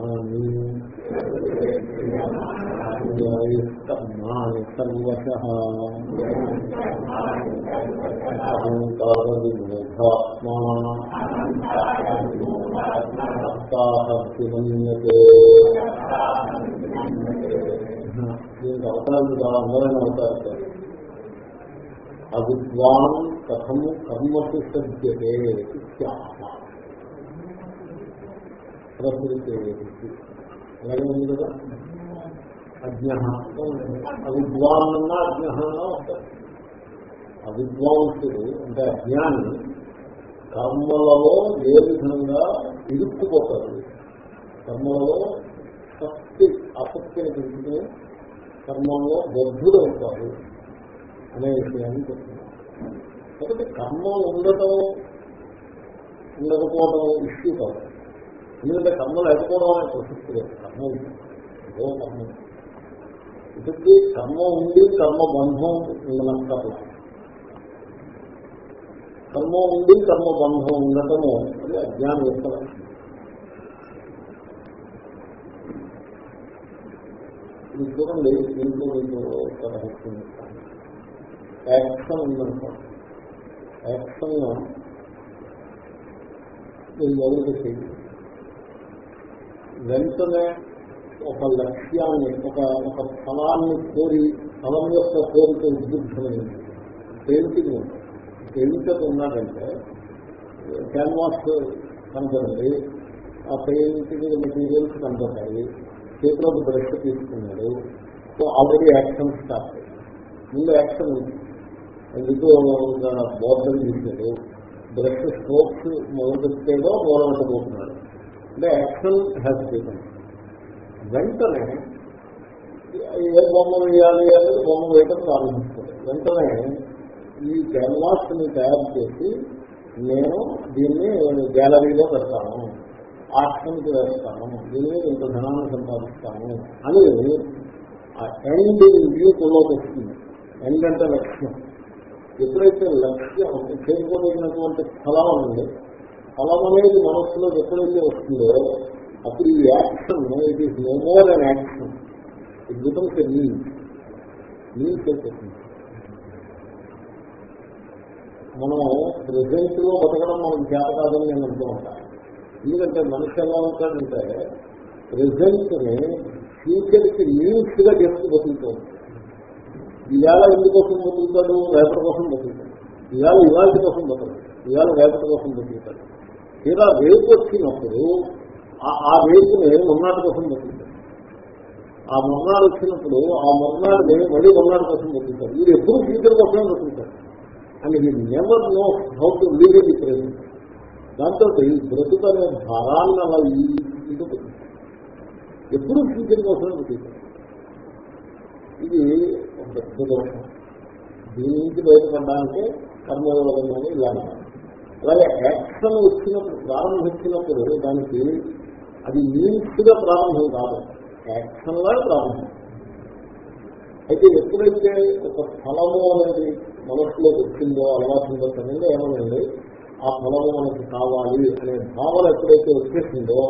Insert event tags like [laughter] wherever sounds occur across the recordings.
సదాశివసమారంభాం సదాచార్యముఖ్యమాన్ అస్మదాచార్యపర్యంతాం అహంకార విమోహాత్మా మన్యతే దీనికి అవతారాలు చాలా అందమైన అవతారు అవిద్వాన్ కథం కర్మసు సజ్జతే ప్రకృతి. అలాగే ఉంది కదా? అజ్ఞ అవిద్వాన్న అజ్ఞ అవిద్వాంసుడు అంటే అజ్ఞాని కర్మలలో ఏ విధంగా ఇరుక్కుపోతారు కర్మలలో శక్తి ఆసక్తిని పెంచుకుని కర్మంలో బద్ధుడవుతారు అనే విషయాన్ని చెప్తున్నారు. కాబట్టి కర్మ ఉండటం ఉండకపోవడం ఇష్యూ కాదు. ఎందుకంటే కర్మ లేకపోవడం అనే ప్రసక్తి లేదు. కర్మ ఉంది. ఏదో కర్మ ఇప్పటికీ కర్మ ఉండి కర్మ బంధం ఉండనక్కర్లా కర్మ ఉండి కర్మ బంధం ఉండటము అది అజ్ఞానం యొక్క లక్షణం ఇది చూడండి దీంట్లో మీకు ఒక రహస్యం యాక్షన్ ఉందనుకో యాక్షన్ నేను మొదలు వెంటనే ఒక లక్ష్యాన్ని ఒక ఒక ఫలాన్ని కోరి ఫలం యొక్క కోరిక ఉద్బుద్ధమైంది పెయింటింగ్ పెయింటర్ ఉన్నాడంటే క్యాన్వాస్ కనపడండి ఆ పెయింటింగ్ మెటీరియల్స్ కనపడతాయి చేతిలోకి బ్రష్ తీసుకున్నాడు సో ఆల్రెడీ యాక్షన్ స్టార్ట్. ముందు యాక్షన్ ఉంది. ఎందుకు? బోర్డర్ తీసాడు బ్రష్ స్ట్రోక్స్ మొదలు పెట్టేదో మొదలుపెట్టబోతున్నాడు అంటే యాక్షన్ హ్యాస్ టేకన్ వెంటనే ఏ బొమ్మ వేయాలి అనేది బొమ్మ వేయడం ప్రారంభిస్తుంది వెంటనే ఈ క్యాన్వాస్ని తయారు చేసి నేను దీన్ని గ్యాలరీలో పెడతాను. ఆక్షన్కి వేస్తాను. దీని మీద ఇంత ధనాన్ని సంపాదిస్తాను అని ఆ ఎండ్ వ్యూలోకి వస్తుంది. ఎండ్ అంటే లక్ష్యం. ఎప్పుడైతే లక్ష్యం చేరుకోదగినటువంటి స్థలం ఉంది ఫలం అనేది మనస్సులో ఎప్పుడైతే వస్తుందో అప్పుడు ఈ action it is no more an action it becomes a means means అయిపోతుంది మనం ప్రజెంట్లో బతకడం మనకు చేత కాదని నేను అంటూ ఉంటాను ఎందుకంటే మనిషి ఎలా ఉంటాడంటే ప్రజెంట్ని ఫ్యూచర్కి మీన్స్గా చేస్తూ బతుకుతాడు. ఇవాళ ఎందుకోసం బతుకుతాడు? రేపటి కోసం బతుకుతాడు. ఇవాళ ఇవాళ కోసం బతుకుతాడు. ఇవాళ రేపటి కోసం బతుకుతాడు. తీరా రేపు వచ్చినప్పుడు ఆ రేపుని మొన్నాడు కోసం బతుకుతాడు. ఆ మొన్నాడు వచ్చినప్పుడు ఆ మొన్నాడుని మళ్ళీ మొన్నాడు కోసం పెట్టింటారు మీరు ఎప్పుడు ఫ్యూచర్ కోసమే బతుకుతాడు. And he never know how to live it present. దాంతో బ్రతుకు అనే భారాన్ని అలా ఇంటూ ఎప్పుడు ఫ్యూచర్ కోసమే పెట్టింటారు ఇది ఒక పెద్ద దోషం. దీని నుంచి బయటపడడానికి కర్మయోగంలోనే ఇలాంటి అలాగే యాక్షన్ వచ్చినప్పుడు ప్రారంభించినప్పుడు దానికి అది మీన్స్గా ప్రారంభం కాదు. యాక్షన్ లాగా ప్రారంభం. అయితే ఎప్పుడైతే ఒక ఫలము అనేది మనసులో వచ్చిందో అలవాటుందో సమయంలో ఏమనండి ఆ ఫలము మనకి కావాలి అనే భావన ఎప్పుడైతే వచ్చేసిందో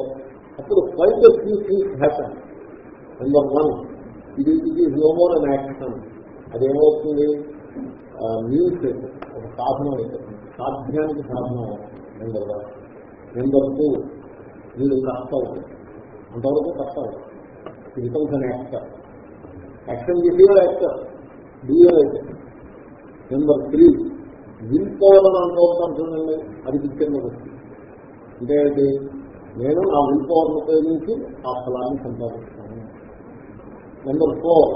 అప్పుడు five few things happen number one ఇది ఇది హ్యూమర్ అండ్ యాక్షన్ అదేమవుతుంది? మీన్స్ ఒక సాధనం అయిపోతుంది సాధ్యానికి సాధనం నెంబర్ వన్ నెంబర్ టూ వీడు అవుతుంది అంతవరకు కష్టం ఇది కొంచెం యాక్టర్ యాక్షన్ చేసేవా యాక్టర్ డిఎల్ అయితే నెంబర్ త్రీ విల్ పవర్ అని అనుకోవడం చూడండి అది పిక్చర్లో వస్తుంది అంటే నేను నా విల్ పవర్ ఉపయోగించి ఆ ఫలాన్ని సంపాదిస్తాను. నెంబర్ ఫోర్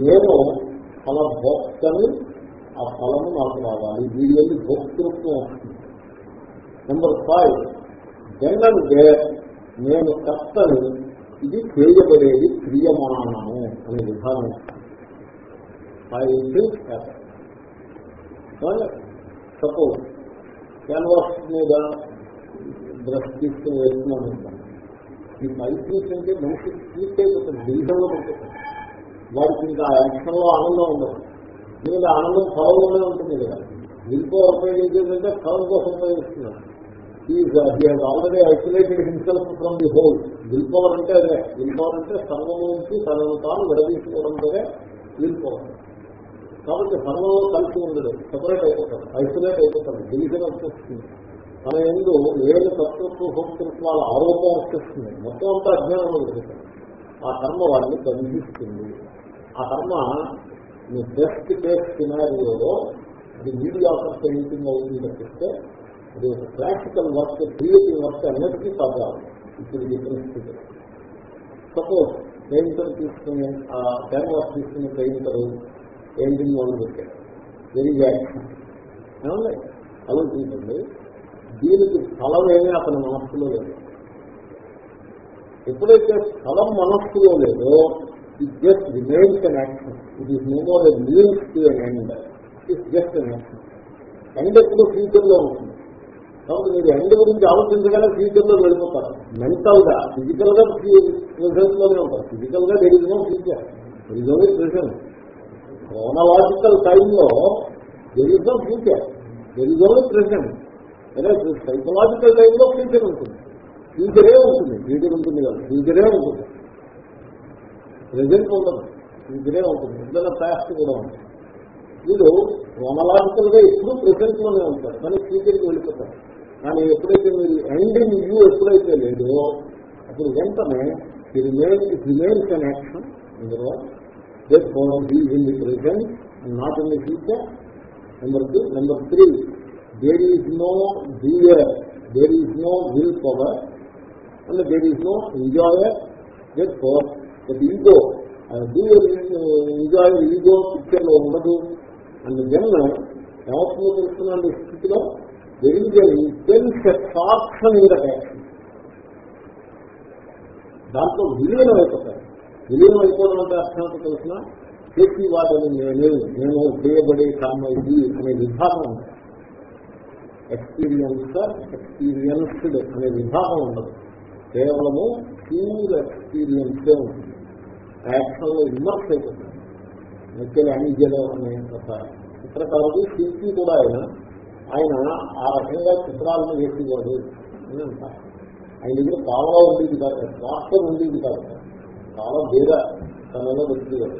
నేను ఫల భోక్తని ఆ ఫలము నాకు రావాలి. వీడి వెళ్ళి భోక్తృత్వం? వస్తుంది నెంబర్ ఫైవ్ దెన్ అండ్ నేను కర్తని ఇది చేయబడేది క్రియమానము అనే విధానం. సపోజ్ క్యాన్వాస్ మీద బ్రష్ తీసుకుని వేస్తున్నాను ఈ మైత్రీస్ అంటే మనిషి పూర్తి అయిపోతుంది డివిజన్లో పడిపోతుంది వారికి ఇంకా యాక్షన్లో ఆనందం ఉండదు. ఎందుకంటే ఆనందం ఫలంలోనే ఉంటుంది కదా. ఇంకో ఉపయోగించేదంటే ఫలం కోసం ఉపయోగిస్తున్నాడు already isolated himself from the whole will power అంటే అదే. విల్ పవర్ అంటే సర్వం నుంచి తనను తాను విడదీసుకోవడం వరే విల్ పవర్ కాబట్టి సర్వంలో కలిసి ఉండదు సెపరేట్ అయిపోతాడు ఐసోలేట్ అయిపోతాడు డివిజన్ వచ్చేస్తుంది. మన ఎందు ఏడు తత్వత్వ భోక్తృత్వాల ఆరోపం వచ్చేస్తుంది. మొత్తం అంతా అజ్ఞానం ఉంది. ఆ కర్మ వాడిని బంధిస్తుంది. ఆ కర్మ మీ బెస్ట్ కేస్ సినారియోలో అది మీడియా ఆఫర్ పెయింటింగ్ అవుతుంది తప్పిస్తే అది ఒక ప్రాక్టికల్ వర్క్ క్రియేటివ్ వర్క్ అన్నిటికీ సాధారణం ఇప్పుడు చెప్పిన స్థితి సపోజ్ పెయింటర్ తీసుకుని ఆ క్యాన్వాస్ తీసుకుని పెయింటర్ పెయింటింగ్ మొదలు పెట్టారు. వెరీ యాక్షన్ ఏమండి? ఆలోచించండి. దీనికి ఫలమేమీ అతని మనస్సులో లేదు. ఎప్పుడైతే స్థలం మనస్సులో లేదో it just remains an action it is no more leaves to an end it's just an action end ఎప్పుడు ఫ్యూచర్లో ఉంటుంది. కాబట్టి మీరు ఎండ్ గురించి ఆలోచించగానే ఫ్యూచర్లో వెళ్ళిపోతారు. మెంటల్గా ఫిజికల్గా ప్రెసెంట్లోనే ఉంటారు. ఫిజికల్గా there is no future there is only present chronological టైంలో there is no future there is only present అదే సైకలాజికల్ టైంలో ఫ్యూచర్ ఉంటుంది. ఫ్యూచరే ఉంటుంది. ఫ్యూచర్ ఉంటుంది కదా. ఫ్యూచరే ఉంటుంది. ప్రజెంట్ ఉండదు ఫ్యూచరే ఉంటుంది. ఏదైనా ప్యాస్ట్ కూడా ఉంటుంది. వీడు క్రమలాజికల్గా ఎప్పుడు ప్రెసెంట్లోనే ఉంటారు కానీ ఫ్యూచర్కి వెళ్ళిపోతారు కానీ ఎప్పుడైతే మీరు ఎండింగ్ వ్యూ ఎప్పుడైతే లేదో అప్పుడు వెంటనే remains an action in the present not in the future number two number three there is no dear there is no will power and there is no enjoyer that power that ego. Dear ego పిక్చర్లో ఉండదు. And then ఏమవుతుందో తెలుస్తున్నాను స్థితిలో? సాక్షన్ in that దాంట్లో విలీనం అయిపోతారు. విలీనం అయిపోవడం అంటే అర్థం ఏంటో తెలిసిన చేసి వాటిని నేను నేను చేయబడే కామ ఇది అనే విభాగం ఉంటుంది ఎక్స్పీరియన్సర్ ఎక్స్పీరియన్స్డ్ అనే విభాగం ఉండదు. కేవలము ప్యూర్ ఎక్స్పీరియన్సే ఉంటుంది? యాక్షన్లో ఇమ్మర్స్ అయిపోతుంది అన్ని అనిజలో తప్ప ఒక చిత్రకారుడు శిల్పి కూడా ఆయన. ఆయన ఆ రకంగా చిత్రాలను వేసేవాడు అని అంటారు ఆయన దగ్గర పావలా ఉండేది కాదు రాష్ట్రం ఉండేది కాదు చాలా భేద తనలో వచ్చేవాడు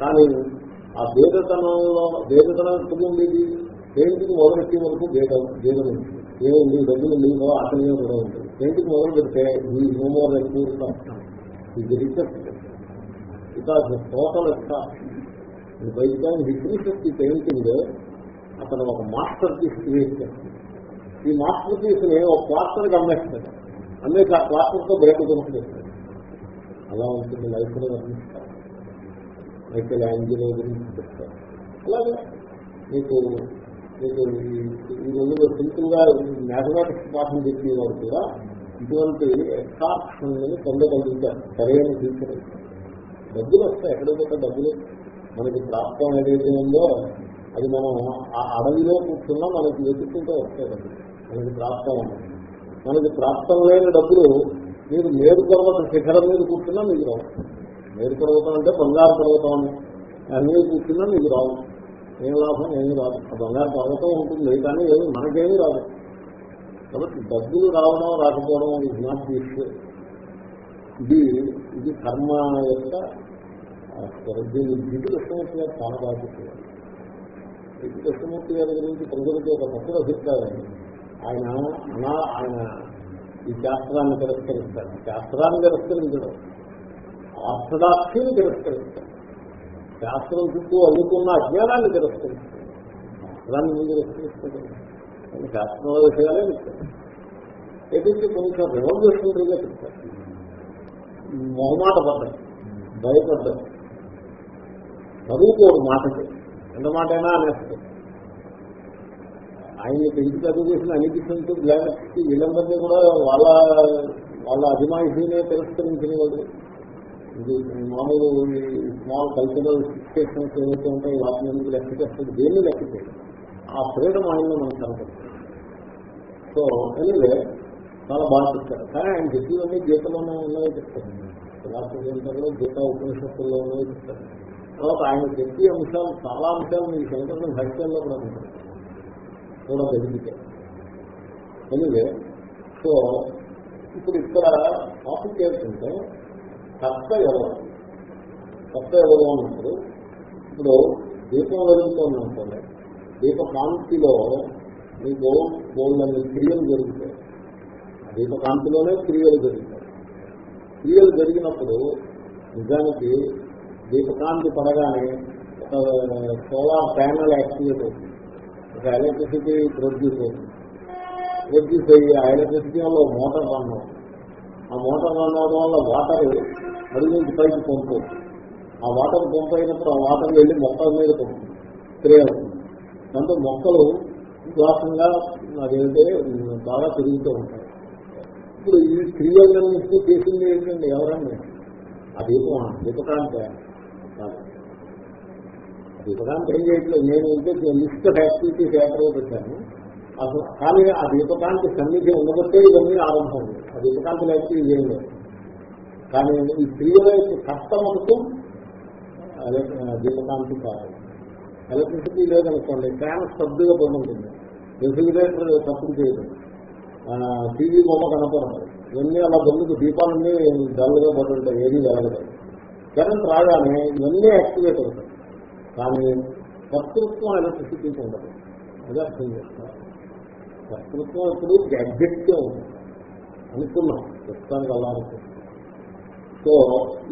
కానీ ఆ భేదతనంలో భేదతనం ఎప్పుడు ఉండేది. పెయింటింగ్ మొదలెట్టే వరకు భేదం భేదం ఉంది ఏముంది డబ్బులు లేదో ఆటలే కూడా ఉంటుంది పెయింటింగ్ మొదలు పెడితే ఈ నోమోర్ ఎక్కువ ఇది receipt because total by time he finishes painting అతను ఒక మాస్టర్ పీస్ క్రియేట్ చేస్తాడు ఈ మాస్టర్ పీస్ని ఒక క్లాస్టర్కి అమ్మేస్తాడు. అమ్మేసి ఆ క్లాస్టర్తో బ్రేక్ కొనుక్కుంటాడు అలా ఉంటుంది లైఫ్లో వర్ణిస్తారు మైకేల్ యాంజిలో గురించి చెప్తారు అలాగే మీకు మీకు ఈ రోజుల్లో సింపుల్గా మ్యాథమెటిక్స్ పాఠం చెప్పేవారు కూడా ఇటువంటి ఎక్సాప్షన్ పొందగలుగుతారు సరైన తీసుకుంటారు డబ్బులు వస్తాయి. ఎక్కడైతే డబ్బులు మనకి ప్రాప్తం ఏదైతే ఉందో అది మనం ఆ అడవిలో కూర్చున్నా మనకి వెతుక్కుంటూ వస్తాయి డబ్బులు. మనకి ప్రాప్తం మనకి ప్రాప్తం లేని డబ్బులు మీరు మేరు పర్వతం శిఖరం మీద కూర్చున్నా మీకు రావు. మేరు పర్వతం అంటే బంగారు పర్వతం అని. అన్నీ కూర్చున్నా మీకు రావు. ఏం లాభం? ఏమి రాదు. బంగారు పర్వతం ఉంటుంది కానీ ఏమి మనకేమీ రాదు. కాబట్టి డబ్బులు రావడం రాకపోవడం ఇది నాట్ ఇది ఇది కర్మ యొక్క దీన్ని దిగు కృష్ణమూర్తి గారు చాలా బాగా చెప్పారు. దిగు కృష్ణమూర్తి గారి గురించి ప్రజలకి ఒక తక్కువ అభిప్రాయం. ఆయన అనా ఆయన ఈ శాస్త్రాన్ని తిరస్కరిస్తారు. శాస్త్రాన్ని తిరస్కరించడం. ఆర్థడాక్సీని తిరస్కరిస్తారు. శాస్త్రం చుట్టూ అందుకున్న అజ్ఞానాన్ని తిరస్కరిస్తారు. శాస్త్రాన్ని ముందు తిరస్కరిస్తారు? శాస్త్రంలో విషయాలే చెప్తారు ఎటువంటి కొంచెం రెవల్యూషనరీగా చెప్తారు. మొహమాట పడ్డాయి భయపడ్డారు చదువుకోడు మాటకి. ఎంత మాట అయినా అనేస్తారు. ఆయన పెంచి చదువు చేసిన అనిపిస్తుంది బ్లానెట్స్కి వీళ్ళందరినీ కూడా వాళ్ళ వాళ్ళ అభిమాయిషీనే తిరస్కరించిన వాళ్ళు. ఇది మామూలు స్మాల్ కల్చరల్ సిచ్యువేషన్స్ ఏవైతే ఉంటాయి వాటిని ఎందుకు లెక్క చేస్తుంది దేన్ని లెక్క చేయాలి ఆ ఫ్రీడమ్ ఆయనలో మనకు కనపడుతుంది. సో ఎనివే చాలా బాగా చెప్తారు కానీ ఆయన చెప్పివన్నీ గీతలోనే ఉన్నాయో చెప్తారు. ఫిలాసఫీలో గీత ఉపనిషత్తుల్లో ఉన్నాయో చెప్తారు. తర్వాత ఆయన చెప్పే అంశాలు చాలా అంశాలు మీ శంకరం భక్తుల్లో కూడా ఉంటారు కూడా జరిగితే ఎనివే సో ఇప్పుడు ఇక్కడ టాపిక్ ఏంటంటే కర్త ఎవరు? కర్త ఎవరు అన్నప్పుడు ఇప్పుడు దీపం వెలుగుతుంది అనుకోండి. దీప కాంతిలో మీకు బోల్డ్ బోల్డన్ని క్రియలు జరుగుతాయి. దీపకాంతిలోనే క్రియలు జరుగుతాయి క్రియలు జరిగినప్పుడు నిజానికి దీపకాంతి పడగానే ఒక సోలార్ ప్యానల్ యాక్టివేట్ అవుతుంది. ఒక ఎలక్ట్రిసిటీ ప్రొడ్యూస్ అవుతుంది. ప్రొడ్యూస్ అయ్యి ఆ ఎలక్ట్రిసిటీ వల్ల మోటార్ రన్ అవుతుంది. ఆ మోటార్ రన్ అవడం వల్ల వాటర్ అడుగు పైకి పంపు ఆ వాటర్ పంప్ అయినప్పుడు ఆ వాటర్ వెళ్ళి మొక్కల మీద పంపుతుంది స్ప్రే అవుతుంది. దాంతో మొక్కలు విశ్వాసంగా అదేంటే బాగా పెరుగుతూ ఉంటాయి. ఇప్పుడు ఈ క్రియలన్నింటినీ చేసింది ఏంటండి? ఎవరన్నా ఆ దీపం దీపకాంత కాదు ఏం చేయట్లేదు. నేను ఉంటే లిస్ట్ ఆఫ్ యాక్టివిటీస్ ఏర్పడే పెట్టాను అసలు కానీ ఆ దీపకాంత సన్నిధి ఉండబట్టే ఇవన్నీ ఆరంభం. ఆ దీపకాంత యాక్టివిటీ ఏం లేదు. కానీ ఈ క్రియల యొక్క కష్టం కష్టమనుకు దీపకాంతి కాదు. ఎలక్ట్రిసిటీ లేదనుకోండి ఫ్యాన్ స్తబ్దుగా పొందుతుంది రెఫ్రిజిరేటర్ తప్పులు చేయడం టీవీ బొమ్మ కనపడదు. ఇవన్నీ అలా దొంగకు దీపాలన్నీ డల్గా పడుతుంటాయి ఏది వెలగదు కరెంట్ రాగానే ఇవన్నీ యాక్టివేట్ అవుతాయి. కానీ కర్తృత్వం ఎలక్ట్రిసిటీకి ఉండదు. అదే అర్థం చేస్తారు కర్తృత్వం ఎప్పుడు గ్యాడ్జెట్కే ఉంటుంది అనుకున్నాం. ప్రస్తుతానికి అలా అనుకుంటున్నాం సో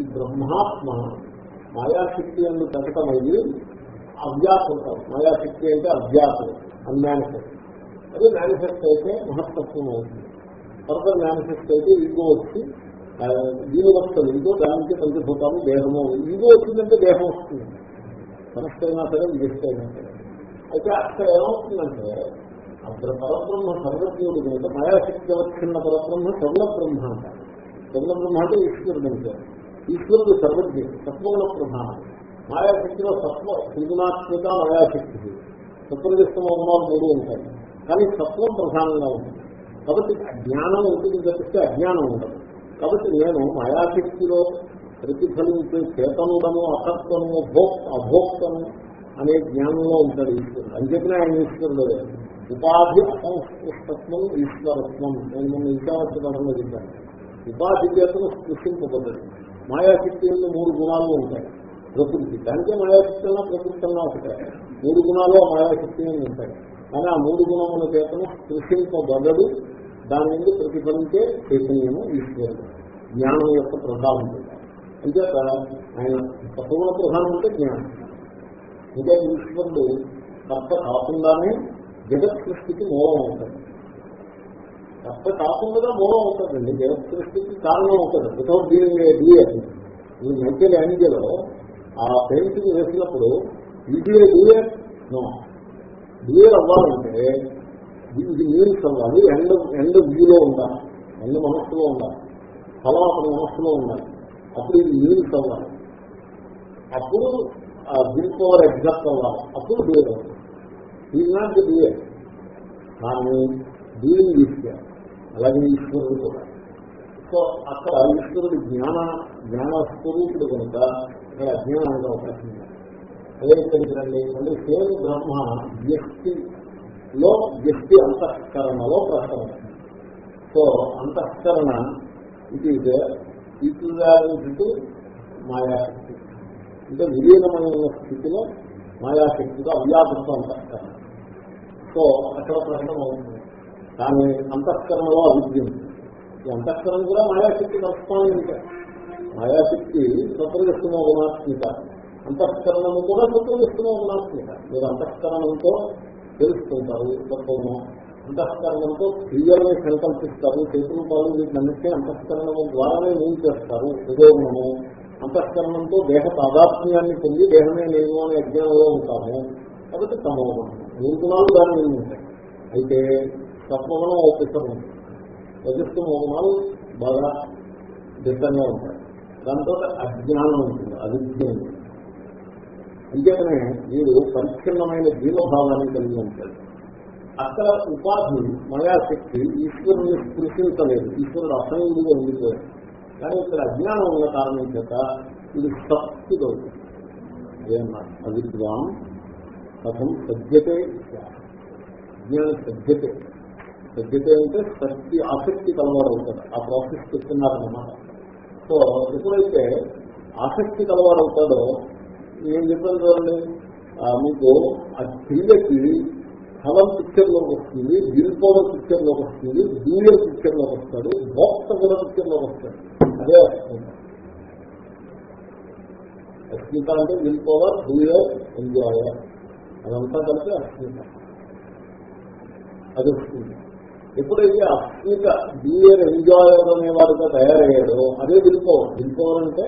ఈ బ్రహ్మాత్మ మాయాశక్తి అని ప్రకటమయ్యి అవ్యాసం మాయాశక్తి అంటే అవ్యాసం అన్మానిఫెస్ట్ అది మేనిఫెస్ట్ అయితే మహత్తత్వం అవుతుంది. ఫర్దర్ మేనిఫెస్ట్ అయితే ఇగో వచ్చి దీని వస్తుంది ఈగో దానికి నుంచి పంచభూతాలు దేహము. ఈగో వచ్చిందంటే దేహం వస్తుంది. సమస్త అయినా సరే విశిష్ట అయినా సరే. అయితే అక్కడ ఏమవుతుందంటే అక్కడ పరబ్రహ్మ సర్వజ్ఞుడు కనుక మాయాశక్తి వచ్చిన పరబ్రహ్మ సర్వ బ్రహ్మ అంటారు సర్వ బ్రహ్మ అంటే ఈశ్వరుడు అంటే. ఈశ్వరుడు సర్వజ్ఞుడు సత్వగుణ ప్రధానం. మాయాశక్తిలో సత్వ త్రిగుణాత్మిక మాయాశక్తి సత్వనిష్టమ మూడు ఉంటాయి. కానీ తత్వం ప్రధానంగా ఉంటుంది కాబట్టి జ్ఞానం ఉంటుంది తప్పిస్తే అజ్ఞానం ఉండదు. కాబట్టి నేను మాయాశక్తిలో ప్రతిఫలించే చేతనుడను అసత్వము భోక్ అభోక్తను అనే జ్ఞానంలో ఉంటాడు ఈశ్వరుడు. అని చెప్పిన ఆయన ఈశ్వరుడు. ఉపాధి అసంస్కృష్టత్వం ఈశ్వరత్వం. నేను మొన్న ఈశావత్సరంలో చెప్పాను. ఉపాధి చేతను సృష్టింపబడ్డది మాయాశక్తి మూడు గుణాలు ఉంటాయి. ప్రకృతి. దానికే మాయాశక్తి అన్నా ప్రకృతి అన్నా ఒకటే. మూడు గుణాలు మాయాశక్తి ఉంటాయి. కానీ ఆ మూడు గుణముల చేతను సృష్టింపబడదు. దాని నుండి ప్రతిఫలించే చైతన్యము ఈశ్వరుడు. జ్ఞానం యొక్క ప్రధానం. అంచేత ఆయన తత్వగుణ ప్రధానం అంటే జ్ఞానం. అంటే ఈశ్వరుడు కర్త కాకుండానే జగత్ సృష్టికి మూలం అవుతాడు. కర్త కాకుండా మూలం అవుతుందండి జగత్ సృష్టికి కారణం అవుతుంది వితౌట్ బీయింగ్ డియర్ ఈ మైకేల్ యాంజలో ఆ పెయింటింగ్ వేసినప్పుడు ఇది డియర్ నో. క్లియర్ అవ్వాలంటే ఇది మీన్స్ అవ్వాలి ఎండ్ ఎండ్ వ్యూలో ఉండాలి ఎండ్ మనస్సులో ఉండాలి ఫలం అతని మనస్సులో ఉండాలి అప్పుడు ఇది మీన్స్ అవ్వాలి అప్పుడు ఆ పవర్ ఎగ్జాక్ట్ అవ్వాలి అప్పుడు క్లియర్ అవుతుంది. ఈ నాట్ డియర్ కానీ దీన్ని తీసుకెళ్ళాలి అలాగే ఈశ్వరుడు కూడా. సో అక్కడ ఈశ్వరుడు జ్ఞాన జ్ఞాన స్వరూపుడు కనుక అక్కడ అజ్ఞానానికి అవకాశం ఉంది. అదే ఇక్కడికి అంటే సేమ్ బ్రహ్మ వ్యక్తిలో వ్యక్తి అంతఃకరణలో ప్రకటన సో అంతఃకరణ ఇది ఈక్వివాలెంట్ మాయాశక్తి. అంటే విలీనమైన స్థితిలో మాయాశక్తితో అవ్యాకృతం అంతఃకరణ. సో అక్కడ ప్రకటన అవుతుంది కానీ అంతఃకరణలో అవిద్య. ఈ అంతఃకరణ కూడా మాయాశక్తి నడుస్తానే మాయాశక్తి సత్రదృష్టిమో గుణాత్మిక అంతఃకరణము కూడా సత్రదృష్టిమో గుణాత్మిక మీరు అంతఃకరణంతో తెలుసుకుంటారు తత్వము అంతఃకరణంతో క్రియల్ని సంకల్పిస్తారు. చేతులపాలు వీటినన్నింటినీ అంతఃకరణము ద్వారానే ఏం చేస్తారు. ఉదయము అంతఃకరణంతో దేహ తాదాత్మ్యాన్ని పొంది దేహమే నేను అనే అజ్ఞానంలో ఉంటాము. కాబట్టి తమోగుణం. మూడు గుణాలు దాని ఉంటాయి అయితే తత్వగుణం ఒప్పిస్తారు రజస్సు గుణాలు బాగా దిట్టంగా ఉంటాయి. దాంతో అజ్ఞానం ఉంటుంది. అవిజ్ఞానం. అంతేకానే వీడు పరిచ్ఛిన్నమైన జీవభావాన్ని కలిగి ఉంటాడు. అక్కడ ఉపాధి మయాశక్తి ఈశ్వరుని స్పృశించలేదు. ఈశ్వరుడు అసంగుడిగా ఉండిపోయాడు. కానీ ఇక్కడ అజ్ఞానం ఉన్న కారణం చేత ఇది సత్తుగా అవిద్వాం కథం సభ్యతే అజ్ఞాన సభ్యతే సభ్యతే అంటే శక్తి ఆసక్తి కలవాడు అవుతాడు. ఆ ప్రాసెస్ చెప్తున్నారన్నమాట. సో ఎప్పుడైతే ఆసక్తి కలవాడు అవుతాడో నేను చెప్పాను చూడండి? మీకు ఆ క్రియకి ఫలం పిక్చర్లోకి వస్తుంది దిల్పోవర్ పిక్చర్లోకి వస్తుంది డూయర్ పిక్చర్లోకి వస్తాడు భోక్త కూడా పిక్చర్లోకి వస్తాడు. అదే వస్తుంది. అస్మిత అంటే విల్ పవర్ డూయర్ ఎంజాయర్ అదంతా కలిపి అస్మిత అది వస్తుంది. ఎప్పుడైతే అస్మిత డూయర్ ఎంజాయర్ అనేవాడుగా తయారయ్యాడో అదే విల్ పవర్ విల్ పవర్ అంటే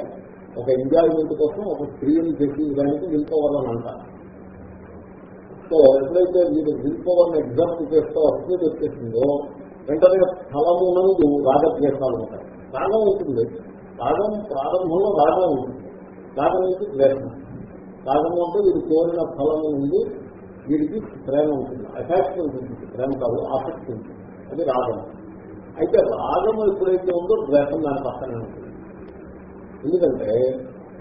ఒక ఎంజాయ్మెంట్ కోసం ఒక స్త్రీని చేసి దానికి విల్ పవర్ అని అంటారు. సో ఎప్పుడైతే మీరు విల్ పవర్ ఎగ్జామ్ చేస్తూ అస్మిత వచ్చేసిందో వెంటనే ఫలమునందు రాగద్వేషాలు ఉంటాయి. రాగం ఉంటుంది. రాగం ప్రారంభంలో రాగం ఉంటుంది. రాగం నుంచి ద్వేషం. రాగం అంటే వీరు కోరిన ఫలము నుండి వీరికి ప్రేమ ఉంటుంది. అటాచ్మెంట్ ఉంటుంది. ప్రేమ కాదు ఆసక్తి ఉంటుంది. అది రాగం. అయితే రాగం ఎప్పుడైతే ఉందో ద్వేషం దాని పక్కనే ఉంటుంది. ఎందుకంటే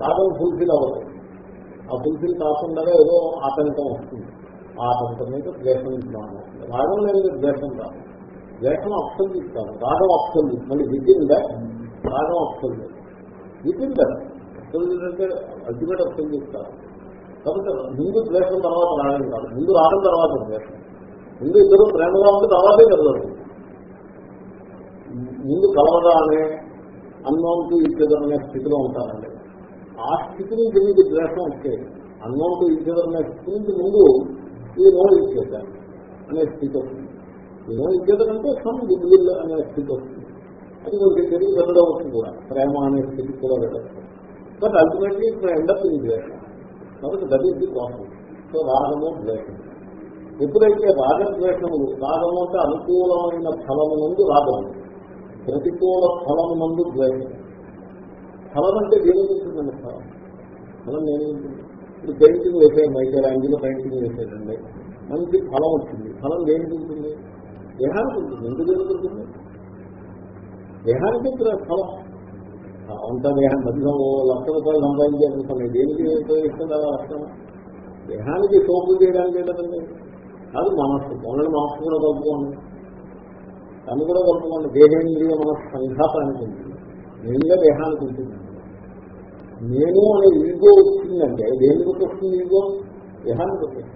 రాగం ఫుల్ఫిల్ అవ్వదు. ఆ ఫుల్ఫిల్ కాకుండా ఏదో ఆటంకం వస్తుంది. ఆటంకం మీద ద్వేషం ఇస్తున్నాము రాగం లేదు ద్వేషం రాదు. ద్వేషం అప్సల్యూట్ కాదు. రాగం అప్సల్యూట్ మళ్ళీ విధిందా రాగం అప్సల్యూట్ విధిందా అప్సల్యూట్ అంటే అల్టిమేట్ అప్సల్యూట్ ఇస్తారు కాబట్టి ముందు ద్వేషం తర్వాత రాగం కాదు. ముందు రాగం తర్వాత ద్వేషం. ముందు ఇద్దరు ప్రేమగా ఉంటే తర్వాతే కదలదు ముందు కలవగానే అన్నోన్ టు ఇద్దరు అనే స్థితిలో ఉంటారండి ఆ స్థితి నుంచి మీకు ద్వేషం వచ్చేది అన్నోన్ టు ఇద్దరు అనే స్థితి నుంచి ముందు ఈ నో ఇచ్చేద్దాం అనే స్థితి వస్తుంది. ఈ నో ఇచ్చేదం సమ్ గుడ్విల్ అనే స్థితి వస్తుంది. అది కొంచెం తెలివి వెళ్ళవచ్చు కూడా ప్రేమ అనే స్థితి కూడా వెళ్ళచ్చు బట్ అల్టిమేట్లీ ఎండప్ ఇన్ ద్వేషం. కాబట్టి దట్ కోసం సో రాగము ద్వేషం. ఎప్పుడైతే రాగద్వేషములు రాగము అంటే అనుకూలమైన ఫలము నుండి రాగము. ప్రతికూల ఫలం నందు ద్వేషం ఫలం అంటే దేనికి ఫలం? ఫలం దేనికి ఇప్పుడు పెయింటింగ్ వేసాడు మైకేల్ యాంగిలో పెయింటింగ్ వేసాడండి మంచి ఫలం వచ్చింది. ఫలం దేనికి దేహానికి ఉంటుంది. ఎందుకు దేనికి దేహానికి ఫలం. అంత దేహం మధ్యలో లక్ష రూపాయలు సంపాదించాలనుకున్నాయి దేనికి ఉపయోగిస్తుంది అలా లక్షణం? దేహానికి సోపు చేయడానికి ఏంటంటే కాదు మనస్సు. మొన్న మనస్సు కూడా కలుపుకోండి దాన్ని కూడా కలుపుకోండి దేహేంద్రియ మన సంఘాతానికి ఉంటుంది నేనుగా దేహానికి ఉంటుంది నేను అనే ఈగో వచ్చిందంటే దేనికి వస్తుంది ఈగో? దేహానికి వస్తుంది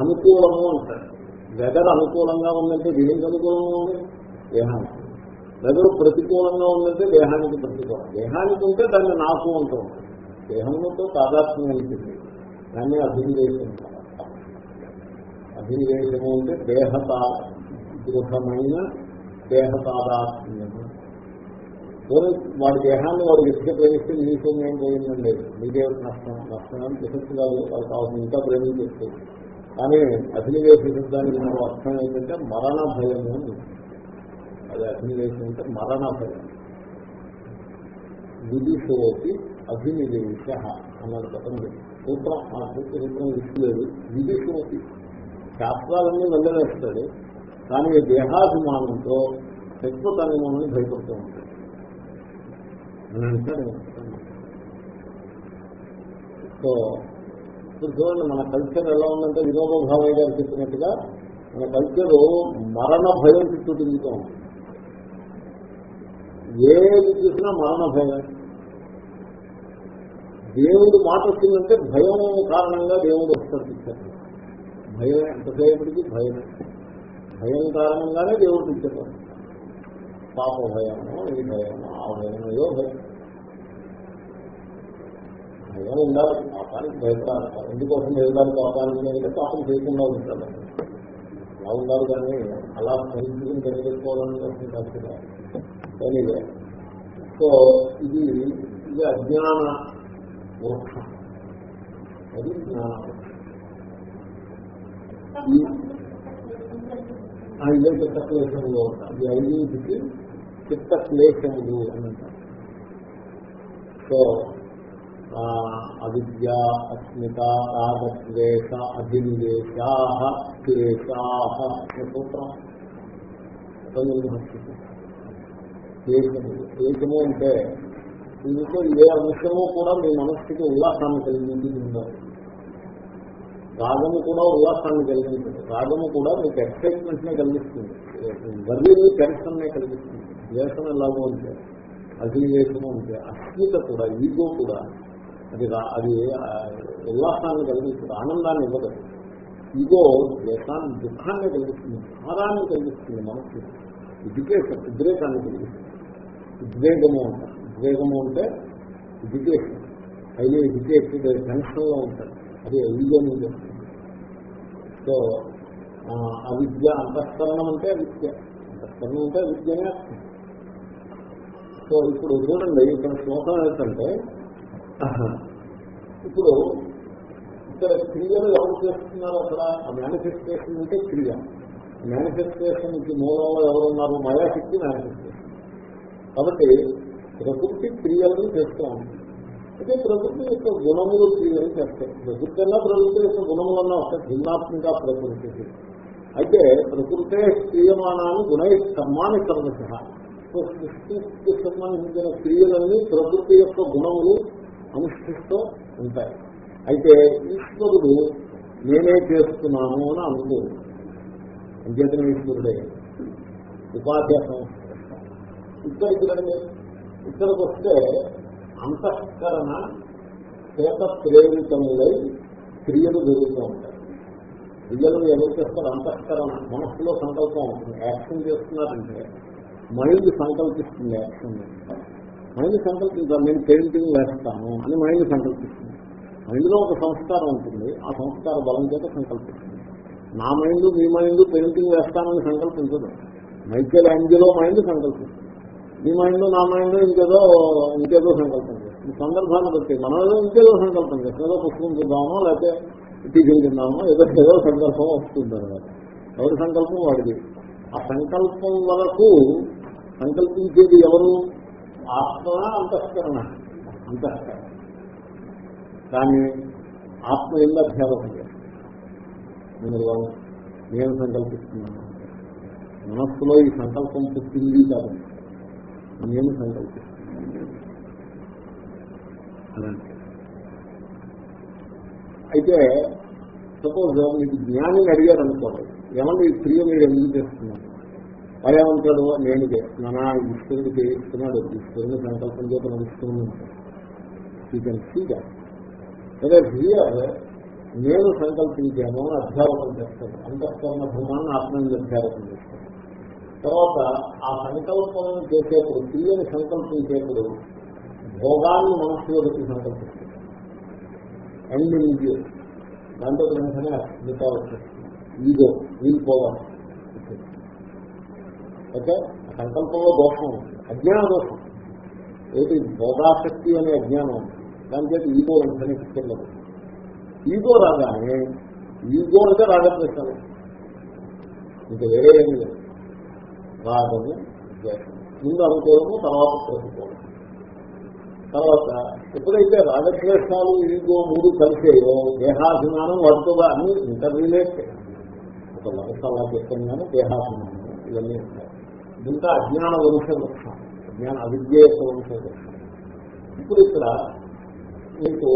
అనుకూలము అంటారు. వెదర్ అనుకూలంగా ఉందంటే దేనికి అనుకూలంగా ఉంది? దేహానికి. వెదర్ ప్రతికూలంగా ఉందంటే దేహానికి ప్రతికూలం. దేహానికి ఉంటే దాన్ని నాకు ఉంటూ ఉంటుంది. దేహంతో తాదాత్మ్యం ఉంటుంది దాన్ని అభినివేశం అభినివేశము అంటే దేహత దృఢమైన దేహ తాదాత్మ్యం వాడి దేహాన్ని వాడు ఎత్తుగా ప్రేమిస్తే నీ ఏం పోయిందని నీకే నష్టం నష్టం అని ప్రశస్తి కాదు వాళ్ళు కావాలి ఇంకా ప్రేమించేస్తే కానీ అభినివేశ సిద్ధానికి మనం అర్థం ఏంటంటే మరణ భయం అని అది అభినివేశం అంటే మరణ భయం. విదిశోకి అభినివేశ అన్నది పదం సూత్రం ఆ సూత్ర సూత్రం ఇష్టలేదు విదిశోకి శాస్త్రాలన్నీ వెళ్ళవేస్తాడు కానీ దేహాభిమానంతో శత్రుతనమని భయపడుతూ ఉంటాడు అని అంటాడు. సో ఇప్పుడు చూడండి మన కల్చర్ ఎలా ఉందంటే వినోబ భావయ్య గారు చెప్పినట్టుగా మన కల్చర్ మరణ భయం చుట్టూ తిరుగుతూ ఉంటుంది. ఏది చూసినా మరణ భయం. దేవుడు మాట వచ్చిందంటే భయం కారణంగా దేవుడు వస్తాడు. భయమే ఎంతసేపటికి భయమే. భయం కారణంగానే దేవుడు పిక్చర్ పాప భయమో ఈ భయమో ఆ భయమయో భయం. భయం ఉండాలి. పాపానికి భయపడాలి. ఎందుకోసం భయపడాలి? పాపానికి అంటే పాపం చేయకుండా ఉంటాడు. అలా ఉండాలి కానీ అలా పరిస్థితిని తెలియజేసుకోవడం కోసం కాదు కదా ఎనీవే సో ఇది ఇది అజ్ఞాన వృక్షం అది జ్ఞాన ఆ ఇదే చిత్తక్లేశములు ఐదుకి చిత్త క్లేశములు అని అంటారు. సో అవిద్య అస్మిత రాగద్వేష అభినివేశా క్లేశా సూత్రం. క్లేశములు క్లేశము అంటే ఇందులో ఏ అంశము కూడా మీ మనస్సుకి ఉల్లాసాన్ని కలిగించి ఉండాలి రాగము కూడా ఉల్లాసాన్ని కలిగించదు. రాగము కూడా మీకు ఎక్సైట్మెంట్ నే కలిగిస్తుంది. వర్రీని టెన్షన్ నే కలిగిస్తుంది. ద్వేషం ఎలాగో ఉంటే అభివేశము ఉంటే అస్మిత కూడా ఈగో కూడా అది అది ఉల్లాసాన్ని కలిగిస్తుంది. ఆనందాన్ని ఇవ్వదు. ఈగో ద్వేషాన్ని దుఃఖాన్ని కలిగిస్తుంది. భారాన్ని కలిగిస్తుంది మనస్సు. ఎడ్యుకేషన్ ఉద్రేకాన్ని కలిగిస్తుంది. ఉద్వేగము అంటారు ఉద్వేగము అంటే ఎడ్యుకేషన్ హైలీ ఎడ్యుకేటెడ్ టెన్షన్లో ఉంటారు. అది ఈగో నుంచి సో ఆ, అవిద్య అంతఃకరణం అంటే అవిద్య. అంతఃకరణం అంటే విద్యనే అర్థం. సో ఇప్పుడు చూడండి ఇక్కడ శ్లోకం ఏంటంటే ఇప్పుడు ఇక్కడ క్రియలు ఎవరు చేస్తున్నారు అక్కడ? ఆ మేనిఫెస్టేషన్ అంటే క్రియ. మేనిఫెస్టేషన్కి మూలంలో ఎవరున్నారు? మాయాశక్తి మేనిఫెస్టేషన్ కాబట్టి ప్రకృతి క్రియలను చేస్తూ ఉంటుంది అయితే ప్రకృతి యొక్క గుణములు క్రియలు చేస్తాయి ప్రకృతి అన్నా ప్రకృతి యొక్క గుణములన్నా వస్తాయి భిన్నాత్మిక ప్రకృతి. అయితే ప్రకృతే క్రియమానాన్ని గుణై కర్మాన్ని కర్మశ. సో సృష్టికి సంబంధించిన క్రియలన్నీ ప్రకృతి యొక్క గుణములు అనుష్ఠిస్తూ ఉంటాయి. అయితే ఈశ్వరుడు నేనే చేస్తున్నాను అని అనుకోడు. అంచేతన ఈశ్వరుడే ఉపాధ్యాసం ఇక్కడ ఇక్కడికి ఇక్కడికి వస్తే అంతఃకరణ చేత ప్రేరితములై క్రియలు జరుగుతూ ఉంటాయి. క్రియలు ఎవరు చేస్తారు? అంతఃకరణ. మనస్సులో సంకల్పం ఉంటుంది యాక్షన్ చేస్తున్నారంటే మైండ్ సంకల్పిస్తుంది యాక్షన్. మైండ్ సంకల్పించాలి నేను పెయింటింగ్ వేస్తాను అని మైండ్ సంకల్పిస్తుంది. మైండ్లో ఒక సంస్కారం ఉంటుంది. ఆ సంస్కార బలం చేత సంకల్పిస్తుంది. నా మైండ్ మీ మైండ్ పెయింటింగ్ వేస్తానని సంకల్పించదు. మైకేల్ అంజలో మైండ్ సంకల్పిస్తుంది. మీ మైండ్ నా మైండ్ ఇంకేదో ఇంకేదో సంకల్పం చేస్తుంది ఈ సందర్భాన్ని బట్టి మనం ఇంకేదో సంకల్పం చేస్తాం ఏదో పుస్తకం చూద్దామో లేకపోతే టీచర్ తిన్నామో ఏదో ఏదో సంకల్పం వస్తుంది అనమాట ఎవరి సంకల్పం వాడిది? ఆ సంకల్పం వరకు సంకల్పించేది ఎవరు? ఆత్మ అంతఃకరణ. అంతఃకరణ. కానీ ఆత్మ ఎంత అధ్యాపకం నేను సంకల్పిస్తున్నాను. మనస్సులో ఈ సంకల్పం పుట్టింది కాదు నేను సంకల్పిస్తాను అయితే సపోజ్ మీకు జ్ఞానిని అడిగారు అనుకోండి ఏమన్నా ఈ క్రియ మీరు ఎందుకు చేస్తున్నారు? ఏమంటాడు నేను చేస్తున్నానా ఈశ్వరుడు చేయిస్తున్నాడు ఈశ్వరుని సంకల్పం చేత నడుస్తున్నాను. యూ కెన్ సీ దాట్ అదే హియర్ నేను సంకల్పించాను అని అధ్యాపకం చేస్తాను అంతఃకరణ భూమాన్ని ఆత్మ అధ్యాపకం చేస్తాను తర్వాత ఆ సంకల్పం చేసేప్పుడు క్రియని సంకల్పించేప్పుడు భోగాన్ని మనస్సులో పెట్టి సంకల్పిస్తాను అండ్ ఈజీ దాంతో వెంటనే మిగతా వచ్చేస్తుంది ఈగో వీలుపోవాలి అయితే సంకల్పంలో దోషం ఉంది. అజ్ఞాన దోషం. ఏది? భోగాశక్తి అనే అజ్ఞానం దాని చేత ఈగో వెంటనే తీసుకెళ్ళదు ఈగో రాగానే ఈగో అంటే రాగద్వేషాలు. ఇంకా వేరే ఏమి లేదు. రాగము ద్వేషము ముందు అనుకోవడము తర్వాత ప్రతికోవడం తర్వాత ఎప్పుడైతే రాగద్వేషాలు ఈగో మూడు కలిసేయో దేహాభిమానం వాటితో అన్ని ఇంటర్రిలేట్ ఒక వరుస అలా చెప్తున్నాను దేహాభిమానం ఇవన్నీ ఉంటాయి. ఇంకా అజ్ఞాన వంశ వృక్షం అజ్ఞాన అవిద్య యొక్క వంశ వృక్షం ఇప్పుడు ఇక్కడ మీకు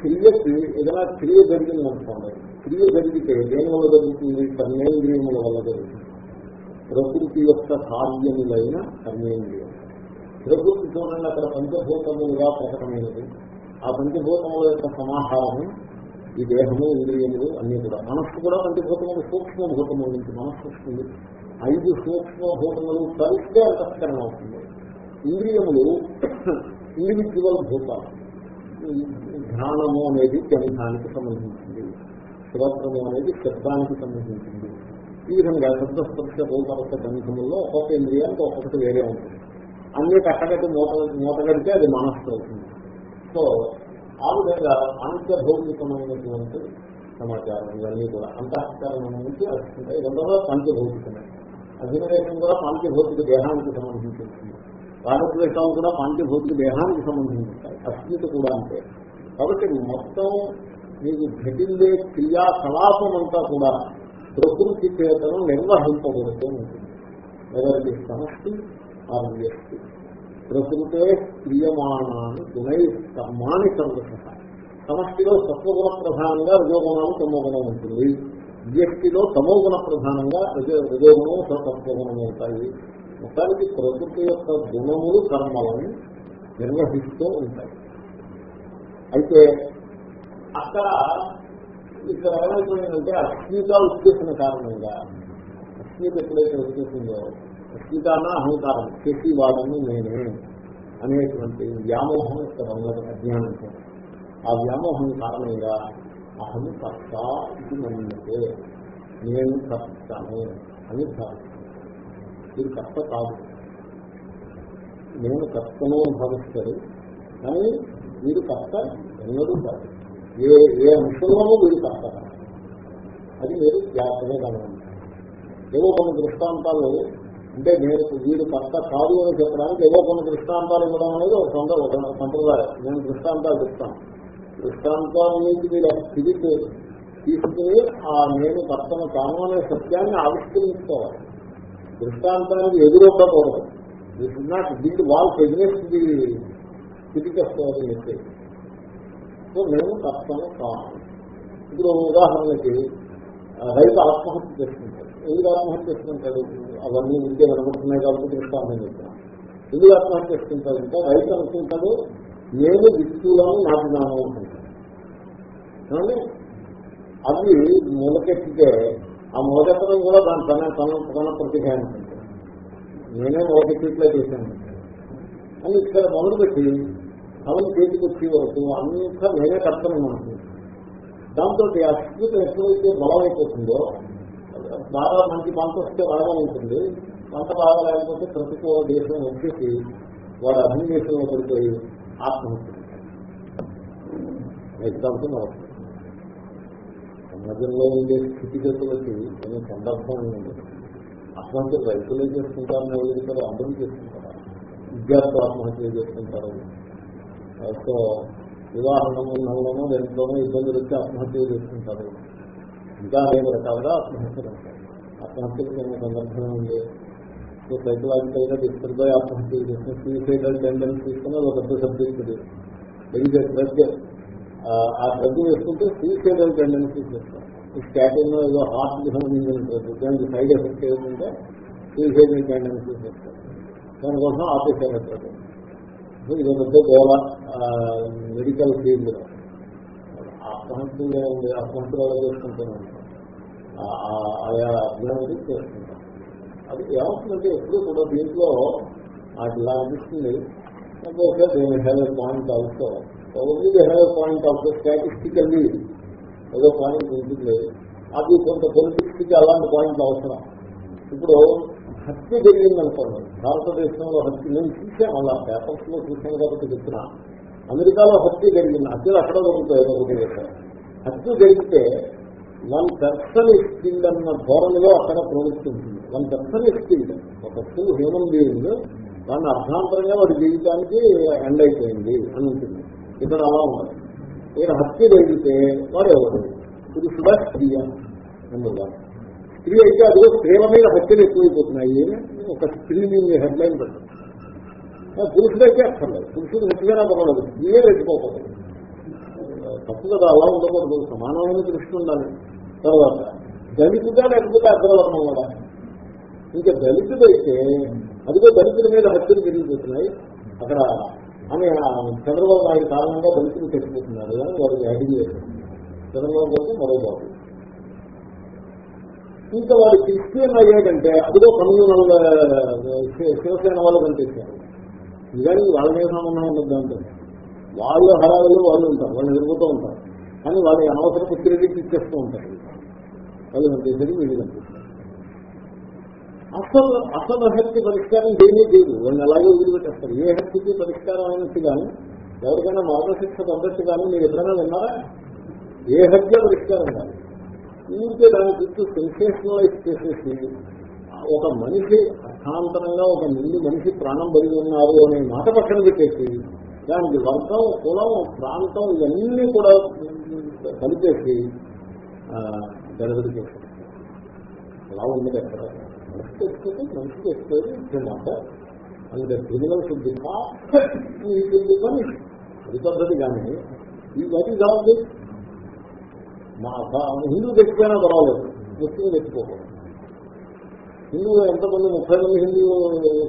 క్రియకి ఏదైనా క్రియ జరిగిందనుకోండి క్రియ జరిగితే దేని వల్ల జరుగుతుంది? కర్మేంద్రియముల వల్ల జరుగుతుంది. ప్రకృతి యొక్క కార్యములైన కర్మేంద్రియం. ప్రకృతి చూడండి అక్కడ పంచభూతములుగా ప్రకటమైనది ఆ పంచభూతముల యొక్క సమాహారము ఈ దేహము ఇంద్రియములు అన్ని కూడా. మనస్సు కూడా పంచభూతములు సూక్ష్మభూతముల నుంచి మనస్సు వస్తుంది. ఐదు సూక్ష్మభూతములు కలిస్తే అంతఃకరణ అవుతుంది. ఇంద్రియములు [clears throat] ఇండివిజువల్ భూతాలు. ధ్యానము అనేది జనధానికి సంబంధించింది. శ్రోత్రము అనేది శబ్దానికి సంబంధించింది. ఈ విధంగా శబ్దస్పర్శ రూపరస గ్రంథముల్లో ఒక్కొక్క ఇంద్రియానికి ఒక్కొక్కటి వేరే ఉంటుంది. అన్ని కట్టగట్టి మూట మూటగడితే అది మనస్సు అవుతుంది. సో ఆ విధంగా అంత్యభౌతికమైనటువంటి సమాచారం ఇవన్నీ కూడా అంతఃకరణం నుంచి వస్తుంటాయి. ఇదంతా పంచభౌతికమే అభినయం కూడా పంచభౌతిక దేహానికి సంబంధించి ఉంటుంది రాగద్వేషాలు కూడా పాంటిభౌతిక దేహానికి సంబంధించి అస్మిత కూడా అంతే. కాబట్టి మొత్తం మీకు ఘటిల్లే క్రియాకలాపం అంతా కూడా ప్రకృతి చేతను నిర్వహింపబడుతూ ఉంటుంది ఎవరికి సమష్టి? ఆ వ్యక్తి. ప్రకృతే క్రియమాణాన్ని గుణై కర్మాణి సర్వస సమష్టిలో సత్వగుణ ప్రధానంగా రజోగుణం తమోగుణం ఉంటుంది. వ్యక్తిలో తమోగుణ ప్రధానంగా రజోగుణం సత్వగుణం ఉంటాయి. మొత్తానికి ప్రకృతి యొక్క గుణములు కర్మలను నిర్వహిస్తూ ఉంటాయి. అయితే అక్కడ ఇక్కడ ఏమైపోయిందంటే అస్మిత వచ్చేసిన కారణంగా అస్మిత ఎప్పుడైతే వచ్చేసిందో అస్మిత అన్న అహంకారం చేసి వాడని నేనే అనేటువంటి వ్యామోహం ఇక్కడ ఉన్నది అజ్ఞానంతో ఆ వ్యామోహం కారణంగా అహం కర్త ఇది మన్యతే నేను కర్తను అని భావిస్తాను. ఇది కర్త కాదు. నేను కర్తను అని భావిస్తారు కానీ మీరు కర్త ఎన్నడూ కాదు. ఏ ఏ అంశంలోనూ వీడు కష్టపడ అది మీరు జాగ్రత్తగా కనుగొంటారు ఏవో కొన్ని దృష్టాంతాలు అంటే నేను వీడు కష్ట కాదు అని చెప్పడానికి ఏవో కొన్ని దృష్టాంతాలు ఇవ్వడం అనేది ఒక సొంత ఒక సంప్రదాయం. నేను దృష్టాంతాలు చెప్తాను. దృష్టాంతాల నుంచి మీరు తిరిగి తీసుకుని ఆ నేను కర్తను కాను అనే సత్యాన్ని ఆవిష్కరించుకోవాలి. దృష్టాంతానికి ఎదురొక్కకూడదు. This is not build walls against the స్థితికేసుకోవాలని చెప్పేసి సో మేము కర్తను కాను ఇప్పుడు ఉదాహరణకి రైతు ఆత్మహత్య చేసుకుంటాడు. ఎందుకు ఆత్మహత్య చేసుకుంటాడు? అవన్నీ ఇంకే కనబడుతున్నాయి కాబట్టి దృష్టాంతం చెప్తాను ఎందుకు ఆత్మహత్య చేసుకుంటాడంటే రైతు అనుకుంటాడు నేను విత్తులను నాటినాను అనుకుంటాను అవి మొలకెత్తితే ఆ మూలకెత్తడం కూడా దాని తన తన తన ప్రతిభ అనుకుంటాను నేనే మూలకెత్తిట్లే చేశాను. అని ఇక్కడ మొదలుపెట్టి అవన్నీ చేతికి వచ్చే వరకు అంతా వేరే కర్తనం ఉంటుంది దాంతో ఆ స్థిత ఎప్పుడైతే బలమైపోతుందో బాగా మంచి పంట వస్తే బాగా ఉంటుంది. పంట బాగా లేకపోతే ప్రతికూల దేశం వచ్చేసి వాడు అభినివేశంలో పడిపోయి ఆత్మహత్య ఎగ్జాంపుల్ మరొకటి సమాజంలో ఉండే స్థితిగతులకి కొన్ని సందర్భం ఉంది ఆత్మహత్య రైతులే చేసుకుంటారని ఎవరు అందరూ చేసుకుంటారు. విద్యార్థులు ఆత్మహత్య చేసుకుంటారు. సో వివాహ సంబంధంలోనూ దేంట్లోనూ ఇబ్బందులు వచ్చి ఆత్మహత్యలు చేసుకుంటారు. ఇంకా అనేక రకాలుగా ఆత్మహత్యలు ఉంటాయి. ఆత్మహత్యలు కొన్ని సందర్భం ఉంది. సో సైకలాజికల్గా డిస్టర్బ్ అయి ఆత్మహత్య చేసిన సూసైడల్ టెండెన్స్ తీసుకుని ఒక పెద్ద సబ్జెక్ట్ ఇది. వెరీ డ్రగ్ ఆ డ్రగ్ వేసుకుంటే సూసైడల్ టెండెన్సీస్ చేస్తారు స్టాటిన్ ఏదో హార్ట్కి సంబంధించిన డ్రగ్ దానికి సైడ్ ఎఫెక్ట్ ఏదంటే సూసైడల్ టెండెన్సీస్ చేస్తారు దానికోసం ఆపేశారు డ్రగ్ ఇది పెద్ద గోళ మెడికల్ ఫీల్డ్ ఆత్మహత్యలే ఉంది ఆత్మహత్యలు అలా ఆయా అజ్ఞానం చేసుకుంటాం అది ఏమవుతుందంటే ఎప్పుడు కూడా దీంట్లో నాకు ఇలా అనిపిస్తుంది. దీని health point also. Only health point also statistically ఏదో పాయింట్ ఉంటుంది. అది కొంత పొలిటిక్స్కి అలాంటి పాయింట్లు అవసరం. ఇప్పుడు హత్య జరిగిందనుకోండి. భారతదేశంలో హత్య నేను చూసాను అలా పేపర్స్లో చూసాను కాబట్టి చెప్తున్నా. అమెరికాలో హత్య జరిగింది. హత్యలు అక్కడ దొరుకుతాయి ఒకటి హత్య జరిగితే వన్ పర్సన్ స్కిల్డ్ అన్న ధోరణిలో అక్కడ ప్రవర్తిస్తుంది వన్ పర్సన్ స్కిల్డ్ ఒక ఫుల్ హ్యూమన్ బీయింగ్ దాన్ని అర్థాంతరంగా వాడి జీవితానికి ఎండ్ అయిపోయింది అని ఉంటుంది. ఇక్కడ అలా ఉండదు. ఇక్కడ హత్య జరిగితే వాడు ఎవరు? పురుషుడా స్త్రీయా నెంబర్ వన్ స్త్రీ అయితే అదిగో ప్రేమ మీద హత్యలు ఎక్కువైపోతున్నాయి. ఒక స్త్రీ మీద హెడ్లైన్ పెట్టదు పురుషుడైతే అక్కర్లేదు పురుషుడు హత్యగా పర్వాలేదు స్త్రీయే రెచ్చిపోకూడదు తప్పు కదా అలా ఉండకూడదు. సమానమైన దృష్టి ఉండాలి. తర్వాత దళితుగా లేకపోతే అగ్రవర్ణం కూడా ఇంకా దళితుడైతే అదిగో దళితుల మీద హత్యలు పెరిగిపోతున్నాయి అక్కడ అని చంద్రబాబు నాయుడు కారణంగా దళితులు చచ్చిపోతున్నారు అని వారికి యాడ్ చేశారు చంద్రబాబు గారికి మరో బాబు. ఇంకా వాడు క్రిస్టియన్ అయ్యాడంటే అదిగో కమ్యూనల్ శివసేన వాళ్ళు కనిపిస్తారు నిజానికి వాళ్ళ మీద సంబంధం ఉండదు దాంతో వాళ్ళు హడావిలో వాళ్ళు ఉంటారు వాళ్ళు ఎదుగుతూ ఉంటారు. కానీ వాళ్ళు అనవసరపు క్రెడిట్ ఇచ్చేస్తూ ఉంటారు. వాళ్ళు కనిపించేది వీళ్ళు కనిపిస్తారు అసలు అసలు హత్య పరిష్కారం దేని చేయదు. వాళ్ళని అలాగే వదిలిపెట్టేస్తారు. ఏ హత్యకి పరిష్కారం అయినట్టు కానీ ఎవరికైనా మార్గశిక్ష పొందట్టు కానీ మీరు ఎప్పుడైనా విన్నారా? ఏ హత్య పరిష్కారం కాదు. ఊరికే దాని చుట్టూ సెన్సేషనలైజ్ చేసేసి ఒక మనిషి అర్థాంతరంగా ఒక ముందు మనిషి ప్రాణం బలిగి ఉన్నారు అనే మాట పక్కన పెట్టేసి దానికి వర్గం కులం ప్రాంతం ఇవన్నీ కూడా కలిపేసి గడబడి చేస్తారు అలా ఉండదు ఎక్కడ. మనిషి తెచ్చుకుంటే మనిషి తెచ్చుకోవాలి ఇచ్చేమాట అందుకే క్రిమినల్ శుద్ధి అది పద్ధతి కానీ ఈ గది కావాలి మా హిందూ తెచ్చిపోయినా పర్వాలేదు. ముస్లిం తెచ్చుకోకూడదు. హిందువులు ఎంతమంది ముప్పై మంది హిందువు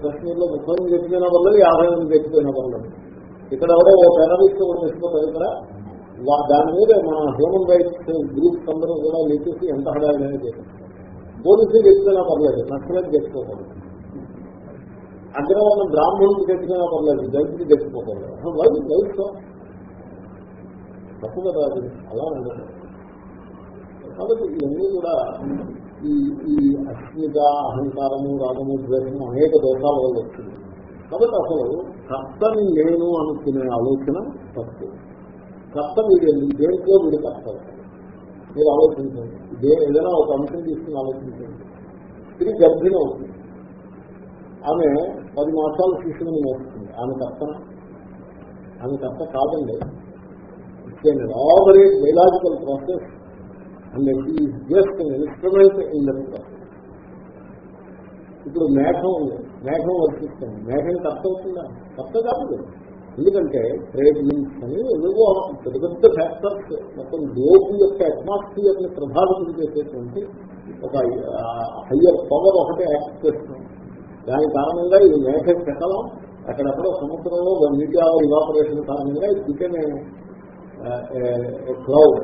కశ్మీర్లో ముప్పై మంది తెచ్చిపోయినా పర్లేదు యాభై మంది తెచ్చిపోయినా పర్లేదు ఇక్కడ ఎవరో ఓ టెరరిస్ట్ తెచ్చిపోతారు ఇక్కడ. దాని మీద మన హ్యూమన్ రైట్స్ గ్రూప్స్ అందరూ కూడా లేచేసి ఎంత హడావిడైనా చేశారు. పోలీసులు తెచ్చిపోయినా పర్లేదు నక్సలైట్ తెచ్చుకోకూడదు అగ్రవర్ణ బ్రాహ్మణుడికి తెచ్చిపోయినా పర్లేదు దళితులు తెచ్చిపోకూడదు వైద్యం వైద్య తప్పు కదా అది. అలా ఉండదు. కాబట్టి ఇవన్నీ కూడా ఈ ఈ అస్మిత అహంకారము రాగము ద్వేషము అనేక దోషాల వల్ల వచ్చింది కాబట్టి అసలు కర్తని నేను అనుకునే ఆలోచన తప్పు. కర్త మీరు దేంట్లో మీరు కర్త మీరు ఆలోచించండి. ఇదే ఏదైనా ఒక అంశం తీసుకుని ఆలోచించండి. ఇది గర్భిణి అవుతుంది. ఆమె పది మాసాలు శిష్యుని మోస్తుంది ఆమె కర్త ఆమె కర్త కాదండి. It's an elaborate biological process. And is just instrument in the ఇప్పుడు మేఘం ఉంది. మేఘం వర్తిస్తుంది. మేఘం కర్త అవుతుందా కర్త కాదు. ఎందుకంటే ట్రేడ్ లింక్స్ అని ఏదో పెద్ద పెద్ద ఫ్యాక్టర్స్ మొత్తం లోపు యొక్క అట్మాస్ఫియర్ని ప్రభావితం చేసేటువంటి ఒక హయ్యర్ పవర్ ఒకటే యాక్ట్ చేస్తున్నాం దాని కారణంగా ఇది మేఘ శకలం అక్కడక్కడ సముద్రంలో నీటి ఇవాపరేషన్ కారణంగా ఇది chicken cloud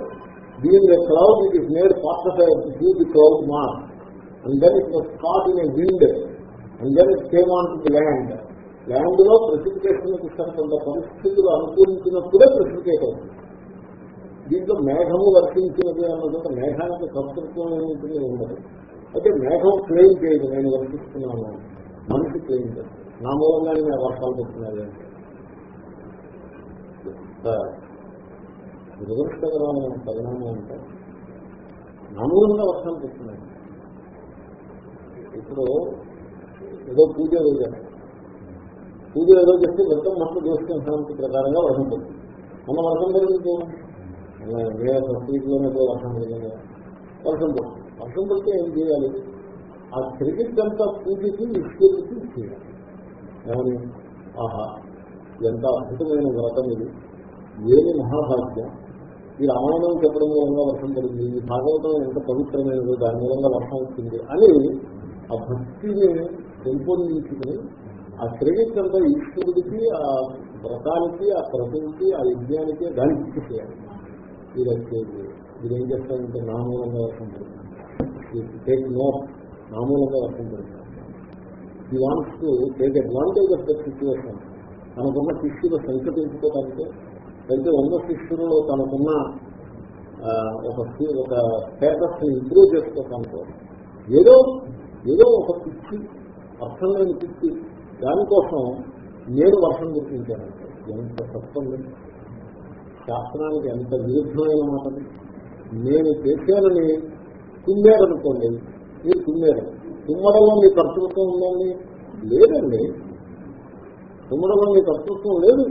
being a cloud, it is made part of a huge cloud mass. And then it was caught in a wind. And then it came on to the land. ల్యాండ్లో precipitation కొంత పరిస్థితులు అనుకూలించినప్పుడే precipitate అవుతుంది. దీంట్లో మేఘము వర్తించినది అన్నది మేఘానికి కర్తృత్వం ఏమిటి ఉండదు. అయితే మేఘం క్లెయిమ్ చేయదు. నేను వర్తిస్తున్నాను. మనిషి క్లెయిమ్ చేస్తాను నా మూలంగానే నేను వర్షాలు పెడుతున్నాయి దురదృష్టకరమైన పరిణామం అంటే మామూలుగా వర్షాలు పెడుతున్నాయి ఇప్పుడు ఏదో పూజ వేయాలి పూజ ఏదో చేస్తే వ్రతం మొత్తం చేసుకునే శాంతి ప్రకారంగా వర్షం పడుతుంది. మన వర్షం పడింది వేరే సంస్కృతిలోనే వర్షం పడింది వర్షం పడుతుంది. వర్షం పడితే ఏం చేయాలి? ఆ క్రికెట్ అంతా పూజకి ఈశ్వరుడికి చేయాలి. ఏమని? ఆహా ఎంత అద్భుతమైన వ్రతం ఇది. ఏమి మహాభాగ్యం? ఈ రామాయణం చెప్పడం మూలంగా వర్షం పడింది ఈ భాగవతం ఎంత పవిత్రమైనది దాని మూలంగా వర్షం వచ్చింది అని ఆ భక్తిని పెంపొందించుకుని ఆ క్రెడిట్ అంతా ఈశ్వరుడికి ఆ వ్రతానికి ఆ ప్రతికి ఆ యజ్ఞానికి దానికి చేయాలి. ఇది వచ్చేది ఇది ఏం చేస్తారంటే నామూలంగా వర్షం పడుతుంది. టేక్ నో నా వర్షం పడుతుంది. ఈ wants to take advantage of the situation తనకున్న శిష్యులు సంకటించుకోవడానికి అయితే వంద శిష్యులలో తనకున్న ఒక ఒక స్టేటస్ని ఇంప్రూవ్ చేసుకోవడానికి ఏదో ఏదో ఒక పిచ్చి అర్థం లేని పిచ్చి దానికోసం నేను వర్షం గుర్తించాను ఎంత తప్పం శాస్త్రానికి ఎంత విరుద్ధమైన మాటలు. నేను చేశానని తుమ్మారనుకోండి మీరు తుమ్మారు. తుమ్మడంలో మీ కర్తృత్వం ఉందండి? లేదండి. తుమ్మడంలో మీ కర్తృత్వం లేదు.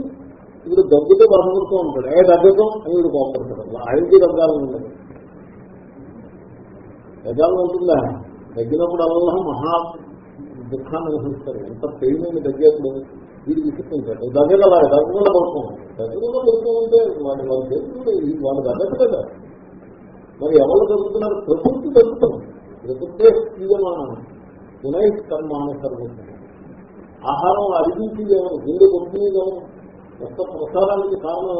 ఇప్పుడు దగ్గుతో బాధపడుతూ ఉంటాడు. ఏ దగ్గతో అని వీడు కోపడతాడు. ఆయనకి దగ్గాలు ఉండదు దగ్గాలు ఉంటుందా? తగ్గినప్పుడు అలా మహా దుఃఖాన్ని అనుభవిస్తారు ఎంత పెయిన్ దగ్గేప్పుడు వీడు విసుకుంటాడు దగ్గర దగ్గర పడుతుంది దగ్గరలో పడుతూ ఉంటే వాడి వాళ్ళు తెలుసుకుంటే వాళ్ళు దగ్గర కదా. మరి ఎవరు దొరుకుతున్నారు ప్రకృతి దొరుకుతాం ప్రకృతే స్థిరమానం పునః కర్మాన సర్వత్వం ఆహారం అరిగించింది ఎవరు గుండె కొట్టుకునేది ఒక్క కొత్త ప్రసారానికి కారణం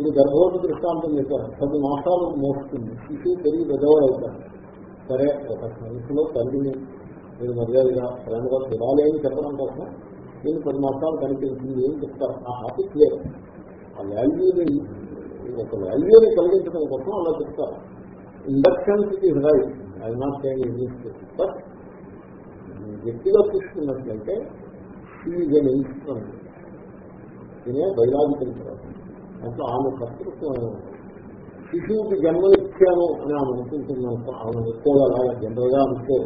ఇది గర్భవతి దృష్టాంతం చెప్పారు. పది మాసాలు మోస్తుంది. శిశువు పెరిగి పెద్దవాడు అవుతారు సరే ఒక మనిషిలో తల్లిని మీరు మర్యాదగా ప్రేమగా చూడాలి అని చెప్పడం కోసం నేను పది మాసాలు కనిపించింది అని చెప్తారు? ఆ హాపిక్ క్లియర్ ఆ వాల్యూని ఒక వాల్యూని కలిగించడం కోసం అలా చెప్తారు. Inductions is right. I not same English but వ్యక్తిగా తీసుకున్నట్లయితే ఈజ్ అన్ ఇన్స్ట్రుమెంట్ దీనే వైరాగికం అంటే ఆమె కర్తృత్వం శిశువుకి జన్మ ఇచ్చాను అని ఆమె అనుకుంటున్నాను. ఆమె అనుకోగల జనరల్గా అనుకో.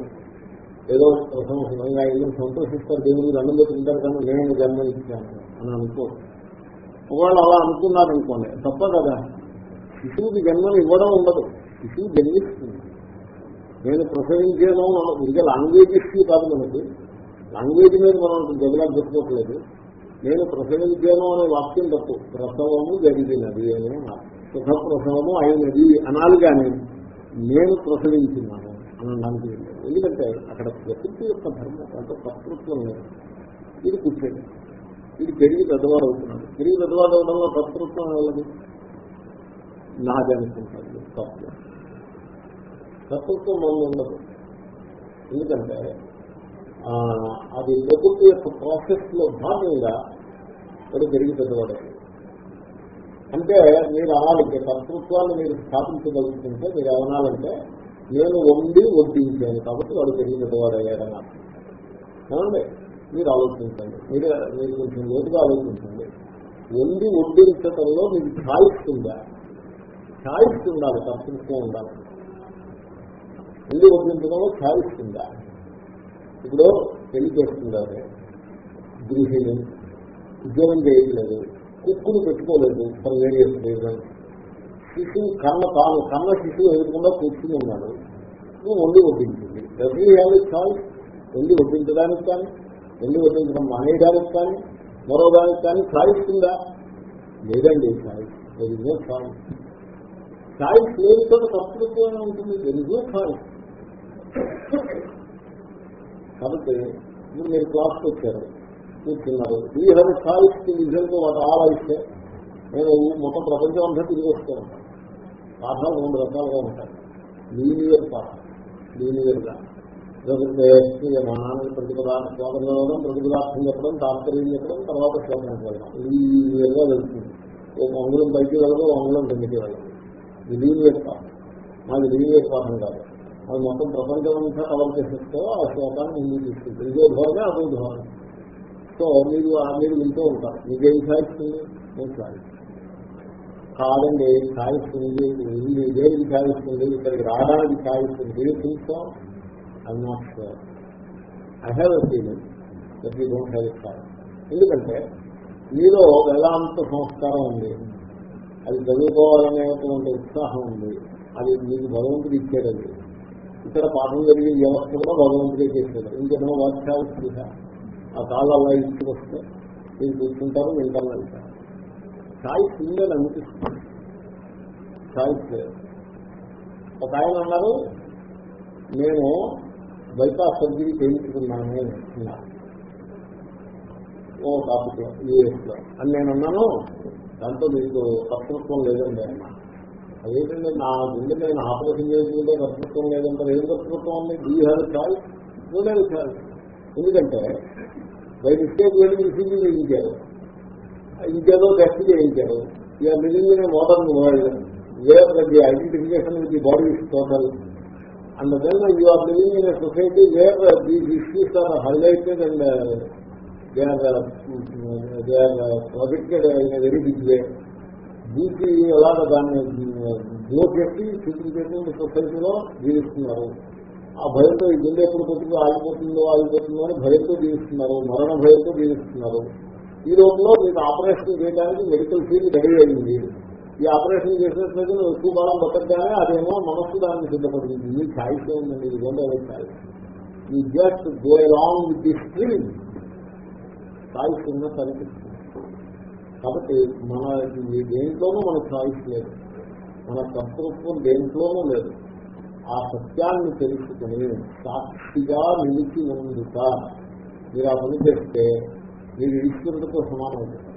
ఏదో ప్రశంసంగా ఏదైనా సంతోషిస్తారు దేవుడికి దండం పెట్టుకుంటారు కానీ నేను జన్మ ఇచ్చాను అని అనుకో. ఒకవేళ అలా అనుకున్నారనుకోండి తప్ప కదా. శిశువుకి జన్మను ఇవ్వడం ఉండదు. శిశువు జన్మిస్తుంది. నేను ప్రసవించాను ఇంకా లాంగ్వేజ్ ఇష్యూ కాదు మనకి. లాంగ్వేజ్ మీద మనం డెవలప్ చెప్పుకోవట్లేదు నేను ప్రసవించాను అనే వాక్యం తప్పు. ప్రసవము జరిగినది అని సుఖ ప్రసవము అయినది అనాలి కానీ నేను ప్రసవించినాను అనడానికి ఎందుకంటే అక్కడ ప్రకృతి యొక్క ధర్మం అంటే కర్తృత్వం లేదు. ఇది కూర్చోండి ఇది పెరిగి పెద్దవాడు అవుతున్నాడు. పెరిగి పెద్దవాడు అవడంలో కర్తృత్వం వెళ్ళదు నాది అనుకుంటాడు. కర్తృత్వం మనం ఉండదు. ఎందుకంటే అది ప్రకృతి యొక్క ప్రాసెస్లో భాగంగా అది పెరిగి పెద్దవాడు అంటే మీరు అనాలంటే కర్తృత్వాన్ని మీరు స్థాపించగలుగుతుంటే మీరు ఏమనాలంటే నేను వండి వడ్డించాను కాబట్టి వాడు పెరిగి పెద్దవాడు అయ్యాడని ఏమండి? మీరు ఆలోచించండి. మీరు మీరు కొంచెం లోతుగా ఆలోచించండి. వండి వడ్డించటంలో మీకు ఛాయిస్ ఉందా? ఛాయిస్ ఉండాలి కర్తృత్వం ఉండాలి. వండి వడ్డించడంలో ఛాయిస్ ఉందా? ఇప్పుడు పెళ్ళి చేస్తున్నారు గృహిణి ఉద్యోగం చేయట్లేదు కుక్కును పెట్టుకోలేదు ఫర్ వేరియస్ రీజన్ శిశువు కన్న తాను కన్న శిశువు ఎదురకుండా కూర్చుని ఉన్నాడు. నువ్వు వండి వడ్డించింది. డబ్బులు హ్యావ్ కాదు వండి వడ్డించడానికి కానీ వండి వడ్డించడం మానేయడానికి కానీ మరో దానికి కానీ చాయిస్ ఉందా? లేదండి చాయిస్ ఎరిజో చాయిస్ చాయిస్ లేని చోట కర్తృత్వమే ఉంటుంది. తెలుగు చాయిస్ కాబట్టి ఇప్పుడు మీరు క్లాస్కి వచ్చారు కూర్చున్నారు. ఈ హెల్త్ చాయిస్ నిజంగా వాటి ఆలోచిస్తే నేను మొత్తం ప్రపంచం అంతా తిరిగి వస్తూ ఉంటాను పాఠాలు రెండు రకాలుగా ఉంటాయి. లీనియర్ పాఠం లీనియర్గా లేకపోతే మా నాన్న ప్రతిపదార్థం శ్లోకం ప్రతిపదార్థం చెప్పడం తాత్పర్యం చెప్పడం తర్వాత శ్లోకం చదవడం. లీనియర్గా వెళ్తుంది. ఒక అంగుళం పైకి వెళ్ళదు ఒక అంగుళం కిందకి వెళ్ళదు. ఇది లీనియర్ పాఠం. మాది లీనియర్ పాఠం కాదు. అది మొత్తం ప్రపంచం అంతా కవర్ చేసేస్తే ఆ శ్లోకాన్ని ముందు తీసుకుంటారు. ఇదే ధోరణి అదో ధోరణి. సో మీరు మీరు వింటూ ఉంటారు. మీకేం సాధిస్తుంది నేను సాధిస్తుంది కాదండి సాధిస్తుంది ఇది దేనికి సాధిస్తుంది ఇక్కడికి రావడానికి సాధిస్తుంది. చూస్తాం I not sure I have a feeling that you don't have ఇస్తారు ఎందుకంటే మీలో వేదాంత సంస్కారం ఉంది. అది చదువుకోవాలనేటువంటి ఉత్సాహం ఉంది. అది మీకు భగవంతుడు ఇచ్చేది ఇక్కడ పాఠం జరిగే వ్యవస్థ కూడా భగవంతుడే చేసేది ఇంకేమో వాక్యాలు ఆ కాళ్ళు అలా వస్తే మీరు చూసుకుంటారు వింటారు వెళ్తారు చాయిస్ ఉందని అనిపిస్తుంది. చాయిస్ లేదు ఒక ఆయన అన్నారు నేను బైపాస్ సర్జరీ చేయించుకున్నాను ఓ టాపిక్ యూఎస్లో అని నేను అన్నాను దాంతో మీకు కర్తృత్వం లేదండి అన్న అదేంటంటే నా గుండె నేను ఆపరేషన్ చేసుకుంటే కర్తృత్వం లేదంటే ఏం కర్తృత్వం ఉంది? ఈ హ్యావ్ చాయిస్ చూడలేదు చాయిస్ ఎందుకంటే బై మిస్టేక్ వెళ్ళి ఈసీజీ చేయించారు ఇంకేదో టెస్ట్ చేయించారు. ఇక మిగిలిన modern world where the identification with the body is total and then you are living in society where these issues are highlighted and they are they are projected in very big way దీనికి ఎలాగ దాన్ని బ్లోకెట్టి చేసి చూపించేటువంటి సొసైటీలో జీవిస్తున్నారు. ఆ భయంతో ఈ గుండె ఎప్పుడు కొట్టుకు ఆగిపోతుందో ఆగిపోతుందో అని భయంతో జీవిస్తున్నారు. మరణ భయంతో జీవిస్తున్నారు. ఈ రోజులో మీకు ఆపరేషన్ చేయడానికి మెడికల్ ఫీల్డ్ రెడీ అయింది. ఈ ఆపరేషన్ చేసినట్లయితే నువ్వు ఎక్కువ కాలం బతకగానే అదేమో మనస్సు దాన్ని సిద్ధపడుతుంది. మీ ఛాయిస్ ఉందండి ఇది రెండు అదే ఛాయిస్? ఈ just go along with the stream choice ఉన్నట్టు అనిపిస్తుంది కాబట్టి మన ఈ దేంట్లోనూ మన ఛాయిస్ లేదు. మన కర్తృత్వం దేంట్లోనూ లేదు. ఆ సత్యాన్ని తెలుసుకుని సాక్షిగా నిలిచి ఉండుట మీరు ఆ పని చేస్తే మీరు ఈశ్వరుడితో సమానమవుతారు.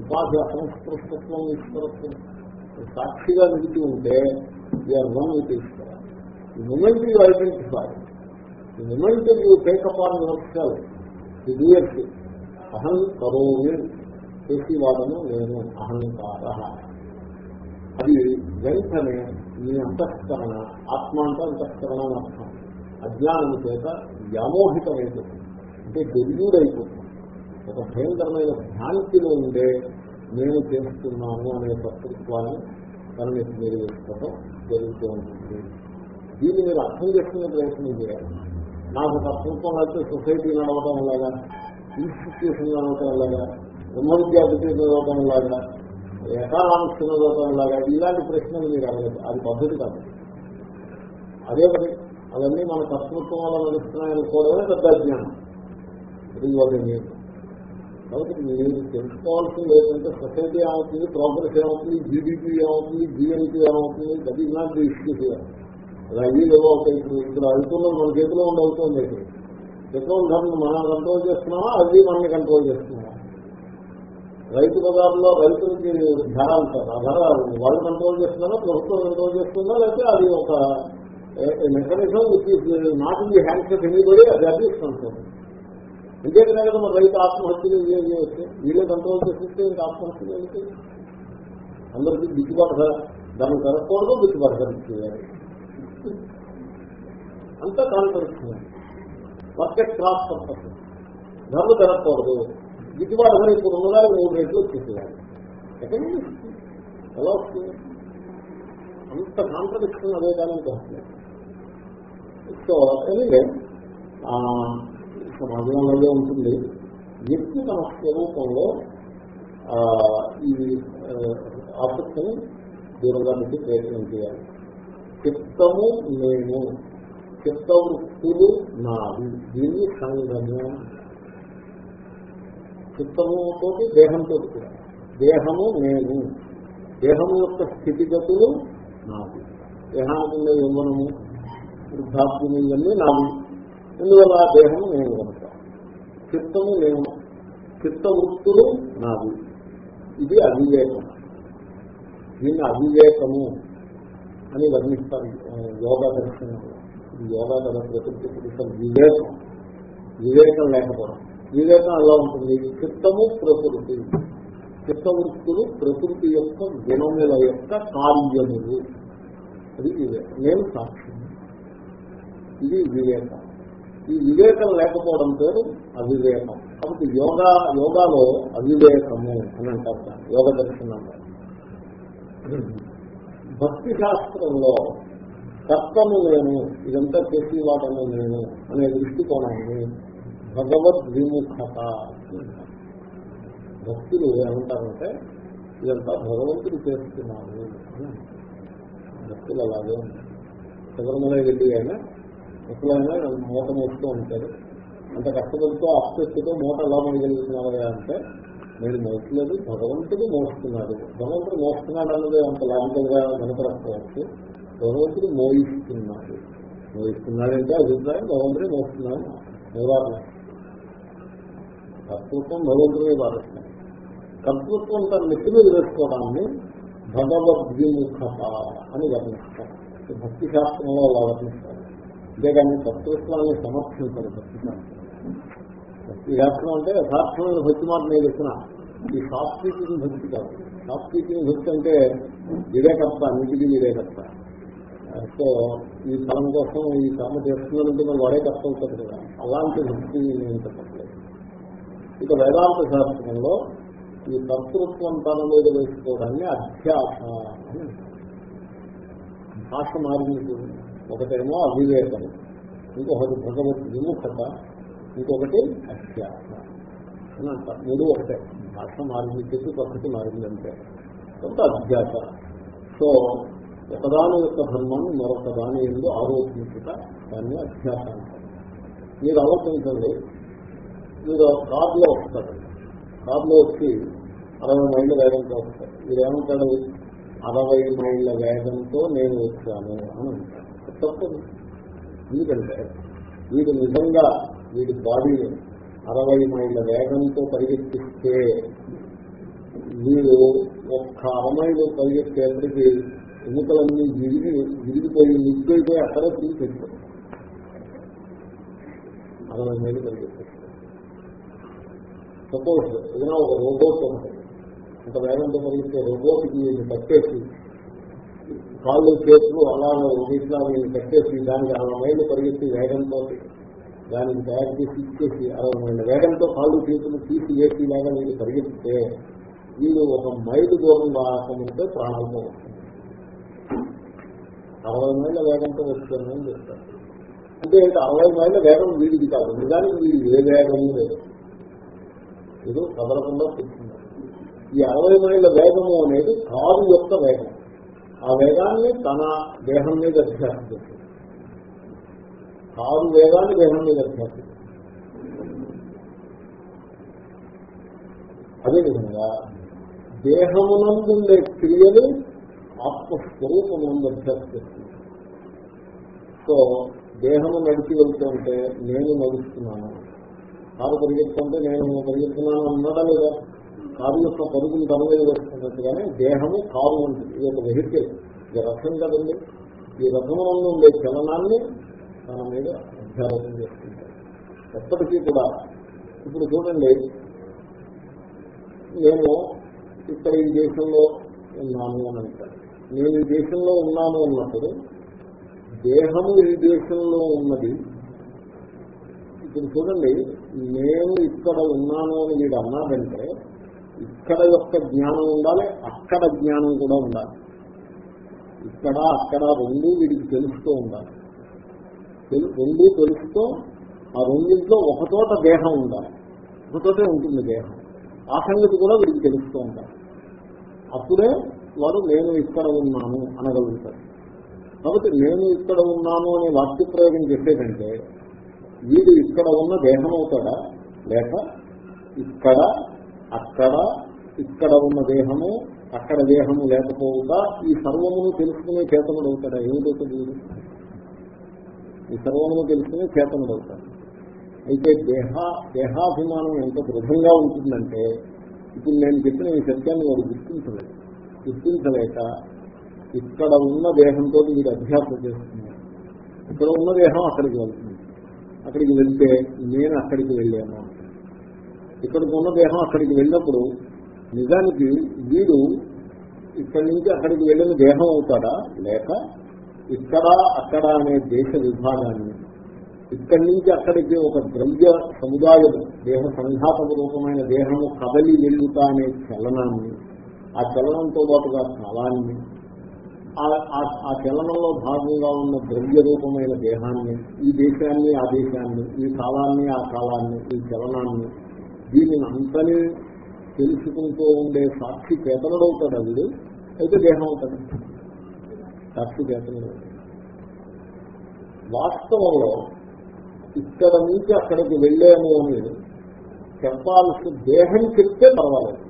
ఉపాధి అసంస్పృష్టత్వం ఈశ్వరత్వం. సాక్షిగా నిలిచి ఉంటే యూఆర్ వన్ విత్ ఈశ్వర ఈ మూమెంట్ యూ ఐడెంటిఫై ఈ moment you take up on yourself ఇది అహం కరోమి చేసేవాడను నేను అహంకార. అది వెంటనే మీ అంతఃకరణ ఆత్మ అంటే అంతఃకరణ అని అర్థం. అజ్ఞానం చేత వ్యామోహితమైపోతుంది. అంటే డెల్యూడైపోతుంది ఒక భయంకరమైన భ్రాంతిలో ఉండే నేను చేస్తున్నాను అనే కర్తృత్వాన్ని తనని నిర్వహించడం జరుగుతూ ఉంటుంది. దీన్ని మీరు అర్థం చేసుకునే ప్రయత్నం చేయాలి. నాకు కర్తృత్వం అయితే సొసైటీ నడవటం లాగా ఇన్స్టిట్యూషన్ నడవటం లాగా బ్రహ్మ విద్యాపతి చదవటం లాగా ఎకానామిక్స్ చదవటం లాగా ఇలాంటి ప్రశ్నలు మీరు అడగదు అది పద్ధతి కాదు. అదే మరి అవన్నీ మన కర్తృత్వం వల్ల నడుస్తున్నాయనుకోవడమే పెద్ద అజ్ఞానం ఇది వాటి కాబట్టి మీరు తెలుసుకోవాల్సింది ఏంటంటే సొసైటీ ఏమవుతుంది ప్రోగ్రెస్ ఏమవుతుంది జీడిపి ఏమవుతుంది జిఎన్పి ఏమవుతుంది అది ఇలాంటి ఇష్యూస్ ది అవి లేవో అవుతాయి ఇప్పుడు ఇక్కడ అవుతున్నది మన చేతిలో ఉండి అవుతుంది. ఇప్పుడు పెట్రోల్ ధరను మనం కంట్రోల్ చేస్తున్నామా? అది మనల్ని కంట్రోల్ చేస్తున్నాం రైతు బజార్లో రైతులకి ధర అంటారు ఆ ధర వాళ్ళు కంట్రోల్ చేస్తున్నారా ప్రభుత్వం కంట్రోల్ చేస్తుందా లేకపోతే అది ఒక mechanism which not in the hands of anybody అది అర్థిస్తుంటుంది కంట్రోల్ ఇంకేకనే కదా మన రైతు ఆత్మహత్యలు చేయవచ్చు వీళ్ళే కంట్రోల్ చేసిస్తే ఇంకా ఆత్మహత్యలు ఏంటి అందరికీ గిట్టుబాటు ధర దాన్ని జరగకూడదు గిట్టుబాటు ధర చేయాలి అంతా కాన్ఫరెన్స్ మార్కెట్ క్రాస్ పర్పస్ ధరలు జరగకూడదు గిట్టుబాటు ధర ఇప్పుడు ఉన్నదాన్ని మూడు రేట్లు వచ్చేసేయాలి. ఎక్కడి నుంచి ఎలా వస్తుంది? అంత కాంట్రడిక్షన్ అదే కాలానికి వస్తుంది. సో ఎనివే సమాజంలోనే ఉంటుంది. వ్యక్తి తన స్వరూపంలో ఈ ఆసక్తిని దూరంగా పెట్టి ప్రయత్నం చేయాలి. చిత్తము నేను చిత్తవృత్తులు నాది దీన్ని సంగము చిత్తముతో దేహంతో కూడా దేహము నేను. దేహము యొక్క స్థితిగతులు నాది దేహానికి ఉండే యవ్వనము వృద్ధాప్యము ఇవన్నీ నావి. ఎందువల్ల? దేహము నేను కనుక. చిత్తము నేను. చిత్తవృత్తులు నావి. ఇది అవివేకం దీన్ని అవివేకము అని వర్ణిస్తారు యోగా దర్శనంలో. ఇది యోగా దర ప్రకృతి వివేకం. వివేకం లేకపోవడం. వివేకం ఎలా ఉంటుంది? చిత్తము ప్రకృతి. చిత్తవృత్తులు ప్రకృతి యొక్క గుణముల యొక్క కార్యములు. అది వివేకం. నేను సాక్షి. ఇది వివేకం. ఈ వివేకం లేకపోవడం పేరు అవివేకం. కాబట్టి యోగా యోగాలో అవివేకము అని అంటారు యోగ దర్శనంలో. భక్తి శాస్త్రంలో కర్తము నేను ఇదంతా చేసి వాటను నేను అనే దృష్టికోణాన్ని భగవద్విముఖత. భక్తులు ఏమంటారంటే ఇదంతా భగవంతుడు చేస్తున్నాను భక్తులు అలాగే ఉంటారు. శబరిమల వెళ్ళి అయినా ఎప్పుడైనా మూట మోస్తూ ఉంటారు. అంత కష్టపడితో ఆసక్తితో మూట ఎలా మోయగలుగుతున్నారు అంటే నేను మోసలేదు భగవంతుడు మోస్తున్నాడు. భగవంతుడు మోస్తున్నాడు అన్నది అంత లాభంగా గా కనపడకపోవచ్చు భగవంతుడు మోయిస్తున్నాడు. మోయిస్తున్నాడంటే అభిప్రాయం భగవంతుడే మోస్తున్నాడు. నివారణ కర్తృత్వం భగవంతుడే భావిస్తున్నాడు కర్తృత్వం తన నెత్తి మీద వేసుకోవడాన్ని భగవద్విముఖత అని వర్ణిస్తారు. భక్తి శాస్త్రంలో అలా వర్ణిస్తారు. అంతేగాని కర్తృత్వాన్ని సమర్థించారు భక్తి శాస్త్రం. భక్తి శాస్త్రం అంటే యథార్థమైన భక్తి మాట నేను ఇస్తున్న ఈ సాఫ్ట్ భక్తి కాదు. సాఫ్ట్ భక్తి అంటే వివేకర్త అన్నిటికీ వివేకర్త సో ఈ ఫలం కోసం ఈ కర్మ చేస్తున్నానంటే మరి వాడే కష్టం అవుతుంది కదా. అలాంటి భక్తి నేను చెప్పాను. ఇక వేదాంత శాస్త్రంలో ఈ కర్తృత్వం తన మీద వేసుకోవడాన్ని అధ్యాస అని భాష మారింది ఒకటేమో అవివేకం ఇంకొకటి భగవద్ విముఖత ఇంకొకటి అధ్యాస అని అంటారు. మూడు ఒకటే. భాష మారింది చెప్పి పద్ధతి మారిందంటే కొంత అధ్యాస. సో ఒకదాని యొక్క ధర్మాన్ని మరొక దాని ఎందు ఆలోచించుట దాన్ని అధ్యాస అంటారు. మీరు ఆలోచించండి. మీరు కార్లో వస్తారు. కార్లో వచ్చి అరవై మైళ్ళ వేగంతో వస్తారు. మీరు ఏమంటాడు అరవై మైళ్ళ వేగంతో నేను వచ్చాను అని అంటారు. తప్పదు. ఎందుకంటే వీడు నిజంగా వీడి బాడీని అరవై మైళ్ళ వేగంతో పరిగెత్తిస్తే మీరు ఒక్క అరమైలు పరిగెత్తేపటికి ఎన్నికలన్నీ విరిగి విరిగిపోయి నిగ్గిపోయి అక్కడే తిరిగి పెట్టారు అరవై మైలు పరిగెత్తారు సపోజ్ ఏదైనా ఒక రోబోట్ ఉంటుంది అంత వేగంతో కలిగితే రోబోట్కి వీళ్ళు కట్టేసి కాళ్ళు చేతులు అలా ఇట్లా వీళ్ళు కట్టేసి దానికి అరవై మైళ్ళు పరిగెత్తి వేగంతో దానికి తయారు చేసి ఇచ్చేసి అరవై మైళ్ళ వేగంతో కాళ్ళు చేతులు తీసి వేసి లాగా వీళ్ళు పరిగెత్తితే వీళ్ళు ఒక మైలు దూరం రాకముందే ప్రాణంతో వస్తుంది. అరవై మైళ్ళ వేగంతో వస్తుందని చెప్తారు. అంటే అరవై మైళ్ళ వేగం వీడిది కాదు. నిజానికి వీడి ఏ వేగము లేదు. ఏదో కదలకుండా కూర్చున్నారు ఈ అరవై మైళ్ళ వేగము అనేది కారు యొక్క వేగం. ఆ వేగాన్ని తన దేహం మీద అధ్యాసం చేస్తుంది. కారు వేగాన్ని దేహం మీద అధ్యాసం అదేవిధంగా దేహమునందుండే క్రియలు ఆత్మస్వరూపమునందు అధ్యాసం చేస్తుంది. సో దేహము నడిచి వెళ్తుంటే నేను నడుస్తున్నాను. కారు పరిగెత్తుంటే నేను పరిగెత్తున్నాను అన్నాడా లేదా? కారు యొక్క పరుగులు తన మీద వేస్తున్నట్టుగానే దేహము కారు ఉంటుంది ఇది ఒక వెహికల్. ఇది రథం కదండి. ఈ రథంలో ఉండే చలనాన్ని తన మీద అధ్యారోపణ చేస్తుంటారు ఎప్పటికీ కూడా ఇప్పుడు చూడండి నేను ఇక్కడ ఈ దేశంలో ఉన్నాను అని అంటాను నేను ఈ దేశంలో ఉన్నాను అన్నప్పుడు దేహము ఈ దేశంలో ఉన్నది ఇప్పుడు చూడండి నేను ఇక్కడ ఉన్నాను అని వీడు అన్నాడంటే ఇక్కడ యొక్క జ్ఞానం ఉండాలి అక్కడ జ్ఞానం కూడా ఉండాలి. ఇక్కడ అక్కడ రెండు వీడికి తెలుస్తూ ఉండాలి. రెండు తెలుస్తూ ఆ రెండింట్లో ఒకచోట దేహం ఉండాలి. ఒకచోటే ఉంటుంది దేహం. ఆ సంగతి కూడా వీడికి తెలుస్తూ ఉండాలి. అప్పుడే వాడు నేను ఇక్కడ ఉన్నాను అనగలుగుతాడు కాబట్టి నేను ఇక్కడ ఉన్నాను అనే వాక్య ప్రయోగం చేసేటంటే వీడు ఇక్కడ ఉన్న దేహం అవుతాడా? లేక ఇక్కడ అక్కడ ఇక్కడ ఉన్న దేహము అక్కడ దేహము లేకపోవుగా ఈ సర్వమును తెలుసుకునే చేతనుడు అవుతాడా? ఏమిటవుతుంది వీడు? ఈ సర్వమును తెలుసుకునే చేతనుడు అవుతాడు. అయితే దేహ దేహాభిమానం ఎంత దృఢంగా ఉంటుందంటే ఇప్పుడు నేను చెప్పిన ఈ సత్యాన్ని వాడు గుర్తించలేదు. గుర్తించలేక ఇక్కడ ఉన్న దేహంతో వీడు అధ్యాసం చేస్తుంది ఇక్కడ ఉన్న దేహం అక్కడికి వెళ్తుంది. అక్కడికి వెళ్తే నేను అక్కడికి వెళ్ళాను. ఇక్కడికి ఉన్న దేహం అక్కడికి వెళ్ళినప్పుడు నిజానికి వీడు ఇక్కడి నుంచి అక్కడికి వెళ్ళిన దేహం అవుతాడా? లేక ఇక్కడ అక్కడ అనే దేశ విభాగాన్ని ఇక్కడి నుంచి అక్కడికి ఒక ద్రవ్య సముదాయం దేహ సంఘాతక రూపమైన దేహము కదలి వెళ్ళుతా అనే చలనాన్ని ఆ చలనంతో పాటుగా కాలాన్ని ఆ- చలనంలో భాగంగా ఉన్న ద్రవ్య రూపమైన దేహాన్ని ఈ దేశాన్ని ఆ దేశాన్ని ఈ కాలాన్ని ఆ కాలాన్ని ఈ చలనాన్ని దీనిని అంతని తెలుసుకుంటూ ఉండే సాక్షి చేతనుడవుతాడు అవిడు అయితే దేహం అవుతాడు. సాక్షి చేతనుడు. వాస్తవంలో ఇక్కడ నుంచి అక్కడికి వెళ్ళాము అని చెప్పాల్సి దేహం చెప్తే పర్వాలేదు.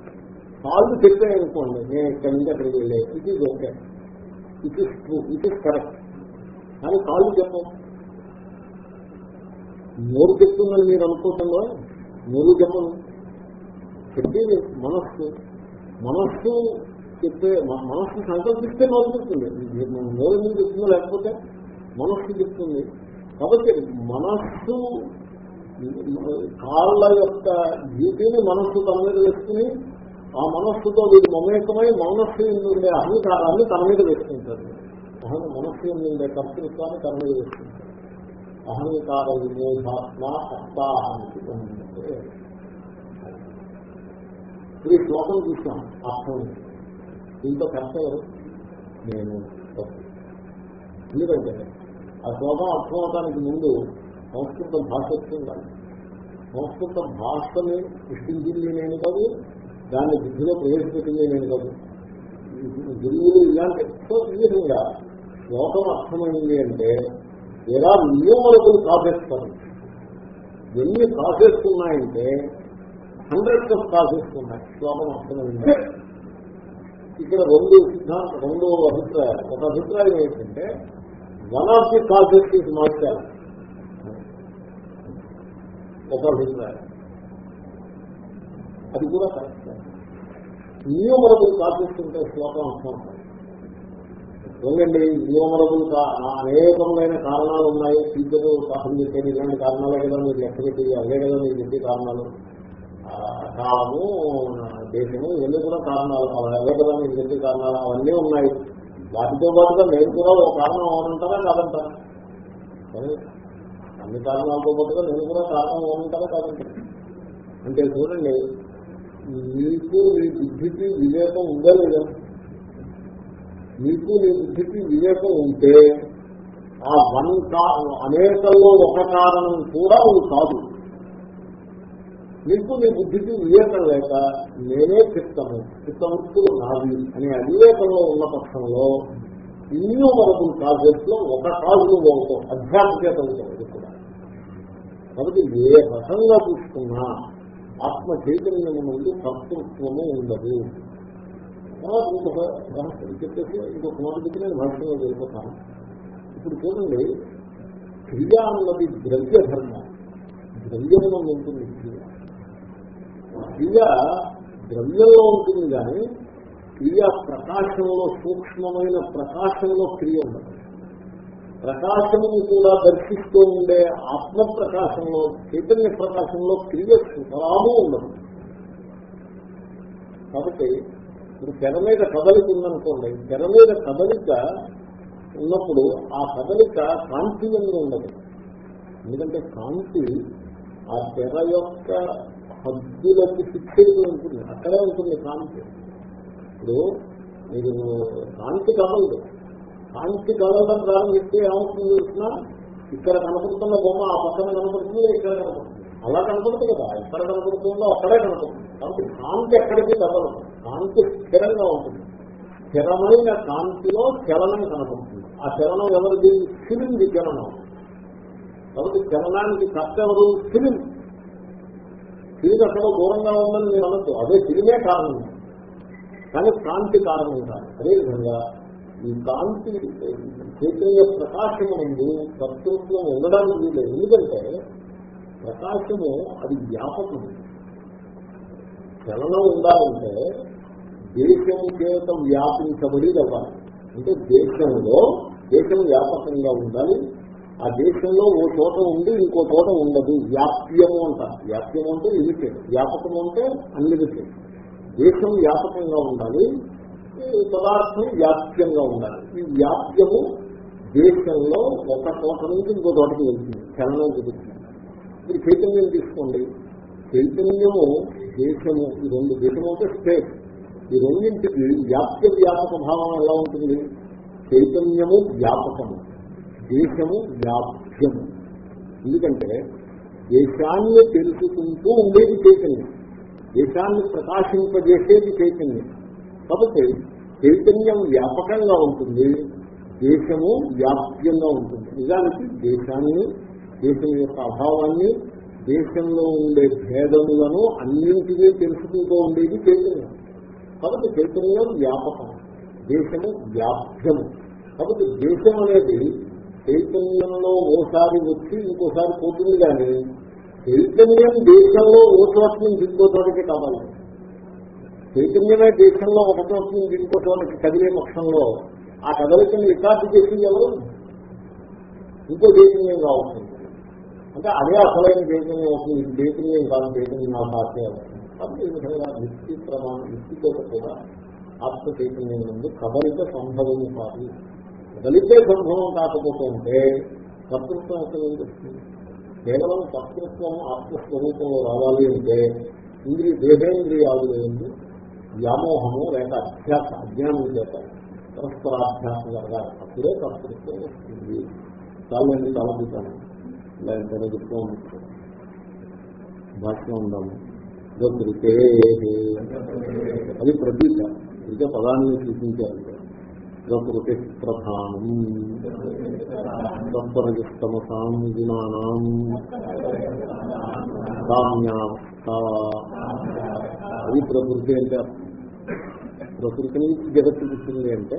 కాళ్ళు చెప్పే అనుకోండి నేను ఇక్కడి నుంచి అక్కడికి వెళ్ళాను it is okay. It is true it is correct. కానీ కాళ్ళు చెప్పం. నోరు చెప్తుందని మీరు అనుకుంటుందో నోరు చెప్పను చెప్పేది మనస్సు మనస్సు చెప్తే మనస్సు సంకల్పిస్తే నోరు చెప్తుంది. నోరు ఎందుకు చెప్తుందో లేకపోతే మనస్సు చెప్తుంది. కాబట్టి మనస్సు కాళ్ళ యొక్క డ్యూటీని మనస్సు తన మీద వేసుకుని ఆ మనస్సుతో వీడు మమేకమై మనస్సు ఉండే అహంకారాన్ని తన మీద వేసుకుంటారు. అహం మనస్సు ఉండే కర్తృత్వాన్ని తన మీద వేసుకుంటారు. అహంకార విమోహాత్మ అత్తాహానికి పొందింది ఈ శ్లోకం చూసాం అర్థం. దీంతో కష్టం ఎవరు? నేను. ఎందుకంటే ఆ శ్లోకం అర్థమవటానికి ముందు సంస్కృత భాష వచ్చిండాలి సంస్కృత భాషని సృష్టించింది నేను కాదు దాన్ని బుద్ధిలో ప్రవేశపెట్టింది నేను కాదు. గురువులు ఇలాంటి సో ఈ శ్లోకం అర్థమైంది అంటే ఎలా నియమలకులు కాసేస్తారు. ఎన్ని కాసేస్తున్నాయంటే హండ్రెడ్స్ ఆఫ్ కాసేస్తున్నాయి శ్లోకం అర్థమైంది. ఇక్కడ రెండు సిద్ధాంత రెండు అభిప్రాయాలు ఒక అభిప్రాయం ఏంటంటే one of the cases is మార్చాలి ఒక అభిప్రాయం. అది కూడా కరెక్ట్. నియమరబుల్ కాజెస్ శ్లోకం అర్థం చూడండి నియమరబుల్ అనేకమైన కారణాలు ఉన్నాయి. టీచరు పాఠం చెప్పేది ఇలాంటి కారణాలే కదా మీరు లెక్క పెట్టి అవే కదా మీరు చెప్పే కారణాలు. కాలము దేశము ఇవన్నీ కూడా కారణాలు అవే కదా మీరు చెప్పే కారణాలు. అవన్నీ ఉన్నాయి. వాటితో పాటుగా నేను కూడా ఒక కారణం అవునంటారా కాదంటారా? అన్ని కారణాలతో పాటుగా నేను కూడా కారణం అవునంటారా కాదంటారా? అంటే చూడండి మీకు నీ బుద్ధికి వివేకం ఉందా లేదా? మీకు నీ బుద్ధికి వివేకం ఉంటే ఆ వన్ అనేకల్లో ఒక కారణం కూడా అది కాదు. నీకు నీ బుద్ధికి వివేకం లేక నేనే చిత్తము చిత్తముక్తులు నాది అనే అవివేకంలో ఉన్న పక్షంలో ఇన్నో వరకు కాజెస్లో ఒక కాజు నువ్వు అధ్యాత్మికత అవుతాం కూడా. కాబట్టి ఏ రకంగా చూసుకున్నా ఆత్మ చైతన్యము నుండి కర్తృత్వము ఉండదు. తర్వాత ఇంకొక చెప్పేసి ఇంకొక మాట చెప్పి నేను భాషలో వెళ్ళిపోతాను. ఇప్పుడు చూడండి క్రియ అన్నది ద్రవ్య ధర్మ ద్రవ్యంలో ఉంటుంది క్రియ. క్రియ ద్రవ్యంలో ఉంటుంది కానీ క్రియ ప్రకాశంలో సూక్ష్మమైన ప్రకాశంలో క్రియ ఉండదు. ప్రకాశమును కూడా దర్శిస్తూ ఉండే ఆత్మ ప్రకాశంలో చైతన్య ప్రకాశంలో క్రియస్ సుతరాము ఉండదు. కాబట్టి ఇప్పుడు తెర మీద కదలిక ఉందనుకోండి తెర మీద కదలిక ఉన్నప్పుడు ఆ కదలిక కాంతి అని ఉండదు. ఎందుకంటే కాంతి ఆ తెర యొక్క హద్దులకు ఫిక్స్ ఉంటుంది అక్కడే ఉంటుంది కాంతి. ఇప్పుడు మీరు కాంతి కదలదు కాంతి కదలడం ప్రారంభిస్తే ఏమవుతుంది చూసినా ఇక్కడ కనపడుతున్న బొమ్మ ఆ పక్కన కనపడుతుంది ఇక్కడ కనపడుతుంది. అలా కనపడుతుంది కదా. ఎక్కడ కనపడుతుందో అక్కడే కనపడుతుంది. కాబట్టి కాంతి ఎక్కడికి కదలదు కాంతి స్థిరంగా ఉంటుంది. స్థిరమైన కాంతిలో చలనం కనపడుతుంది. ఆ చలనం ఎవరిది ఫిలింది చలనం. కాబట్టి చలనానికి కర్త ఎవరు? ఫిలిం ఫిలిం అక్కడ దూరంగా ఉందని మీరు అనొచ్చు అదే ఫిలిమే కారణం. కానీ కాంతి కారణం కాదు. అదేవిధంగా ఈ కాంతి చైతన్య ప్రకాశం అనేది కర్తృత్వం ఉండడానికి వీలేదు ఎందుకంటే ప్రకాశము అది వ్యాపకం. చలనం ఉండాలంటే దేశం చేత వ్యాపించబడి అవ్వాలి. అంటే దేశంలో దేశం వ్యాపకంగా ఉండాలి. ఆ దేశంలో ఓ చోట ఉండి ఇంకో చోట ఉండదు. వ్యాప్యము అంటారు. వ్యాప్యము అంటే లిమిటెడ్. వ్యాపకం అంటే అన్లిమిటెడ్ దేశం వ్యాపకంగా ఉండాలి. పదార్థం వ్యాప్యంగా ఉండాలి. ఈ వ్యాప్యము దేశంలో ఒక చోట నుంచి ఇంకో చోటకి వెళ్తుంది. చలనం జరుగుతుంది మీరు చైతన్యం తీసుకోండి. చైతన్యము దేశము ఈ రెండు దేశము అంటే స్టేట్. ఈ రెండింటికి వ్యాప్య వ్యాపక భావం ఎలా ఉంటుంది? చైతన్యము వ్యాపకము. దేశము వ్యాప్యము. ఎందుకంటే దేశాన్ని తెలుసుకుంటూ ఉండేది చైతన్యం. దేశాన్ని ప్రకాశింపజేసేది చైతన్యం. కాబట్టి చైతన్యం వ్యాపకంగా ఉంటుంది. దేశము వ్యాప్యంగా ఉంటుంది. నిజానికి దేశాన్ని దేశం యొక్క అభావాన్ని దేశంలో ఉండే భేదములను అన్నింటినీ తెలుసుకుంటూ ఉండేది చైతన్యం. కాబట్టి చైతన్యం వ్యాపకం. దేశము వ్యాప్యము. కాబట్టి దేశం అనేది చైతన్యంలో ఓసారి వచ్చి ఇంకోసారి పోతుంది కానీ చైతన్యం దేశంలో ఓ చోట నుంచి ఇంకో చోటకి కావాలి. చైతన్యమే దేశంలో ఒక చోట ఇంకోటి కదిలే పక్షంలో. ఆ కదలికను రికార్డు చేసింది ఎవరు? ఇంకో చైతన్యం కావచ్చు అంటే అదే అసలైన చైతన్యం అవుతుంది ఇది చైతన్యం కాదు చైతన్యం నా భాష కాబట్టి ఈ విధంగా వ్యక్తి ప్రమాణం వ్యక్తితో కూడా ఆత్మ చైతన్యం నుండి కదలిక సంభవం కాదు. కదలికే సంభవం కాకపోతే ఉంటే కర్తృత్వం అసలు కేవలం కర్తృత్వం ఆత్మస్వరూపంలో రావాలి అంటే ఇంద్రియ దేహేంద్రియాలు ఏంటి వ్యామోహము లేక అభ్యాస అజ్ఞానం చేత పరస్పరాభ్యాసం జరగాలి అప్పుడే కర్తృత్వం వస్తుంది. చాలండి చాలా చూసాను లేదంటే చెప్తూ ఉంటాను భాషలో ఉందాము. ప్రకృతే అది ప్రతీక. ఇక పదాన్ని సూచించారు. ప్రకృతి ప్రధానం. తత్పరజస్తమసాం గుణానాం కామ్యావస్థ అది ప్రకృతి అంటే ప్రకృతి నుంచి జగత్తు పుట్టింది అంటే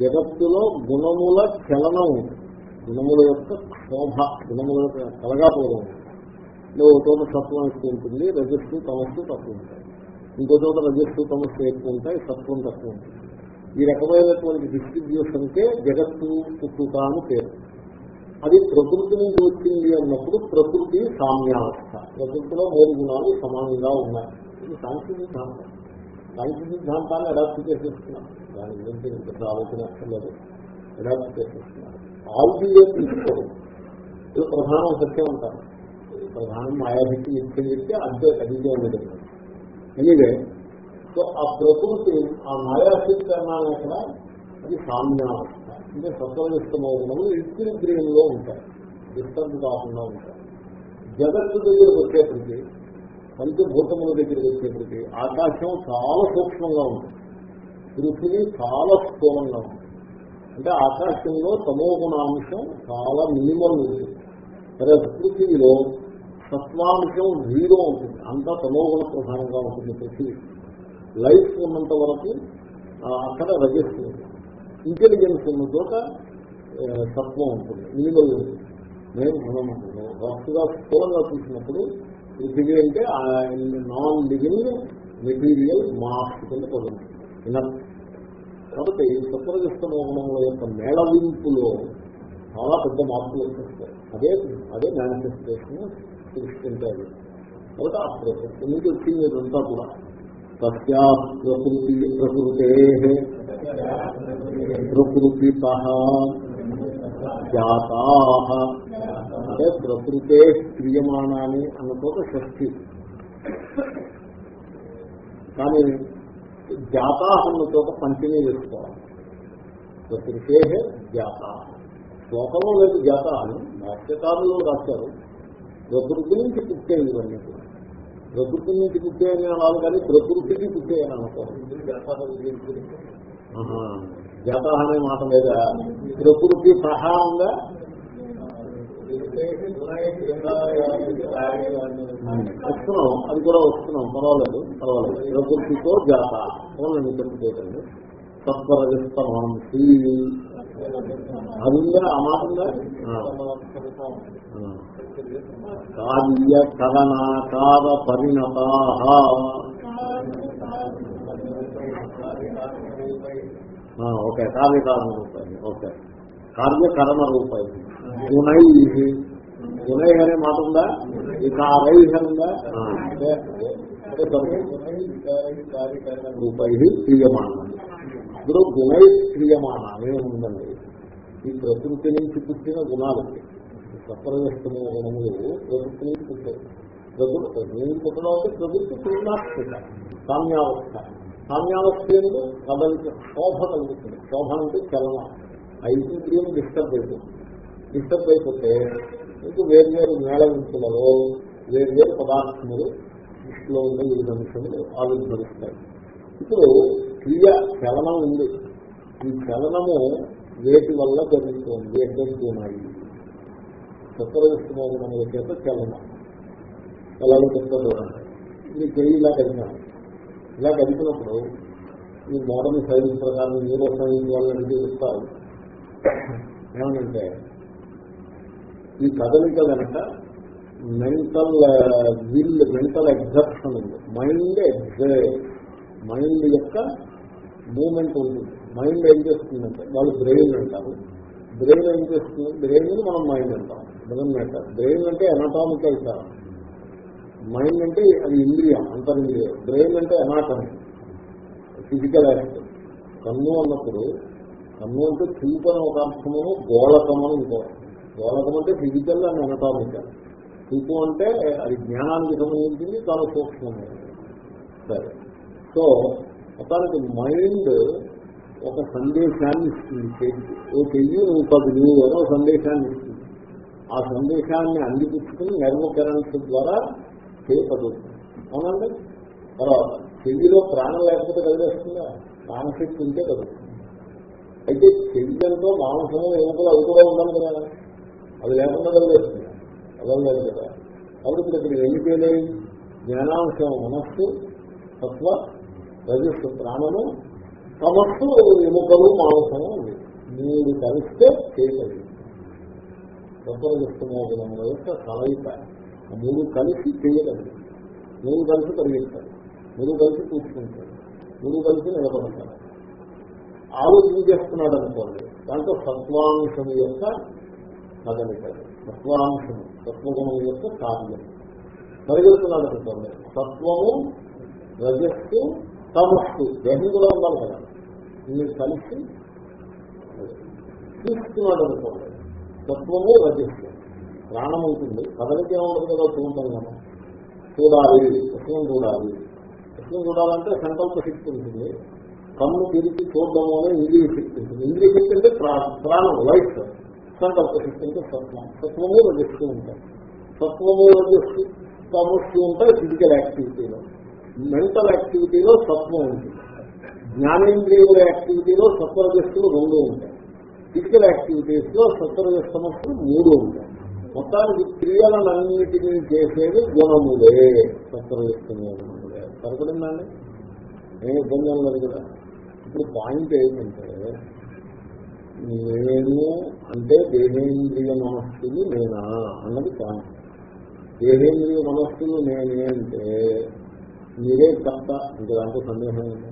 జగత్తులో గుణముల చలనం ఉంది. గుణముల యొక్క శోభ గుణముల యొక్క కలగాపోవడం ఒక చోట సత్వం ఎక్కువ ఉంటుంది రజస్సు తమస్సు తక్కువ ఉంటాయి. ఇంకో చోట రజస్సు తమస్సు ఎక్కువ ఉంటాయి సత్వం తక్కువ ఉంటుంది. ఈ రకమైనటువంటి డిస్ట్రిబ్యూషన్కే జగత్తు పుట్టుక అని పేరు. అది ప్రకృతి నుంచి వచ్చింది అన్నప్పుడు ప్రకృతి సామ్యావస్థ. ప్రకృతిలో మూడు గుణాలు సమానంగా ఉన్నాయి. ఇది సాంఖ్య సిద్ధాంతం. సాంఖ్య సిద్ధాంతాన్ని అడాప్ట్ చేసేస్తున్నారు దాని గురించి ఇంత ఆలోచన అక్కర్లేదు అడాప్ట్ చేసేస్తున్నారు ఆల్బియే తీసుకోవడం ఇది ప్రధానం సత్యం అంటారు. ప్రధానం మాయాభిక్తి ఇచ్చి చెప్తే అంతే అడిగే ఉండదు. ఎనివే సో ఆ ప్రకృతి ఆ మాయాశక్తి అన్నాను అక్కడ అది సామ్యావస్థ అంటే సత్వరజస్తమోగుణములు ఈక్విలిబ్రియంలో ఉంటాయి. డిస్టర్బ్ కాకుండా ఉంటాయి. జగత్తు దగ్గరకు వచ్చేప్పటికి పంచభూతముల దగ్గరికి వచ్చేప్పటికి ఆకాశం చాలా సూక్ష్మంగా ఉంటుంది. పృథివీ చాలా స్థూలంగా ఉంటుంది. అంటే ఆకాశంలో తమోగుణాంశం చాలా మినిమం ఉంటుంది. సరే పృథివీలో సత్వాంశం జీరో ఉంటుంది. అంతా తమోగుణ ప్రధానంగా ఉంటుంది పృథివీ. లైఫ్ ఉన్నంత వరకు అక్కడ రజిస్తుంది. ఇంటెలిజెన్స్ ఉన్న చోట సత్వం ఉంటుంది. మినిమల్ ఉంటుంది. మేము మనం వస్తుగా స్థూలంగా చూసినప్పుడు పృథివీ అంటే నాన్ లివింగ్ మెటీరియల్ మాస్ కింద పడుతుంది. కాబట్టి సత్వరజస్త మోహనముల యొక్క మేళవింపులో చాలా పెద్ద మార్పులు వచ్చేస్తాయి అదే అదే మేనిఫెస్టేషన్ సృష్టించాలి కాబట్టి ఆ ప్రకృతి నుంచి వచ్చింది ఇదంతా కూడా. సత్యా ప్రకృతి. ప్రకృతే ప్రకృతి జాతా అంటే ప్రకృతే క్రియమాణాన్ని అన్నతో షష్ఠి. కానీ జాతాహన్నతో అన్న చేసుకోవాలి ప్రకృతే జాతా శ్లోకంలో లేదు జాతాహం. అని భాష్యకారులు రాశారు. ప్రకృతి నుంచి పుట్టే ఇవన్నీ కూడా. ప్రకృతి నుంచి పుట్టే అని అనాలి కానీ ప్రకృతికి పుట్టే అని అనుకోవాలి. జాతాహనే మాట లేదా? ప్రకృతి సహా ఉందా? వస్తున్నాం అది కూడా వస్తున్నాం పర్వాలేదు పర్వాలేదు ప్రకృతితో జాత అవునండి తెలుసుకోకండి సత్వరజస్తమాంసి అది ఉందా ఆ మాట కార్య కరణాకార పరిణత ఓకే కార్యకారణ రూపాయి. ఓకే. కార్యకరణ రూపాయి. గుణై. గుణై అనే మాట ఉందా? వికారై ఉందా? ఆ, అంటే ఇప్పుడు గుణై క్రియమాణ. ఉందండి. ఈ ప్రకృతి నుంచి పుట్టిన గుణాలు. సత్వరవేస్తున్న గుణములు ప్రకృతి నుంచి పుట్టాయి ప్రకృతి నేను పుట్టడం అంటే ప్రకృతి పూర్ణాస్థిత సామ్యావస్థ. సామ్యావస్థ ఏంటో కదలిక శోభ కలుగుతుంది. శోభ అంటే చలన. ఐదు క్రియలు డిస్టర్బ్ అయిపోతుంది డిస్టర్బ్ అయిపోతే మీకు వేర్వేరు మేళవింపులలో వేర్వేరు పదార్థములు దృష్టిలో ఉండే వివిధ అంశములు ఆవిర్భవిస్తాయి. ఇప్పుడు క్రియ చలనం ఉంది. ఈ చలనము వేటి వల్ల జరుగుతుంది ఎగ్గొస్తున్నాయి మన చేత చలనం. ఎలాగో చెప్తారు చూడండి మీ చెయ్యి ఇలా కదిపాను ఇలా కదిపినప్పుడు ఈ మోడల్ సైన్స్ ప్రకారం న్యూరో సైన్స్ వాళ్ళని చెప్తారు. ఏమనంటే ఈ కదలిక వెనక మెంటల్ విల్ మెంటల్ ఎగ్జర్షన్ ఉంది. మైండ్ మైండ్ యొక్క మూమెంట్ ఉంటుంది. మైండ్ ఏం చేస్తుందంటే వాళ్ళు బ్రెయిన్ అంటారు. బ్రెయిన్ ఏం చేస్తుంది? బ్రెయిన్ మనం మైండ్ అంటాం. బ్రెయిన్ బ్రెయిన్ అంటే ఎనాటామికల్ కాదు మైండ్ అంటే అది ఇంద్రియం అంతరింద్రియం. బ్రెయిన్ అంటే ఎనాటమీ ఫిజికల్ యాక్ట్ కన్ను అన్నప్పుడు కన్ను అంటే చూపు ఒక అర్థమును గోళకం అని ఇంకో గోళకం అంటే ఫిజికల్ అండ్ ఎనటామికల్ చూపు అంటే అది జ్ఞానానికి సంబంధించింది చాలా సూక్ష్మమైనది సరే. సో మొత్తానికి మైండ్ ఒక సందేశాన్ని ఇస్తుంది. చేతికి. ఓ చెయ్యి నువ్వు పది నువ్వు ఏదో సందేశాన్ని ఇస్తుంది. ఆ సందేశాన్ని అందిపుచ్చుకుని నెర్వ కరెంట్స్ ద్వారా చేయబడుతుంది అవునండి? తర్వాత చెవిలో ప్రాణం లేకపోతే కదిలేస్తుందా? ప్రాణశక్తి ఉంటే కదులుతుంది. అయితే చెయ్యంతో మాంసము ఎముకలు అవి కూడా ఉండాలి కదా. అది లేకుండా కదిలేస్తుంది అదం లేదు కదా. కాబట్టి ఇప్పుడు ఇక్కడ ఎన్ని పేలేవి జ్ఞానాంశం మనస్సు తత్వ రజస్సు ప్రాణము తమస్సు ఎముకలు మాంసము ఉంది మీరు కలిస్తే చేయగలిగింది తత్వరజస్తుమోగుణముల యొక్క కలయిక మీరు కలిసి చేయగలిగింది మీరు కలిసి పరిగెత్తారు. మీరు కలిసి కూర్చుంటారు. మీరు కలిసి నిలబడతారు. ఆలోచన చేస్తున్నాడు అనుకోండి. దాంట్లో సత్వాంశం యొక్క కదలిక తత్వాంశము తత్వగుణం యొక్క కార్యం. పరిగెడుతున్నాడు అనుకోండి తత్వము రజస్సు తమస్సు దేహం కూడా ఉండాలి కదా. మీరు కలిసి తీసుకున్నాడు అనుకోండి తత్వము రజస్సు. ప్రాణం ఉంటుంది కదలిక ఏముండదు కదా చూడటం మనం చూడాలి కృష్ణం చూడాలి. కృష్ణం చూడాలంటే సంకల్ప శక్తి ఉంటుంది. కన్ను తిరిగి చూడడము అనే ఇంద్రియ శక్తి ఉంటుంది. ఇంద్రియ శక్తి అంటే ప్రాణం లైఫ్. సంకల్ప శక్తి అంటే సత్వం. సత్వము రజస్సు ఉంటాయి సత్వము రజస్సు తమస్సు ఉంటాయి ఫిజికల్ యాక్టివిటీలో మెంటల్ యాక్టివిటీలో సత్వం ఉంటుంది. జ్ఞానేంద్రియుల యాక్టివిటీలో సత్వరజస్సులు రెండు ఉంటాయి. ఫిజికల్ యాక్టివిటీస్లో సత్వరజస్ సమస్యలు మూడు ఉంటాయి. మొత్తానికి క్రియలన్నిటినీ చేసేది గుణములే. సత్వరజస్సులే సరిపడిందండి నేను ఇబ్బంది ఏం కదా. ఇప్పుడు పాయింట్ ఏంటంటే నేను అంటే దేహేంద్రియ మనస్సులు నేనా అన్నది కాను దేహేంద్రియ మనస్సులు నేనే అంటే మీరే కర్త అంటే దాంట్లో సందేహం ఉంది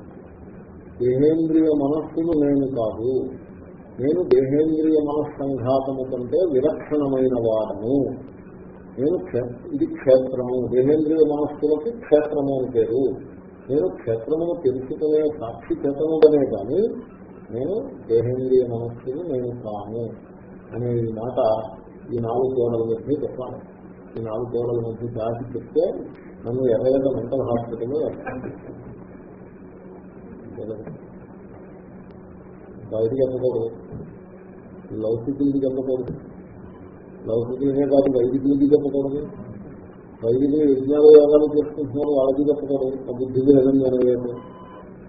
దేహేంద్రియ మనస్సులు నేను కాదు. నేను దేహేంద్రియ మనస్సంఘాతము కంటే విలక్షణమైన వాడను. నేను క్షే- ఇది క్షేత్రము. దేహేంద్రియ మనస్సులకి క్షేత్రము అని పేరు. నేను క్షేత్రమును తెలుసుకునే సాక్షి చేతనుడనే కానీ నేను దేహేంద్రియ మనస్సులు నేను కాను అనే మాట ఈ నాలుగు గోడల మధ్య చెప్పాను ఈ నాలుగు గోడల మధ్య దాటి చెప్తే నన్ను ఎర్రగడ్డ మెంటల్ హాస్పిటల్లో బయటికి బయట లౌకికులకి చెప్పకూడదు లౌకికులనే కాదు వైదికులకి చెప్పకూడదు. వైదికులు యజ్ఞాలు యోగాలు చేసుకుంటున్నారు వాళ్ళకి చెప్పకూడదు. బుద్ధి లేదని జరగలేదు.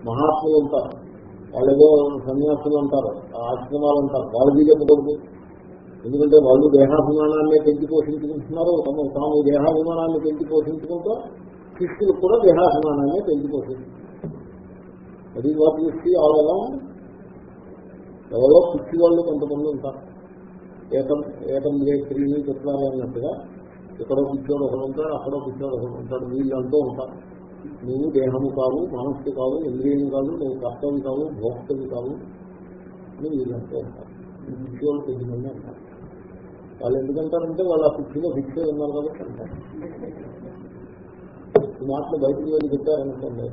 మహాత్ములు ఉంటారు. వాళ్ళేదో సన్యాసులు అంటారు ఆశ్రమాలు అంటారు. వాళ్ళకి చెప్పకూడదు ఎందుకంటే వాళ్ళు దేహాభిమానాన్ని పెంచి పోషించుకుంటున్నారు. తమ తాము దేహాభిమానాన్ని పెంచి పోషించుకుంటూ శిష్యులు కూడా దేహాభిమానాన్ని పెంచి పోషించుకుంటారు అది వాటి చూసి ఆడగా ఎవరో పిచ్చి వాళ్ళు కొంతమంది ఉంటారు. ఏకం ఏకం స్త్రీని చెప్తారు అన్నట్టుగా ఎక్కడో కూర్చోడు ఒకడు ఉంటాడు అక్కడో కూర్చోడు ఒకడు ఉంటాడు వీళ్ళంటూ ఉంటారు. నువ్వు దేహము కావు మనస్సు కావు ఇంద్రియం కాదు నేను కర్తవి కావు భోక్తం కావు. అని వీళ్ళంటూ ఉంటారు ఈ కొద్దిమంది అంటారు. వాళ్ళు ఎందుకంటారంటే వాళ్ళు ఆ పిచ్చిలో ఫిక్స్ ఉన్నారు కాబట్టి అంటారు. మాటలు బయటికి వెళ్ళి చెప్పారనుకోండి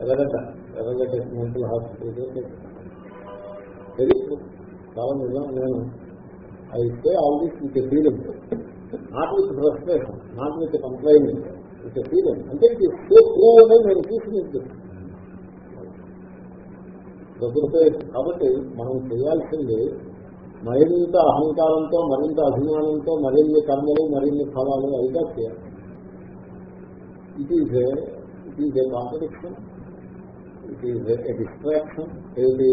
Erragadda Erragadda mental hospital very చాలా నిజం నేను అయితే all this with feeling not with frustration not with complaint. With feeling అంటే ఇది సో ట్రూ అని నేను చూసి ప్రకృతి కాబట్టి మనం చేయాల్సింది మరింత అహంకారంతో మరింత అభిమానంతో మరిన్ని కర్మలు మరిన్ని ఫలాలు అయిగా చేయాలి. It is it is a contradiction it is a distraction ఏది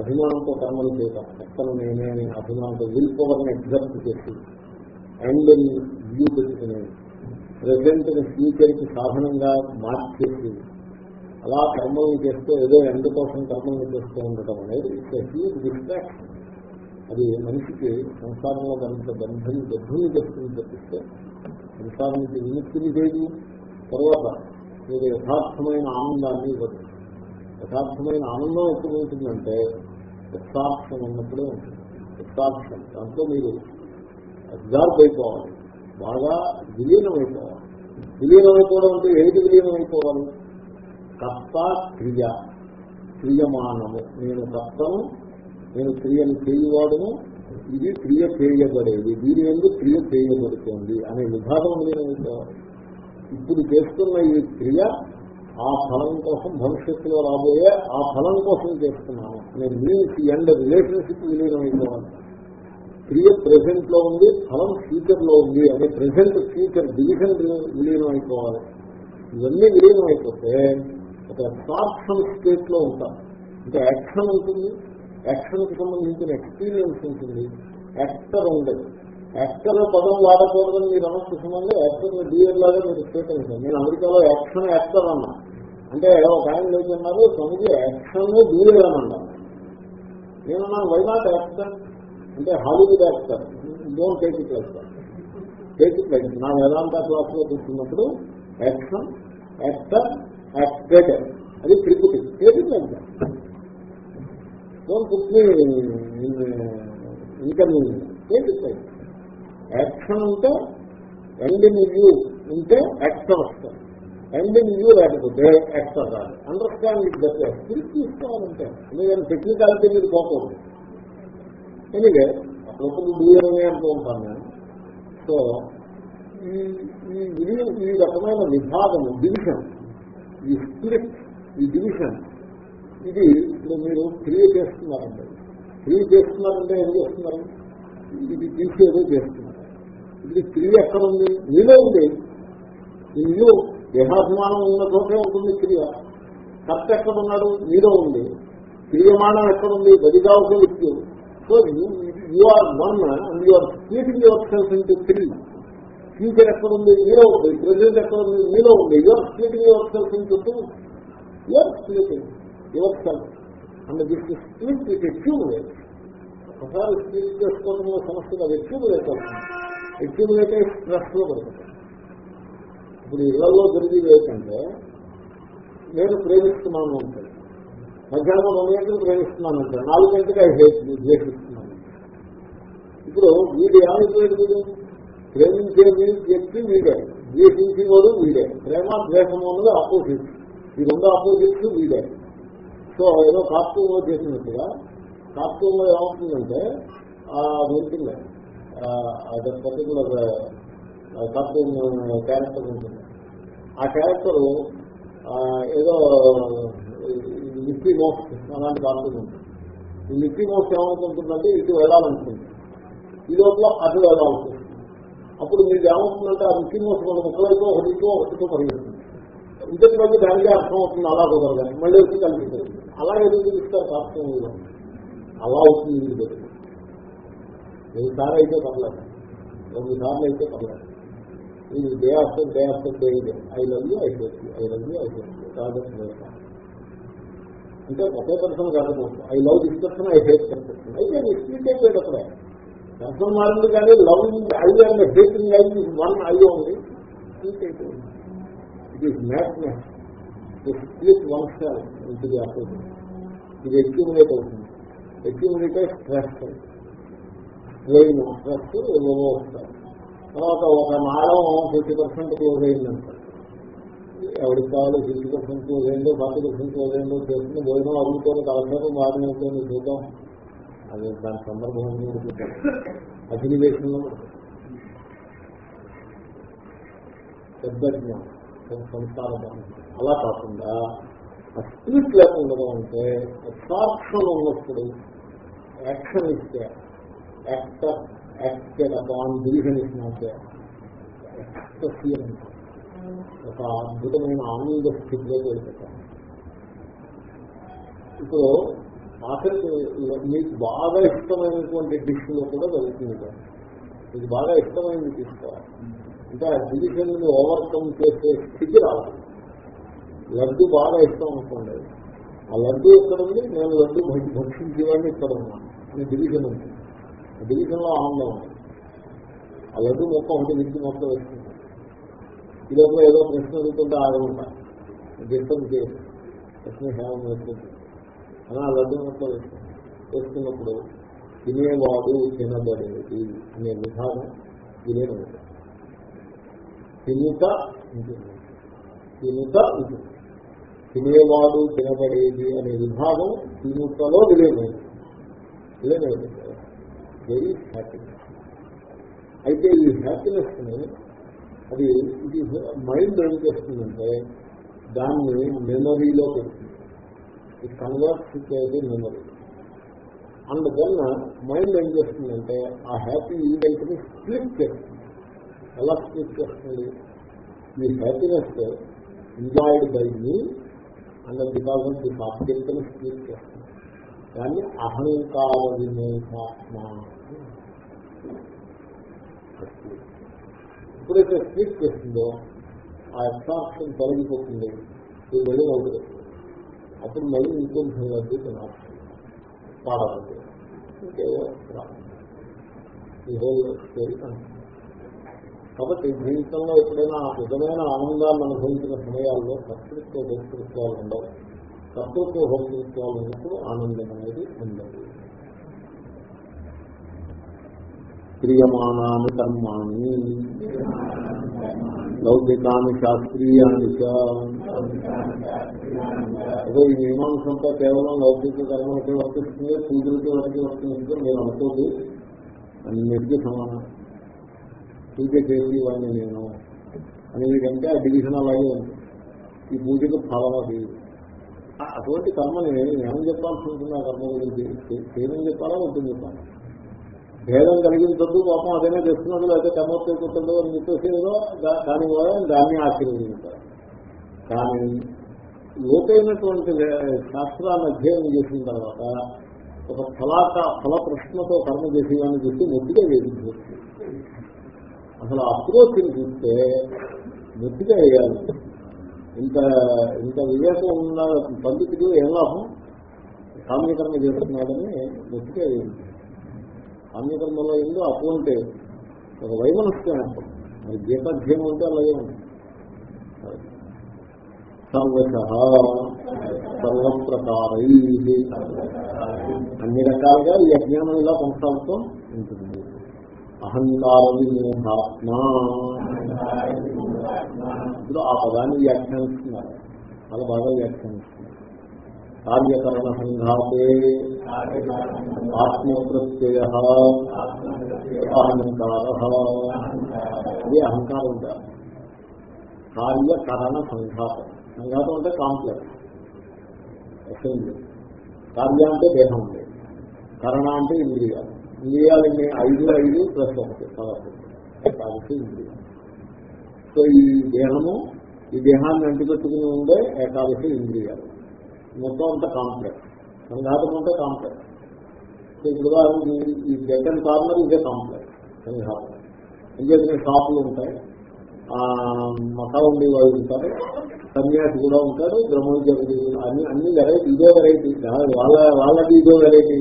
అభిమానంతో కర్మలు చేయటం ఎక్కడ నేనే అని అభిమానంతో విల్ పవర్ని ఎగ్జాక్ట్ చేసి అండ్ వ్యూ పెట్టుకుని ప్రజెంట్ ఫ్యూచర్కి సాధనంగా మార్చేసి అలా కర్మలను చేస్తే ఏదో ఎండ కోసం కర్మలను చేస్తూ ఉండటం అనేది ఇట్స్ హ్యూజ్ డిస్ట్రాక్షన్. అది మనిషికి సంసారంలో కనుక బంధం బద్ధుని చేస్తుంది తప్పిస్తే సంసారం విముక్తిని చేయదు తర్వాత మీరు యథార్థమైన ఆనందాన్ని ఇవ్వదు. యథార్థమైన ఆనందం ఎప్పుడు ఉంటుందంటే యథార్థం ఉన్నప్పుడే ఉంటుంది. యథార్థం. దాంట్లో మీరు అబ్జార్బ్ అయిపోవాలి. బాగా విలీనం విలీనమైపోవడం అంటే ఏది విలీనమైపోవాలి కర్త క్రియ క్రియమానము. నేను కర్తను నేను క్రియను చేయవాడును ఇది క్రియ చేయబడేది. దీని ఎందుకు క్రియ చేయబడుతుంది అనే విభాగం విలీనం ఇప్పుడు చేస్తున్న ఈ క్రియ ఆ ఫలం కోసం భవిష్యత్తులో రాబోయే ఆ ఫలం కోసం చేస్తున్నాను. నేను మీన్స్ ఎండ్ రిలేషన్షిప్ విలీనం క్రియ ప్రెసెంట్లో ఉంది ఫలం ఫ్యూచర్లో ఉంది అనే ప్రెసెంట్ ఫ్యూచర్ డివిజన్ విలీనం అయిపోవాలి ఇవన్నీ విలీనం అయిపోతే ఒక అబ్సార్ప్షన్ స్టేట్లో ఉంటాం. ఇంకా యాక్షన్ ఉంటుంది యాక్షన్కి సంబంధించిన ఎక్స్పీరియన్స్ ఉంటుంది యాక్టర్ ఉండదు. యాక్టర్ పదం వాడకూడదని మీరు అనుకుంటున్నాను యాక్టర్ డిఎల్ లాగా మీరు స్వీకరించారు నేను అమెరికాలో యాక్షన్ యాక్టర్ అన్నా. అంటే ఒక ఆయన లేదన్నారు స్వామిజీ యాక్షన్ డిఎల్ అని అన్నారు. నేనున్నాను వైనాట్ యాక్టర్ అంటే Hollywood actor don't take it like take it like నా వేదాంత క్లాస్లో కూర్చున్నప్పుడు యాక్షన్ యాక్టర్ యాక్టెడ్. అది త్రిపుటి. Take it like don't put me inconvenience take it like action ఉంటే ఎండ్ ఇన్ వ్యూ ఉంటే యాక్టర్ వస్తారు ఎండ్ ఇన్ వ్యూ లేకపోతే actor రాదు. Understanding it that spirit తీసుకోవాలంటే ఎందుకంటే టెక్నికాలిటీ మీద పోకూడదు ఎనివే అప్పుడప్పుడు దూరమే అంటూ ఉంటాను నేను సో ఈ ఈ రకమైన విభాగము డివిజన్ ఈ స్పిరిట్ ఈ డివిజన్ ఇది ఇప్పుడు మీరు క్రియేట్ చేస్తున్నారండి క్రియ చేస్తున్నారంటే ఏం చేస్తున్నారు? ఇది తీసేదో చేస్తున్నారు. ఇది క్రియ ఎక్కడ ఉంది? మీలో ఉంది. ఇల్లు దేహాభిమానం ఉన్న చోటే ఉంటుంది క్రియ కర్త ఎక్కడ ఉన్నాడు? మీలో ఉంది. క్రియమానం ఎక్కడుంది గదిగా ఒక వ్యక్తి so you are one and you are splitting yourself into three future ఎక్కడుంది? మీలో ఉంది. ప్రెసెంట్ ఎక్కడుంది? మీలో ఉంది. You are splitting yourself into two you are splitting yourself and this split it accumulate ఒకసారి స్పీట్ చేసుకోవడంలో సమస్య అది అక్యూములేట్ అవుతుంది. అక్యూములేట్ అయ్యి స్ట్రెస్లో పడుతుంది. ఇప్పుడు ఇళ్ళలో జరిగేది ఏంటంటే నేను ప్రేమిస్తున్నాను అంటే మధ్యాహ్నం రెండు గంటలకు ప్రేమిస్తున్నాను అంటే నాలుగు గంటలకు ఐ హేట్ ద్వేషిస్తున్నాను ఇప్పుడు వీడు ఏమైపోయాడు వీడు? ప్రేమించే వ్యక్తి వీడే. ద్వేషించేవాడు వీడే. ప్రేమ ద్వేషము అన్నది ఆపోజిట్ ఈ రెండు ఆపోజిట్స్ వీడే. సో ఏదో కార్టూన్లో చేసినట్టుగా కార్టూన్లో ఏమవుతుందంటే ఉంటుంది అది పర్టికులర్ కార్టూన్ క్యారెక్టర్ ఉంటుంది. ఆ క్యారెక్టర్ ఏదో మిక్కీ మోక్స్ అలాంటి కార్టూన్ ఉంటుంది. ఈ మిక్కీ మోక్స్ ఏమవుతుంటుందంటే ఇటు వెళ్ళాలనుకుంటుంది ఈ లోపల అటు వెళ్ళాలనుకుంటుంది అప్పుడు మీకు ఏమవుతుందంటే ఆ మిక్కీ మోక్స్ మన ముక్కలతో ఒకటితో ఒకటితో పరిగెడుతుంది ఇంతటి మధ్య దానికే అర్థం అవుతుంది అలా కుదరగానే మళ్ళీ వచ్చి కలిగిపోతుంది అలా ఎదురు చూపిస్తారు కార్టూన్లో అలా అవుతుంది ఇది. బతుకు ఎన్నిసార్లు అయితే పర్లేదు. రెండు సార్లు అయితే పర్లేదు. ఇది day after day after day I love you I hate I love you I hate కాదు అంటే ఒకే పర్సన్ కాదు I love this person I hate person అయితే స్పీట్ అయిపోయాడు అక్కడ. పర్సన్ మారింది కానీ love I and hating life is one I only split అయిపోయింది it is madness split one star ఇంటిది ఇది అక్యూములేట్ అవుతుంది అక్యూములేట్ అయి స్ట్రెస్ స్ట్రెయిన్ స్ట్రెస్ ఏమో వస్తాయి తర్వాత ఒక నాళం ఫిఫ్టీ పర్సెంట్ క్లోజ్ అయిందంట. ఎవరికి కావాలి ఫిఫ్టీ పర్సెంట్ క్లోజ్ అయిందో ఫార్టీ పర్సెంట్ క్లోజ్ అయిందో చేస్తుంది భోజనం అడుగుతుంది కాలక్షేపం బాగానే ఉంటుంది చూద్దాం. అది దాని సందర్భం అధినివేశంలో పెద్ద జ్ఞానం సంస్కారం అలా కాకుండా స్పిరిట్ లేకుండా అంటే అబ్సార్ప్షన్ ఉన్నప్పుడు యాక్షన్ ఇస్తే యాక్టర్ యాక్టెడ్ అపాన్ డివిజన్ ఇచ్చినట్టే ఒక అద్భుతమైన ఆనంద స్థితిలో వెళ్ళిపోతాను ఇప్పుడు ఆఖరికి మీకు బాగా ఇష్టమైనటువంటి డిష్లో కూడా వెళ్తుంది మీకు బాగా ఇష్టమైనది తీసుకోవాలి. అంటే ఆ డివిజన్ని ఓవర్కమ్ చేసే స్థితి రావాలి లడ్డు బాగా ఇష్టం అనుకోండి. ఆ లడ్డు ఎక్కడ ఉంది? నేను లడ్డు భక్షించేవాడిని ఇక్కడ ఉన్నాను. అని డివిజన్ ఉంది. డివిజన్లో ఆనందం ఉంది. ఆ లడ్డు మొక్క ఒకటి విడిచి మొత్తం వచ్చింది ఈ ఏదో ప్రశ్న అడుగుతుంటే ఆగమంటా గిట్టం చేసి ప్రశ్న సేవం వేసుకుంటుంది అని ఆ లడ్డు మొత్తం వేసుకున్నప్పుడు తినేవాడు తినబడేది అనే విధానం తినే తినుట ఉంటుంది తినుట ఉంటుంది తినేవాడు తినబడేది అనే విభాగం తినుటలో విలీనమైంది విలీనమైంది వెరీ హ్యాపీనెస్ అయితే ఈ హ్యాపీనెస్ని అది ఇది మైండ్ ఏం చేస్తుందంటే దాన్ని మెమరీలో పెడుతుంది. ఇట్ కన్వర్ట్ అయితే మెమరీ అందువల్ల మైండ్ ఏం చేస్తుందంటే ఆ హ్యాపీ ఈవెంట్ని స్ప్లిట్ చేస్తుంది. ఎలా స్ప్లిట్ చేస్తుంది? ఈ happiness enjoyed by me and because of the ఆబ్జెక్ట్ని split చేస్తుంది. దాన్ని అహంకార విమోహాత్మ ఎప్పుడైతే స్ప్లిట్ చేస్తుందో ఆ అబ్సార్ప్షన్ తొలగిపోతుంది. ఇది వెళ్ళి అవుతుంది అప్పుడు మళ్ళీ ఇంకొంచెం లడ్డు తినాల్సి పాడదు ఇంకేవో ఈ హోల్ స్టోరీ కాబట్టి జీవితంలో ఎప్పుడైనా నిజమైన ఆనందాన్ని అనుభవించిన సమయాల్లో కర్తృత్వ భోక్తృత్వాలు ఉండవు. కర్తృత్వ భోక్తృత్వాలు ఉన్నప్పుడు ఆనందం అనేది ఉండదు. క్రియమానాన్ని కర్మాణి. లౌకికాన్ని శాస్త్రీయాన్ని అదే ఈ మీమాంసంతో కేవలం లౌకిక కర్మలకి వర్తిస్తుంది పూజలకి వాటికి వర్తిస్తుంది నేను అనుకోదు. అన్నిటికీ సమానం. పూజ చేసి వాడిని నేను. అనేదంటే ఆ డివిజన్ అలాగే ఉంది. ఈ పూజకు ఫలమా లేదు. అటువంటి కర్మ నేను ఏమని చెప్పాల్సి ఉంటుంది ఆ కర్మ గురించి? చేయమని చెప్పాలా ఉంటుంది చెప్పాలి? భేదం కలిగించద్దు పాపం అదేనే చేస్తున్నాడు లేకపోతే కర్మతో కుట్టదు అని చెప్పేసి ఏదో దాని ద్వారా దాన్ని ఆశీర్వదించారు కానీ లోకైనటువంటి శాస్త్రాన్ని అధ్యయనం చేసిన తర్వాత ఒక ఫలాక ఫల ప్రశ్నతో కర్మ చేసేవాడిని చూస్తే మొట్టిగా వేధించవచ్చు అసలు అప్రోచ్ని చూస్తే మొట్టిగా వేయాలి. ఇంత ఇంత వివేకం ఉన్న పండితుడు ఏం లాభం? కామ్యకర్మ చేస్తున్నాడని మొట్టిగా వేయించారు కామ్యకర్మలో ఏందో అటువంటి ఒక వైమనస్యం ఏర్పడుతుంది మరి గీతాధ్యయనం అంటే అలాగే ఉంది. సర్వశ అన్ని రకాలుగా ఈ అజ్ఞానం ఇలా కొనసాగుతూ ఉంటుంది. అహంకార విమోహాత్మ ఇప్పుడు ఆ పదాన్ని వ్యాఖ్యానిస్తున్నారు. చాలా బాగా వ్యాఖ్యానిస్తున్నారు. కార్యకరణ సంఘాతే ఆత్మప్రత్యయ అహంకార ఇది అహంకారం ఉంటారు కార్యకరణ సంఘాతం సంఘాతం అంటే కాంప్లెక్స్ అసెంబ్లీ. కార్య అంటే దేహం ఉంది కరణ అంటే ఇంద్రియాలు. ఇంద్రియాలు ఐదు ఐదు ప్లస్ ఒకటి. కాబట్టి ఇంద్రియాలు. సో ఈ దేహము ఈ దేహాన్ని అంటిపెట్టుకుని ఉండే ఏకాదశి ఇంద్రియాలు. మొత్తం అంతా కాంప్లెక్స్ సంఘాతం అంతా కాంప్లెక్స్ ఇప్పుడు ఈ సెకండ్ కార్నర్ ఇదే కాంప్లెక్స్ సంఘాతం ఇంకేదైనా షాపులు ఉంటాయి. ఆ మకా ఉండే వాళ్ళు ఉంటారు. సన్యాసి కూడా ఉంటారు. బ్రహ్మోద్యోగి అన్ని అన్ని వెరైటీ ఇదే వెరైటీ వాళ్ళ వాళ్ళకి ఇదే వెరైటీ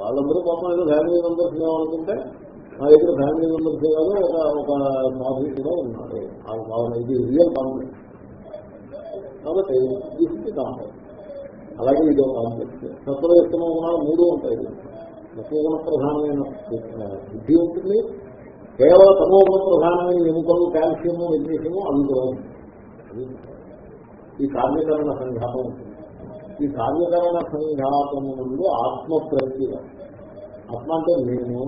వాళ్ళందరూ పాపం ఏదో ఫ్యామిలీ మెంబర్స్ అనుకుంటే మా దగ్గర ఫ్యామిలీ మెంబర్స్ కాదు ఒక ఒక సాధు కూడా ఉన్నారు. వాళ్ళ ఇది రియల్ కాంప్లెక్స్ కాబట్టి ఇది కాంప్లెక్స్ అలాగే ఇదో కాంప్లెక్స్ సత్వయుక్తమ గుణాలు మూడు ఉంటాయి. సత్వగుణ ప్రధానమైన బుద్ధి ఉంటుంది. కేవలం తమోగుణ ప్రధానమైన ఎముకలు కాల్షియము మెగ్నీషియము అవి ఈ కార్యకరణ సంఘాతం ఉంటుంది. ఈ కార్యకరణ సంఘాతము ముందు ఆత్మ ప్రత్యేక ఆత్మ అంటే నేను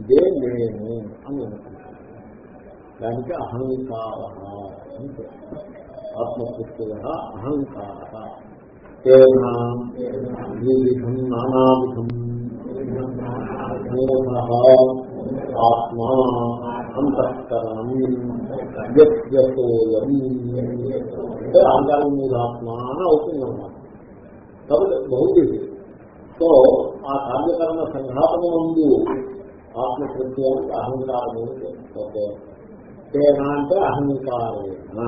ఇదే నేను అని అనుకుంటాను దానికి అహంకార అని పేరు. ఆత్మప్రత్యయ అహంకార తేన వివిధం నానావిధం ఆత్మా అంతఃకరణం వ్యక్తోయం అంటే అహంకారం మీద ఆత్మ అని అవుతుంది అన్నమాట. కాబట్టి బహుదేవి సో ఆ కార్యకరణ సంఘాతం ముందు ఆత్మ ప్రత్యేక అహంకారము ఓకే తేన అంటే అహంకారేణ.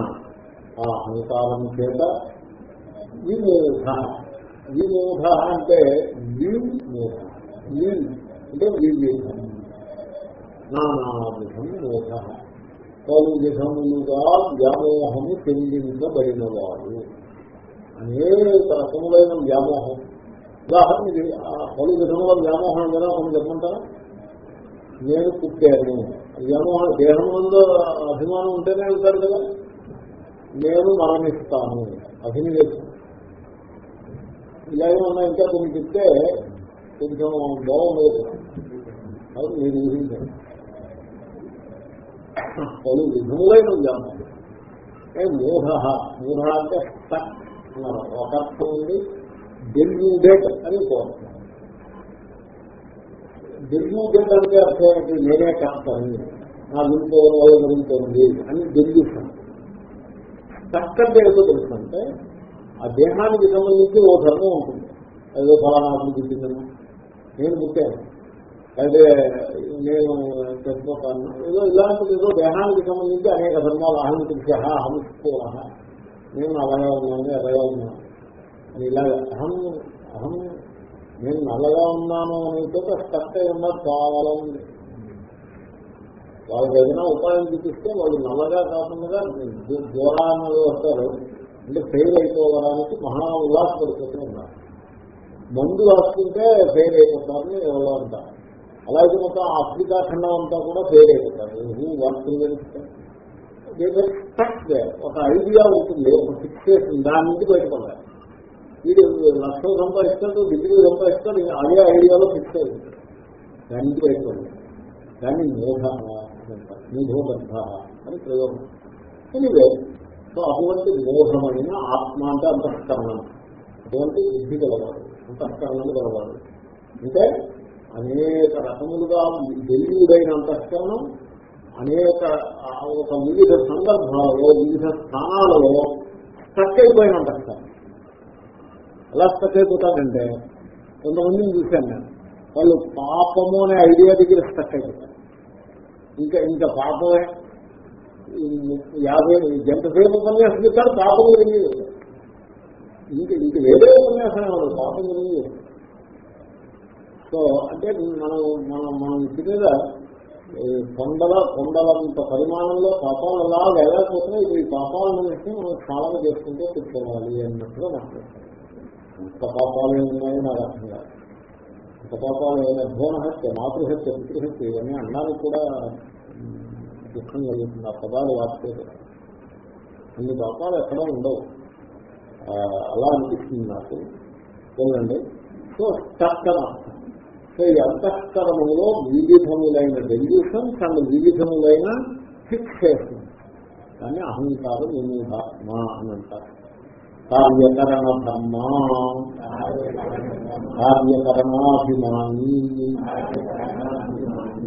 ఆ అహంకారం చేత విమూఢ విమూఢ అంటే విమూఢ అంటే వివిధం నానావిధం మోఢ పలు విధములుగా వ్యామోహము చెందించబడినవాడు అనేక రకములైన వ్యామోహం. ఉదాహరణకి పలు విధముల వ్యామోహం కదా మనం చెప్పమంటారా? నేను పుట్టాను. వ్యామోహం దేహం ముందు అభిమానం ఉంటేనే వెళ్తారు కదా? నేను మరణిస్తాను. అభినివేశం. ఇలాగే ఉన్నా ఇంకా కొన్ని చెప్తే కొంచెం బాగుండదు అది మీరు ఊహించండి. పలు విధములైన వ్యామోహం మూఢ మూఢ అంటే స్టక్ ఒక అర్థం ఉంది. డెల్యూడెడ్ అని కోరుతాం డెల్యూడెడ్ అంటే అర్థం ఏంటి? నేనే కాస్తాను నా వింటోను వాళ్ళు వింటోంది అని డెల్యూషన్ స్టక్ అంటే ఏదో తెలుసంటే ఆ దేహానికి సంబంధించి ఓ ధర్మం ఉంటుంది. ఏదో ఫలానా పుట్టిందని నేను పుట్టాను. అయితే నేను చనిపోతాను ఏదో ఇలాంటిది ఏదో దేహానికి సంబంధించి అనేక ధర్మాలు అహం తెలిసి అహం స్ఫూర నేను అలాగా ఉన్నాను అలాగే ఉన్నాను అని ఇలాగ అహం అహం నేను నల్లగా ఉన్నాను అనే చోట స్టక్ అయి చాలా ఉంది వాళ్ళకి ఏదైనా ఉపాయం చూపిస్తే వాళ్ళు నల్లగా కాకుండా దూరాన్ని వస్తారు అంటే ఫెయిల్ అయిపోవడానికి మహా ఉల్లాసపడిపోతూ ఉన్నారు. మందు రాసుకుంటే ఫెయిల్ అయిపోతారని ఎవరో అంటారు. అలాగే మొత్తం ఆఫ్రికా ఖండం అంతా కూడా ఫెయిల్ అయిపోతారు. హూ వర్క్ ఒక ఐడియా ఉంటుంది ఒక ఫిక్సేషన్ దాని నుంచి బయటపడాలి వీడు లక్షలు సంపాదిస్తాడు డిగ్రీ సంపాదిస్తాడు అదే ఐడియాలో ఫిక్స్ అయింది దాని నుంచి బయటపడింది దాన్ని మోఢ మూఢోబద్ధ అని ప్రయోగం. ఎనివే సో అటువంటి మోహమైన ఆత్మ అంటే అంతఃకరణం అటువంటి బుద్ధి గలవాడు అంతఃకరణం గలవాడు. అంటే అనేక రకములుగా తెలియుడైన అంతఃకరణం అనేక ఒక వివిధ సందర్భాలలో వివిధ స్థానాలలో స్టక్ అయిపోయిన అంతఃకరణం ఎలా స్టక్ అయిపోతాడంటే కొంతమందిని చూశాను నేను. వాళ్ళు పాపము అనే ఐడియా దగ్గర స్టక్ అయిపోతారు. ఇంకా ఇంకా పాపమే యాభై గంట సేపు ఉపన్యాసం చెప్తారు పాపం గురించి చెప్తారు. ఇంక ఇంక వేరే ఉపన్యాసం ఏమన్నా పాపం గురించి చెప్తారు. సో అంటే మనం మనం మనం ఇంటి మీద ఈ కొండల కొండలంత పరిమాణంలో పాపాలు అలా వెళ్ళకపోతున్నాయి ఈ పాపాలను వేసి మనం క్షాళన చేసుకుంటే కూర్చోవాలి అన్నట్టుగా మాట్లాడతాం ఎంత పాపాలు ఉన్నాయో నాకు అర్థం కాదు ఎంత పాపాలు ఏమైనా భువనహత్య మాతృహత్య పితృహత్య ఇవన్నీ అన్నానికి కూడా దుఃఖం కలుగుతుంది ఆ పదాలు కూడా. అన్ని పాపాలు ఎక్కడా ఉండవు. అలా అనిపిస్తుంది నాకు. చూడండి సో స్టక్ అని అర్థం సో ఈ అంతఃకరణంలో వివిధములైన డెల్యూషన్స్ అండ్ వివిధములైన ఫిక్సేషన్ దాన్ని అహంకారం విమూఢాత్మ అని అంటారు. కార్యకరణ ధర్మ కార్యకరణాభిమాని.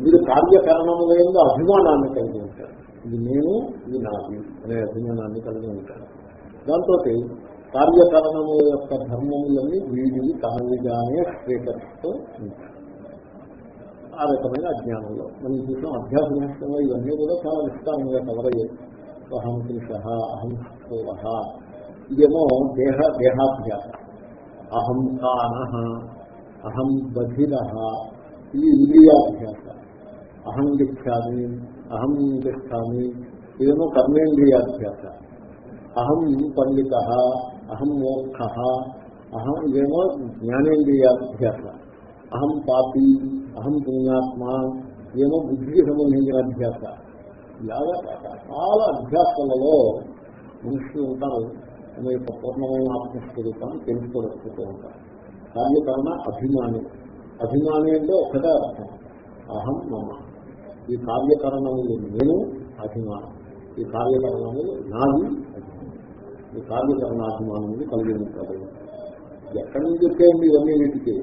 వీడు కార్యకరణములైన అభిమానాన్ని కలిగి ఉంటాడు ఇది నేను ఇది నాది అనే అభిమానాన్ని కలిగి ఉంటాడు దాంతో కార్యకరణము యొక్క ధర్మములన్నీ వీడిని తానుగానే స్వీకరిస్తూ ఉంటాడు ఆ రకమైన అజ్ఞానంలో. మనం చూసాం అభ్యాస నష్టంలో ఇవన్నీ కూడా చాలా విస్తారంగా కవర్ అయ్యాయి. అహం పురుష అహం స్థూల. ఇదేమో దేహ దేహాభ్యాస. అహం కాన అహం బధిర. ఇది ఇంద్రియాభ్యాస. అహం గచ్చామి అహం గచ్చామి ఇదేమో కర్మేంద్రియాధ్యాస అహం పండిత అహం మోక్ష అహం ఇదేమో జ్ఞానేంద్రియాధ్యాస అహం పాపి అహం పుణ్యాత్మ ఏమో బుద్ధికి సంబంధించిన అధ్యాస ఇలాగా చాలా అధ్యాసలలో మనుషులు ఉంటారు. తమ యొక్క పూర్ణమైన ఆత్మస్వరూపాన్ని తెలుసుకోవచ్చుతూ ఉంటారు. కార్యకరణ అభిమాని. అభిమాని అంటే ఒకటే అర్థం. అహం మమ. ఈ కార్యకరణములు నేను అభిమానం. ఈ కార్యకరణములు నాది అభిమానం. ఈ కార్యకరణాభిమానములు కలిగి ఉంటారు ఎక్కడి నుంచి వచ్చేయండి ఇవన్నీ వీటికి?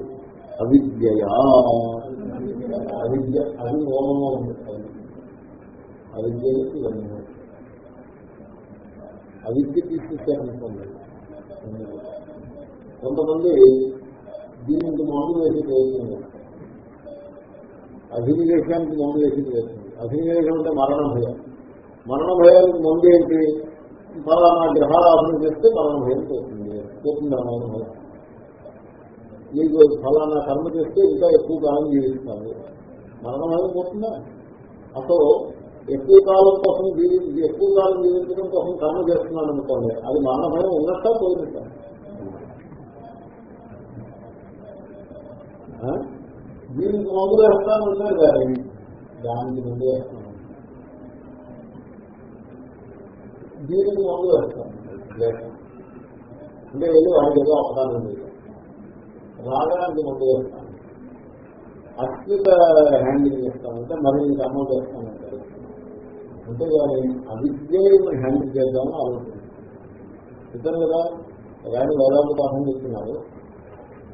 అవిద్యయా. అవిద్య అది మూలంలో ఉంది. అవిద్యకి ఇవన్నీ అవిద్య తీసుకొచ్చారనుకోండి కొంతమంది దీనికి మందు వేసి చేస్తారు. అభినివేశానికి మందు వేసి వేస్తుంది అభినివేశం అంటే మరణ భయం. మరణ భయానికి మందు ఏంటి? ఫలానా గ్రహారాధన చేస్తే మరణ భయం పోతుంది. పోతుంది మరణ భయం. మీకు ఫలానా కర్మ చేస్తే ఇంకా ఎక్కువ కాలం జీవిస్తారు మరణ భయం పోతుందా? అసలు ఎక్కువ కాలం కోసం జీవి ఎక్కువ కాలం జీవించడం కోసం కర్మ చేస్తున్నాను అనుకోండి అది మరణ భయం ఉన్నట్టా పోయినట్టా? ఆ? దీనికి మందు వేస్తాను ఉన్నారు కానీ దానికి ముందు వేస్తాను దీనికి మందు వేస్తాను లేదు. అంటే వెళ్ళి వాడికి ఏదో అపదానం ఉంది. రాగానికి మందు వేస్తాను అత్యుత హ్యాండిల్ చేస్తానంటే మరి నీకు అమలు చేస్తానంటే అంటే వారి అవిద్యను హ్యాండిల్ చేద్దామని ఆలోచన. ఇద్దరు కదా ఆయన వేదాంత పాఠం చేస్తున్నారు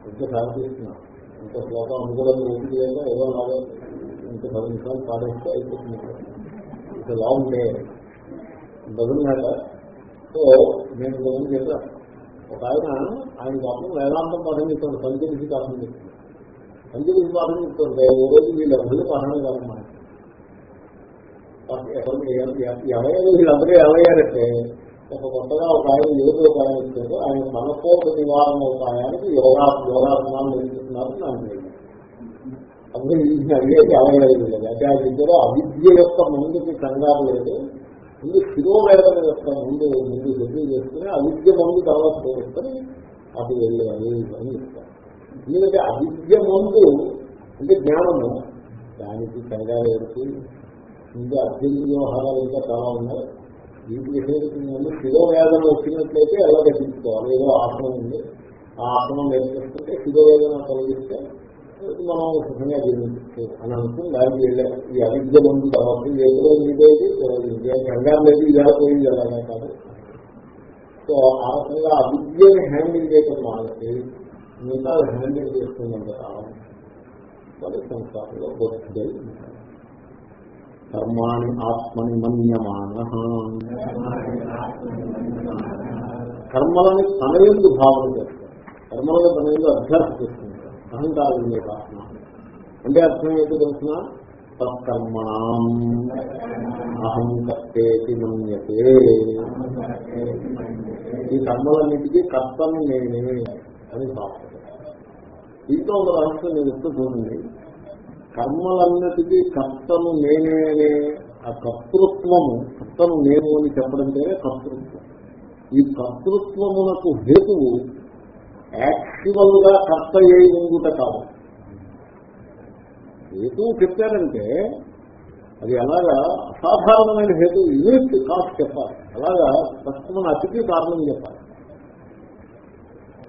ఇంత సాధిస్తున్నారు ఇంత శ్లోకం అనుకూలంగా ఏంటి అంటే ఏదో లాగా ఇంత పది నిమిషాలు పాటిస్తే అయిపోతుంది. ఇంత long day doesn't matter so నేను ఇంతకుముందు చెప్పాను ఒక ఆయన ఆయన పాపం వేదాంతం పాఠం చెప్తాను సంచరించి పాఠం చెప్తాను సంచరించి పాఠం చెప్తుంటే ఓ రోజు వీళ్ళు ఎవరి పాఠం కాదమ్మా ఎవరైనా వీళ్ళందరూ ఏమయ్యారంటే ఒక కొత్తగా ఒక ఆయన యోగ ఉపాయం ఇచ్చారు ఆయన మనకోప నివారణ ఉపాయానికి యోగా యోగాసనాలు నేర్చుకున్నారు నాకు తెలియదు అప్పుడు ఈ అయ్యేది అవలేదు అంటే ఆ ఇద్దరు అవిద్య యొక్క ముందుకి కంగారు లేదు. ముందు శిరోవేదన యొక్క ముందు ముందు దగ్గర చేసుకుని అవిద్య ముందు తర్వాత పోగొట్టుకొని అది వెళ్ళాలి అని చెప్తారు ఎందుకంటే అవిద్య ముందు అంటే జ్ఞానము. దానికి కంగారు ఏడుతూ ఇంకా అత్యంత వ్యవహారాలు ఇంకా చాలా ఉన్నాయి. వీటికి విషయానికి శిరోవేదన వచ్చినట్లయితే ఎలా తగ్గించుకోవాలి ఏదో ఆసనం ఉంది. ఆ ఆసనం నేర్పిస్తుంటే శిరోవేదన తొలగిస్తే మనం సుఖంగా జీవించచ్చు అని అనుకుని దానికి వెళ్ళాం. ఈ అవిద్య ముందు కాబట్టి ఎప్పుడో మీదేది ఇంకేం కంగారు లేదు ఇలా పోయింది అలాగే కాదు. సో ఆ రకంగా అవిద్యని హ్యాండిల్ చేయడం మానేసి మిగతా హ్యాండిల్ చేస్తుందంటే కావాలి మరి సంసారంలో బతుకుదై ఉంటారు కర్మాణి ఆత్మని మన్యమాన. కర్మలని తన ఎందు భావన చేస్తారు. కర్మలను తన ఎందు అభ్యాసం చేస్తుంటారు అహంకారం లేదు ఆత్మ. అంటే అర్థం ఏంటో తెలిసిన? తత్కర్మణం. అహం కర్తేతి మన్యతే. ఈ కర్మలన్నిటికీ కర్తను నేనే అని భావన దీంట్లో ఒక రహస్యం నేను ఎప్పుడు చూడండి కర్మలన్నిటికీ కర్తను నేనే అనే ఆ కర్తృత్వము కర్తను నేను అని చెప్పడం పేరే కర్తృత్వం. ఈ కర్తృత్వమునకు హేతువు యాక్చువల్గా కర్త అయి ఉండుట కాదు. హేతువు చెప్పారంటే అది అలాగా అసాధారణమైన హేతు యూనిట్ కాస్ట్ చెప్పాలి. అలాగా కష్టమని అతిథి కారణం చెప్పాలి.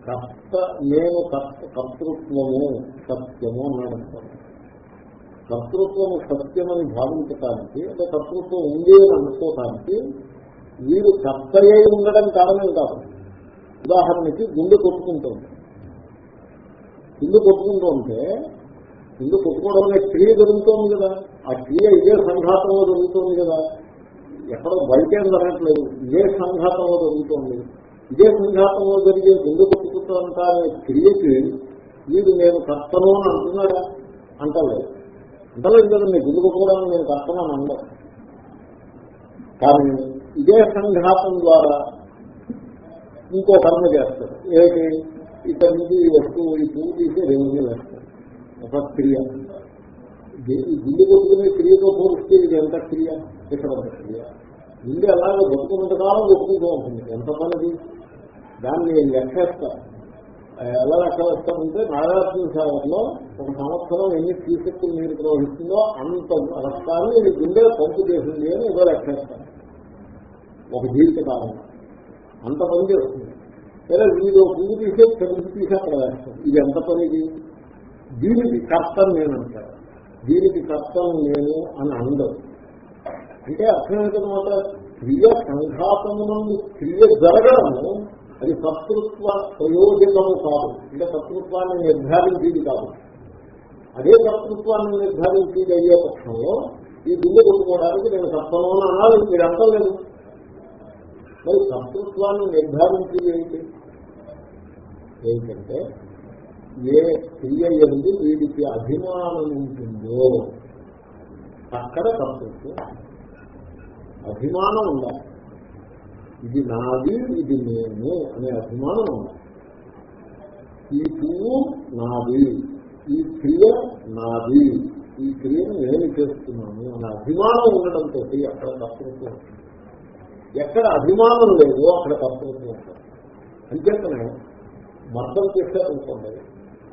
కర్త నేను కర్త కర్తృత్వము సత్యము అన్నాడు కర్తృత్వము సత్యమని భావించటానికి అంటే కర్తృత్వం ఉంది అని అనుకోవటానికి వీరు కర్తయ్య ఉండడం కారణం కాదు. ఉదాహరణకి గుండె కొట్టుకుంటుంది. గుండె కొట్టుకుంటూ ఉంటే గుండె కొట్టుకోవడం అనే క్రియ జరుగుతోంది కదా? ఆ క్రియ ఇదే సంఘాతంలో జరుగుతోంది కదా? ఎక్కడో బయటేం జరగట్లేదు. ఇదే సంఘాతంలో జరుగుతోంది. ఇదే సంఘాతంలో జరిగే గుండె కొట్టుకుంటా అనే క్రియకి వీడు నేను కర్తను అని అంటున్నాడా? అంటలేదు. అంటలేదు కదండి గుండె కొట్టుకోవడానికి నేను కష్టమని అని కానీ ఇదే సంఘాతం ద్వారా ఇంకో కర్మ చేస్తారు. ఏంటి ఇక్కడి నుంచి ఈ వస్తువు ఈ పువ్వు తీసి రెవెన్యూ వేస్తారు. ఒక క్రియ ఈ గుండె కొట్టుకునే క్రియతో పోలిస్తే ఇది ఎంత క్రియ? ఇక్కడ ఒక క్రియ. గుండె అలాగే బతుకున్నంత కాలం కొట్టుకుంటూ ఉంటుంది. ఎంత పనిది? దాన్ని నేను లెక్కేస్తాను. ఎలా లెక్క వేస్తామంటే నాగార్జున సాగర్లో ఒక సంవత్సరం ఎన్ని తీసెక్కులు నీరు ప్రవహిస్తుందో అంత రక్తాన్ని ఇది గుండె పంపు చేసింది అని ఏదో లెక్కేస్తాను ఒక జీవితకాలం అంత పని చేస్తుంది. లేదా వీడు పువ్వు తీసే పెరుగు తీసే అక్కడ వేస్తాను ఇది ఎంత పనిది దీనికి కర్తను నేనంటారు దీనికి కర్తను నేను అని అందరు అంటే అర్థమైతే మాట క్రియ సంఘాతమునందు క్రియ జరగడము అది కర్తృత్వ ప్రయోజకము కాదు. అంటే కర్తృత్వాన్ని నిర్ధారించేది కాదు. అదే కర్తృత్వాన్ని నిర్ధారించేది అయ్యే పక్షంలో ఈ బిల్లు కొట్టుకోవడానికి నేను కర్తను అని అనాలి మీరు అర్థం లేదు. మరి కర్తృత్వాన్ని నిర్ధారించేది ఏంటి? ఏంటంటే ఏ క్రియ ఎందు వీడికి అభిమానం ఉంటుందో అక్కడ కర్తృత్వం అభిమానం ఉండాలి. ఇది నాది ఇది నేను అనే అభిమానం ఉంది. ఈ పువ్వు నాది ఈ క్రియ నాది ఈ క్రియను నేను చేస్తున్నాను అనే అభిమానం ఉండడంతో అక్కడ కర్తృత్వం ఉంటుంది. ఎక్కడ అభిమానం లేదో అక్కడ కర్తృత్వం ఉంటుంది. అంచేతనే మర్దం చేశారనుకోండి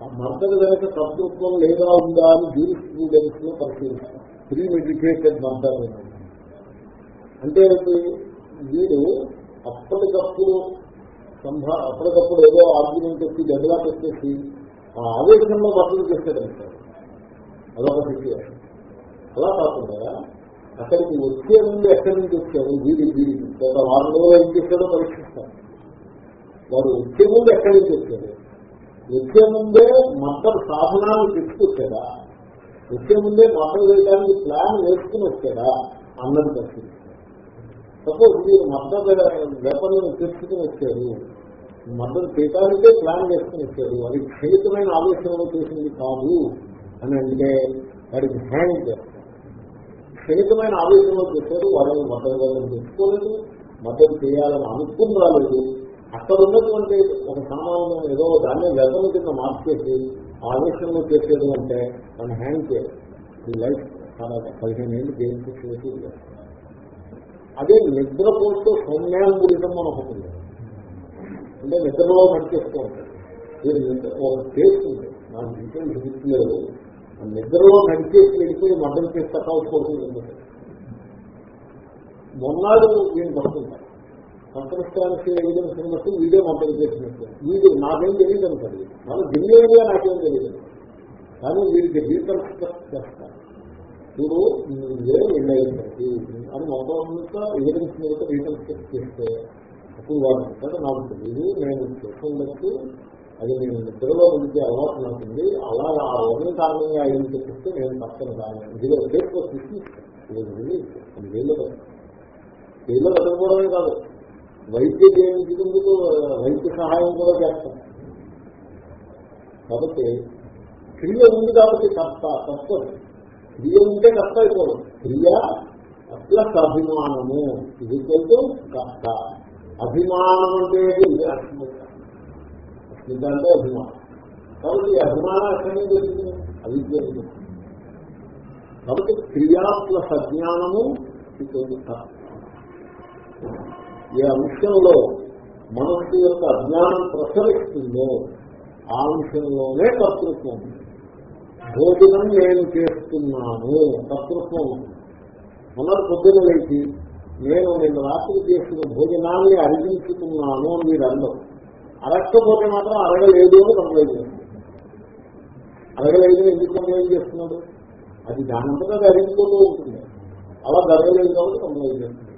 ఆ మర్దం కనుక కర్తృత్వం లేదా ఉందా అని జూరి స్టూడెంట్స్లో పరిశీలిస్తాం. ప్రీ మెడికేటెడ్ మర్దం అంటే వీడు అప్పటికప్పుడు సంభా అప్పటికప్పుడు ఏదో ఆర్గ్యుమెంట్ వచ్చి గదిలా పెట్టేసి ఆ ఆవేశంలో మర్దలు చేసేదంటారు అదొక సిచ్యువేషన్ అలా కాకుండా అక్కడికి వచ్చే ముందు ఎక్కడి నుంచి వచ్చారు వీడి వీడి. గత వారం రోజులు ఏం చేశాడో పరీక్షిస్తారు వారు వచ్చే ముందు ఎక్కడి నుంచి వచ్చారు వచ్చే ముందే మతం సాధనాలు తెచ్చుకొచ్చారా వచ్చే ముందే మద్దతు వేయడానికి ప్లాన్ వేసుకుని వచ్చాడా? అన్నది పరిస్థితి సపోజ్ మీరు మద్దతు వేపలను తెచ్చుకుని వచ్చారు. మద్దతు చేయడానికే ప్లాన్ చేసుకుని వచ్చారు. అది క్షేత్రమైన ఆలోచనలో చేసింది కాదు అని అంటే వాడికి హ్యాంగ్ చేస్తారు. క్షేత్రమైన ఆలోచనలో చేశారు వాళ్ళని మద్దతు వేయాలని తెచ్చుకోలేదు మద్దతు చేయాలని అనుకుని రాలేదు అక్కడ ఉన్నటువంటి ఒక సామాన్యం ఏదో దాన్ని వ్యర్థం కింద మార్చేసి ఆవేశంలో చేసేది అంటే దాన్ని హ్యాంగ్ చేయాలి. ఈ లైఫ్ చాలా పదిహేను ఏళ్ళు దేనికి చేసి చేస్తారు అదే నిద్రపోతూ సౌమ్యాంగులిజం అని ఒకటి అంటే నిద్రలో నడిచేస్తూ ఉంటాడు మీరు నిద్ర చేస్తుంది కేసు ఉంది. నాకు డీటెయిల్స్ గుర్తులేదు. నిద్రలో నడిచేసి వెళ్ళిపోయి మద్దతు చేసి తక్కువకూడదు మొన్నాడు నేను పడుతుంటాను సంతృష్టానికి ఎవిడెన్స్ ఉన్నట్టు వీడియో మద్దతు చేసినట్టు. వీడు నాకేం తెలియదు అనుకోండి. మన జెన్యున్గా నాకేం తెలియదు. కానీ వీడికి రీకన్స్ట్రక్ట్ చేస్తాను ఇప్పుడు నువ్వే వెళ్ళేసరికి అని మొత్తం అంతా మీద రీకన్స్ట్రక్ట్ చేస్తే అప్పుడు వాడు అంటాడు నాకు తెలియదు నేను చేస్తుండొచ్చు అది నేను నిద్రలో ఉంటే అలవాటు నాకుంది అలా ఆ వరం కారణంగా ఆయన చెప్పిస్తే నేను పక్కన కాను ఇదిలో రేపు అది వేలో వేలో పెట్టకపోవడమే కాదు. వైద్య చేయించుకుందుకు వైద్య సహాయం కూడా చేస్తాం. కాబట్టి క్రియ ఉంది కాబట్టి కష్ట కష్టం క్రియ ఉంటే కర్త అయిపోవడం క్రియ ప్లస్ అభిమానము ఇది కొంచెం కష్ట. అభిమానం అంటే ఇది అభిమానం. కాబట్టి ఈ అభిమానం అక్కడే జరిగింది అది జరిగింది కాబట్టి క్రియా ప్లస్ అజ్ఞానము ఇది కర్త ఏ అంశంలో మనస్సు యొక్క అజ్ఞానం ప్రసరిస్తుందో ఆ అంశంలోనే కర్తృత్వం. భోజనం నేను చేస్తున్నాను. కర్తృత్వం. ఉంది. పొద్దున లేచి నేను నిన్న రాత్రి చేసిన భోజనాన్ని అరిగించుకున్నాను అని మీరు అందరూ అరక్కపోతే మాత్రం అరగలేదు అని కంప్లైంట్ చేస్తుంది అరగలేదు ఎందుకు కంప్లైంట్ చేస్తున్నాడు? అది దానంతటా అది అరిగిపోతూ ఉంటుంది. అలా జరగలేదు కాబట్టి కంప్లైంట్ చేస్తుంది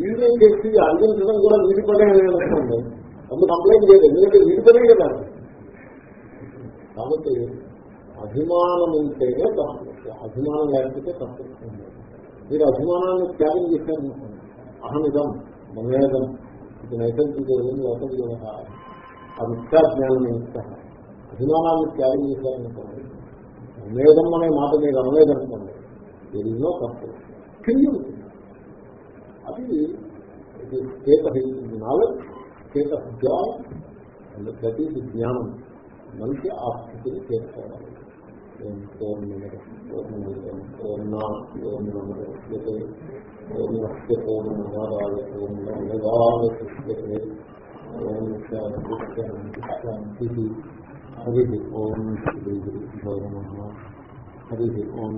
వీడియో చేసి అరిగించడం కూడా విడిపడే అనుకోండి అందుకు కంప్లైంట్ చేయలేదు. ఎందుకంటే విడిపడే కదా. కాబట్టి అభిమానం ఉంటేనే తప్పు. అభిమానం లేకపోతే తప్పు. మీరు అభిమానాన్ని త్యాగం చేశారనుకోండి అహమిదం మమేదం ఇది నైసర్గిక నైసర్గిక ఆ మిథ్యాజ్ఞానం ఇష్ట అభిమానాన్ని త్యాగం చేశారనుకోండి మమేదం అనే మాట మీరు అనలేదనుకోండి. ఎన్నో తప్పు క్రియ ఉంటుంది అది ఇది state of knowledge state of joy and that is జ్ఞానం మనిషి ఆ స్థితిని చేరుకోవాలి పూర్ణస్య పూర్ణమాదాయ పూర్ణమేవాశిష్యతే ఓం శాంతి శాంతి హరి ఓం శ్రీ గురు హరి ఓం